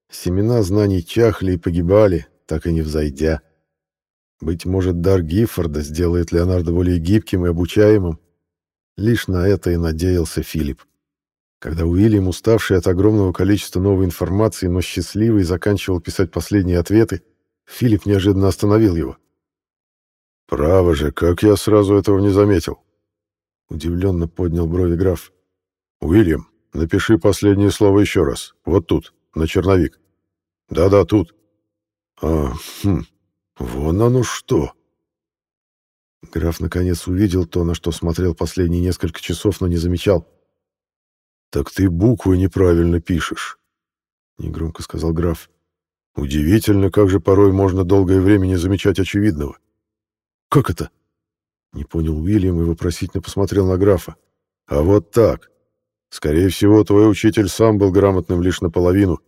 семена знаний чахли и погибали, так и не взойдя. Быть может, дар Гиффорда сделает Леонардо более гибким и обучаемым. Лишь на это и надеялся Филипп. Когда Уильям, уставший от огромного количества новой информации, но счастливый, заканчивал писать последние ответы, Филипп неожиданно остановил его. «Право же, как я сразу этого не заметил!» Удивленно поднял брови граф. «Уильям, напиши последнее слово еще раз. Вот тут, на черновик. Да-да, тут. А, хм, вон оно что!» Граф наконец увидел то, на что смотрел последние несколько часов, но не замечал. «Так ты буквы неправильно пишешь», — негромко сказал граф. Удивительно, как же порой можно долгое время не замечать очевидного. Как это? Не понял Уильям и вопросительно посмотрел на графа. А вот так. Скорее всего, твой учитель сам был грамотным лишь наполовину,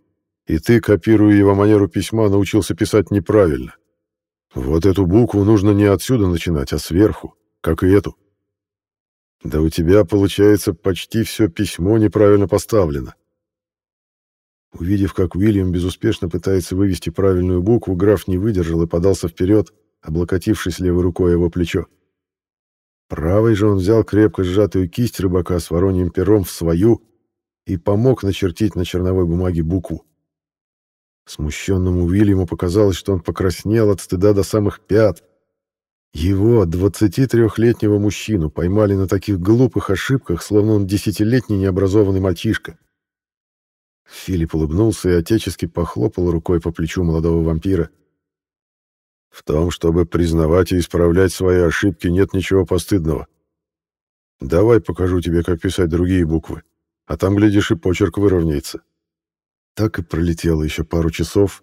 и ты, копируя его манеру письма, научился писать неправильно. Вот эту букву нужно не отсюда начинать, а сверху, как и эту. Да у тебя, получается, почти все письмо неправильно поставлено. Увидев, как Уильям безуспешно пытается вывести правильную букву, граф не выдержал и подался вперед, облокотившись левой рукой его плечо. Правой же он взял крепко сжатую кисть рыбака с вороньим пером в свою и помог начертить на черновой бумаге букву. Смущенному Уильяму показалось, что он покраснел от стыда до самых пят. Его, 23-летнего мужчину, поймали на таких глупых ошибках, словно он десятилетний необразованный мальчишка. Филипп улыбнулся и отечески похлопал рукой по плечу молодого вампира. «В том, чтобы признавать и исправлять свои ошибки, нет ничего постыдного. Давай покажу тебе, как писать другие буквы, а там, глядишь, и почерк выровняется». Так и пролетело еще пару часов.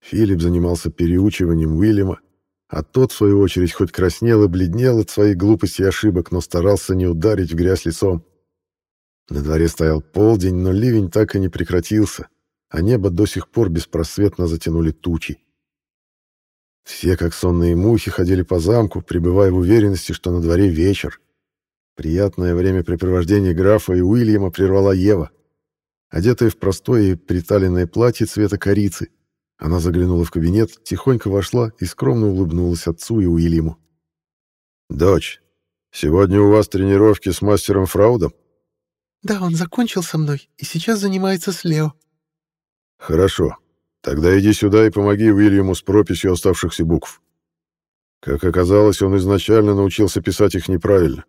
Филипп занимался переучиванием Уильяма, а тот, в свою очередь, хоть краснел и бледнел от своей глупости и ошибок, но старался не ударить в грязь лицом. На дворе стоял полдень, но ливень так и не прекратился, а небо до сих пор беспросветно затянули тучи. Все, как сонные мухи, ходили по замку, пребывая в уверенности, что на дворе вечер. Приятное времяпрепровождение графа и Уильяма прервала Ева. Одетая в простое и приталенное платье цвета корицы, она заглянула в кабинет, тихонько вошла и скромно улыбнулась отцу и Уильяму. «Дочь, сегодня у вас тренировки с мастером Фраудом?» Да, он закончил со мной и сейчас занимается с Лео. Хорошо. Тогда иди сюда и помоги Уильяму с прописью оставшихся букв. Как оказалось, он изначально научился писать их неправильно.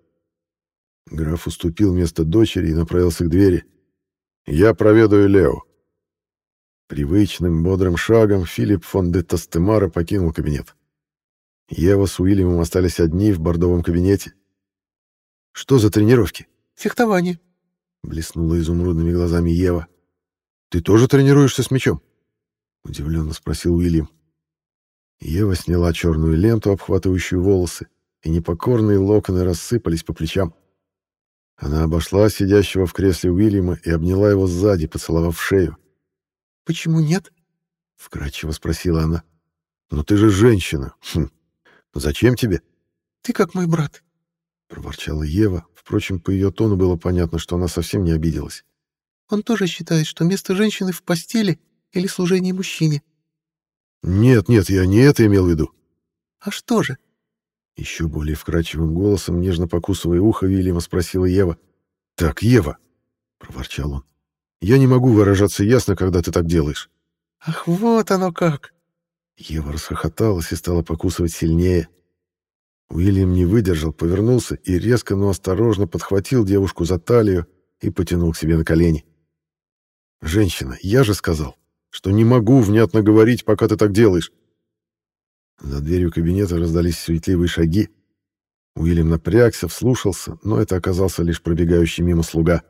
Граф уступил место дочери и направился к двери. Я проведаю Лео. Привычным, бодрым шагом Филипп фон де Тастемара покинул кабинет. Ева с Уильямом остались одни в бордовом кабинете. «Что за тренировки?» «Фехтование», Блеснула изумрудными глазами Ева. «Ты тоже тренируешься с мечом?» Удивленно спросил Уильям. Ева сняла черную ленту, обхватывающую волосы, и непокорные локоны рассыпались по плечам. Она обошла сидящего в кресле Уильяма и обняла его сзади, поцеловав шею. «Почему нет?» — вкратчиво спросила она. «Но ты же женщина. Хм. Зачем тебе?» «Ты как мой брат», — проворчала Ева. Впрочем, по ее тону было понятно, что она совсем не обиделась. «Он тоже считает, что место женщины в постели или служении мужчине». «Нет, нет, я не это имел в виду». «А что же?» Еще более вкрадчивым голосом, нежно покусывая ухо, Вильяма спросила Ева. «Так, Ева!» — проворчал он. «Я не могу выражаться ясно, когда ты так делаешь». «Ах, вот оно как!» Ева расхохоталась и стала покусывать сильнее. Уильям не выдержал, повернулся и резко, но осторожно подхватил девушку за талию и потянул к себе на колени. «Женщина, я же сказал, что не могу внятно говорить, пока ты так делаешь. За дверью кабинета раздались суетливые шаги. Уильям напрягся, вслушался, но это оказался лишь пробегающий мимо слуга.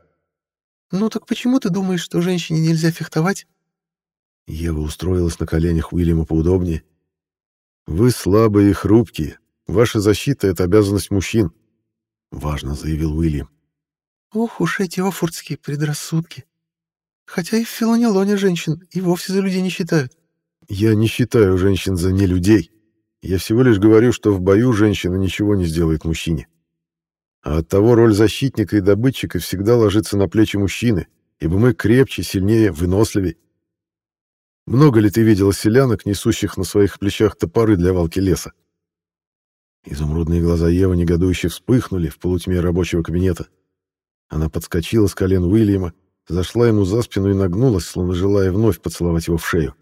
«Ну так почему ты думаешь, что женщине нельзя фехтовать?» Ева устроилась на коленях Уильяма поудобнее. «Вы слабые и хрупкие. Ваша защита — это обязанность мужчин», — важно заявил Уильям. «Ох уж эти офуртские предрассудки. Хотя и в Филонелоне женщин и вовсе за людей не считают». «Я не считаю женщин за не людей», я всего лишь говорю, что в бою женщина ничего не сделает мужчине. А оттого роль защитника и добытчика всегда ложится на плечи мужчины, ибо мы крепче, сильнее, выносливее. Много ли ты видела селянок, несущих на своих плечах топоры для валки леса? Изумрудные глаза Евы негодующе вспыхнули в полутьме рабочего кабинета. Она подскочила с колен Уильяма, зашла ему за спину и нагнулась, словно желая вновь поцеловать его в шею.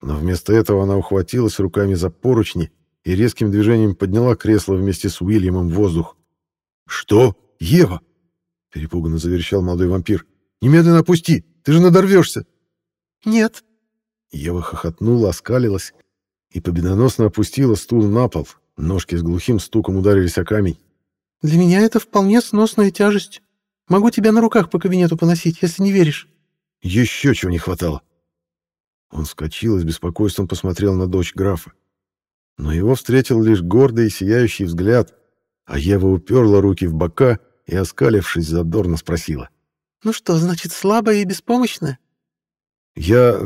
Но вместо этого она ухватилась руками за поручни и резким движением подняла кресло вместе с Уильямом в воздух. «Что? Ева?» — перепуганно заверещал молодой вампир. «Немедленно опусти! Ты же надорвешься!» «Нет!» Ева хохотнула, оскалилась и победоносно опустила стул на пол. Ножки с глухим стуком ударились о камень. «Для меня это вполне сносная тяжесть. Могу тебя на руках по кабинету поносить, если не веришь». «Еще чего не хватало!» Он вскочил и с беспокойством посмотрел на дочь графа. Но его встретил лишь гордый и сияющий взгляд, а Ева уперла руки в бока и, оскалившись, задорно спросила. «Ну что, значит, слабая и беспомощная?» «Я...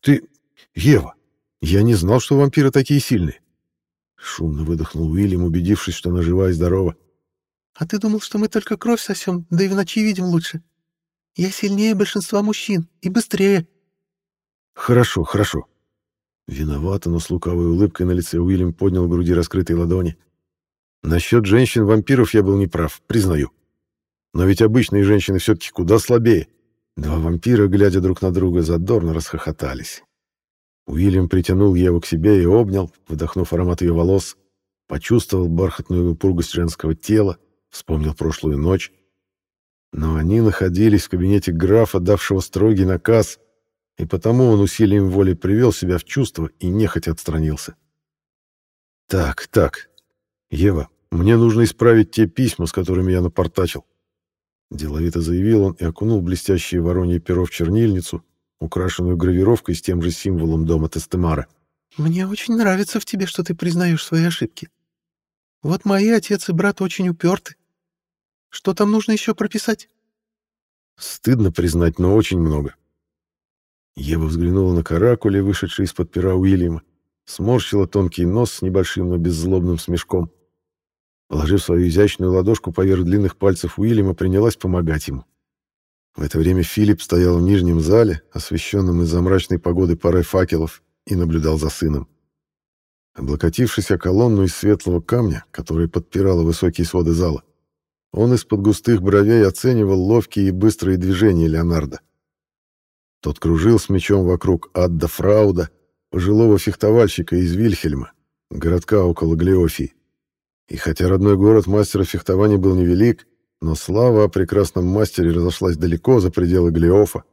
ты... Ева, я не знал, что вампиры такие сильные». Шумно выдохнул Уильям, убедившись, что она жива и здорова. «А ты думал, что мы только кровь сосем, да и в ночи видим лучше? Я сильнее большинства мужчин и быстрее». «Хорошо, хорошо». Виновато, но с лукавой улыбкой на лице Уильям поднял в груди раскрытые ладони. «Насчет женщин-вампиров я был неправ, признаю. Но ведь обычные женщины все-таки куда слабее». Два вампира, глядя друг на друга, задорно расхохотались. Уильям притянул Еву к себе и обнял, вдохнув аромат ее волос, почувствовал бархатную упругость женского тела, вспомнил прошлую ночь. Но они находились в кабинете графа, давшего строгий наказ и потому он усилием воли привел себя в чувство и нехотя отстранился. «Так, так, Ева, мне нужно исправить те письма, с которыми я напортачил». Деловито заявил он и окунул блестящее воронье перо в чернильницу, украшенную гравировкой с тем же символом дома Тестемара. «Мне очень нравится в тебе, что ты признаешь свои ошибки. Вот мои отец и брат очень уперты. Что там нужно еще прописать?» «Стыдно признать, но очень много», Ева взглянула на каракули, вышедший из-под пера Уильяма, сморщила тонкий нос с небольшим, но беззлобным смешком. Положив свою изящную ладошку поверх длинных пальцев Уильяма, принялась помогать ему. В это время Филипп стоял в нижнем зале, освещенном из-за мрачной погоды парой факелов, и наблюдал за сыном. Облокотившись о колонну из светлого камня, которая подпирала высокие своды зала, он из-под густых бровей оценивал ловкие и быстрые движения Леонардо. Тот кружил с мечом вокруг Адда Фрауда, пожилого фехтовальщика из Вильхельма, городка около Глеофии. И хотя родной город мастера фехтования был невелик, но слава о прекрасном мастере разошлась далеко за пределы Глеофа,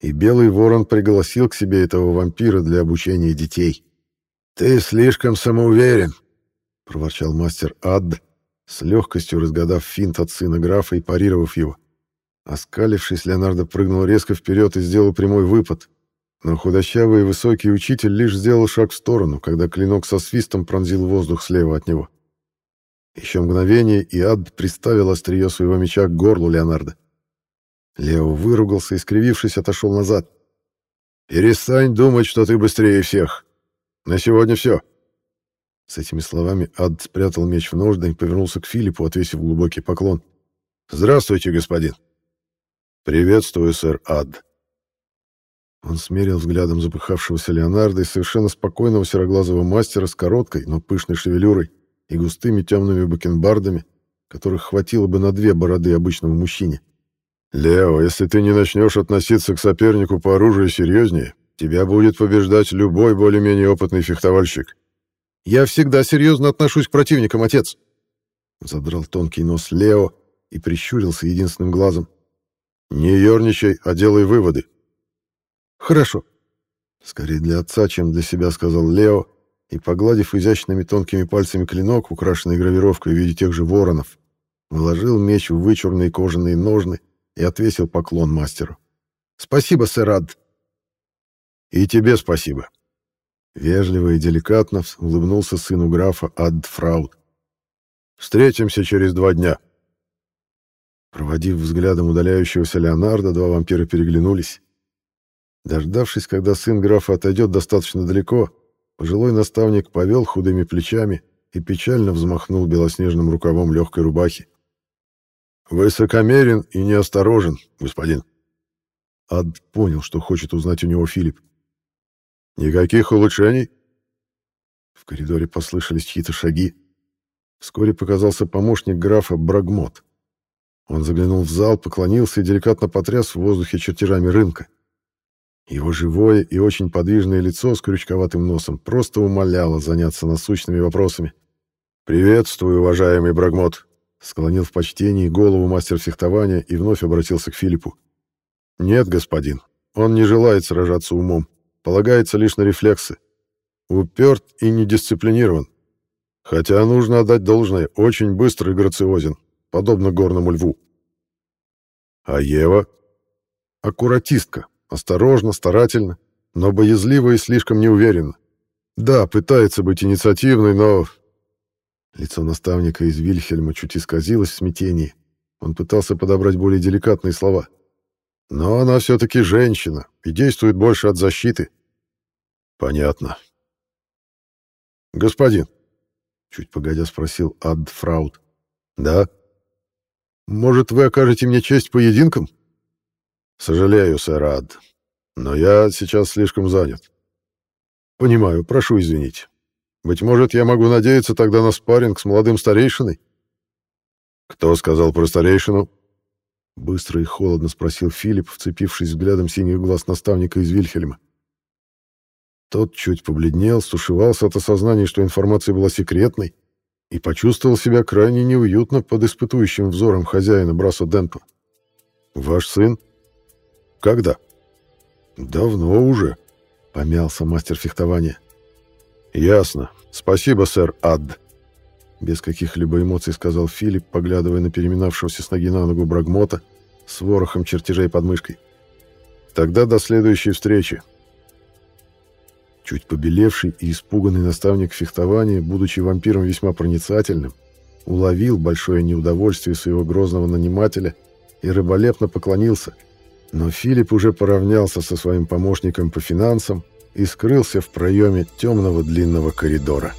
и Белый Ворон пригласил к себе этого вампира для обучения детей. «Ты слишком самоуверен», — проворчал мастер Адда, с легкостью разгадав финт от сына графа и парировав его. Оскалившись, Леонардо прыгнул резко вперед и сделал прямой выпад. Но худощавый и высокий учитель лишь сделал шаг в сторону, когда клинок со свистом пронзил воздух слева от него. Еще мгновение, и Ад приставил острие своего меча к горлу Леонардо. Лео выругался и, скривившись, отошел назад. «Перестань думать, что ты быстрее всех. На сегодня все». С этими словами Ад спрятал меч в ножны и повернулся к Филиппу, отвесив глубокий поклон. «Здравствуйте, господин». «Приветствую, сэр Ад». Он смерил взглядом запыхавшегося Леонардо и совершенно спокойного сероглазого мастера с короткой, но пышной шевелюрой и густыми темными бакенбардами, которых хватило бы на две бороды обычному мужчине. «Лео, если ты не начнешь относиться к сопернику по оружию серьезнее, тебя будет побеждать любой более-менее опытный фехтовальщик». «Я всегда серьезно отношусь к противникам, отец!» Задрал тонкий нос Лео и прищурился единственным глазом. «Не ерничай, а делай выводы». «Хорошо». Скорее для отца, чем для себя, сказал Лео, и, погладив изящными тонкими пальцами клинок, украшенный гравировкой в виде тех же воронов, вложил меч в вычурные кожаные ножны и отвесил поклон мастеру. «Спасибо, сэр Ад!» «И тебе спасибо!» Вежливо и деликатно улыбнулся сыну графа Ад Фрауд. «Встретимся через два дня!» Проводив взглядом удаляющегося Леонардо, два вампира переглянулись. Дождавшись, когда сын графа отойдет достаточно далеко, пожилой наставник повел худыми плечами и печально взмахнул белоснежным рукавом легкой рубахи. «Высокомерен и неосторожен, господин». Ад понял, что хочет узнать у него Филипп. «Никаких улучшений?» В коридоре послышались чьи-то шаги. Вскоре показался помощник графа Брагмот. Он заглянул в зал, поклонился и деликатно потряс в воздухе чертежами рынка. Его живое и очень подвижное лицо с крючковатым носом просто умоляло заняться насущными вопросами. «Приветствую, уважаемый Брагмот!» Склонил в почтении голову мастер фехтования и вновь обратился к Филиппу. «Нет, господин, он не желает сражаться умом, полагается лишь на рефлексы. Уперт и недисциплинирован. Хотя нужно отдать должное, очень быстро и грациозен, подобно горному льву. А Ева? Аккуратистка, осторожно, старательно, но боязливо и слишком неуверенно. Да, пытается быть инициативной, но Лицо наставника из Вильхельма чуть исказилось в смятении. Он пытался подобрать более деликатные слова. Но она все-таки женщина и действует больше от защиты. Понятно. Господин, чуть погодя спросил Ад Фраут. Да? Может, вы окажете мне честь поединком? Сожалею, сэр Ад, но я сейчас слишком занят. Понимаю, прошу извинить. Быть может, я могу надеяться тогда на спарринг с молодым старейшиной? Кто сказал про старейшину? Быстро и холодно спросил Филипп, вцепившись взглядом синих глаз наставника из Вильхельма. Тот чуть побледнел, стушевался от осознания, что информация была секретной, и почувствовал себя крайне неуютно под испытующим взором хозяина Брасо Денпа. «Ваш сын? Когда?» «Давно уже», — помялся мастер фехтования. «Ясно. Спасибо, сэр Ад», — без каких-либо эмоций сказал Филипп, поглядывая на переминавшегося с ноги на ногу Брагмота с ворохом чертежей под мышкой. «Тогда до следующей встречи». Чуть побелевший и испуганный наставник фехтования, будучи вампиром весьма проницательным, уловил большое неудовольствие своего грозного нанимателя и рыболепно поклонился. Но Филипп уже поравнялся со своим помощником по финансам, и скрылся в проеме темного длинного коридора.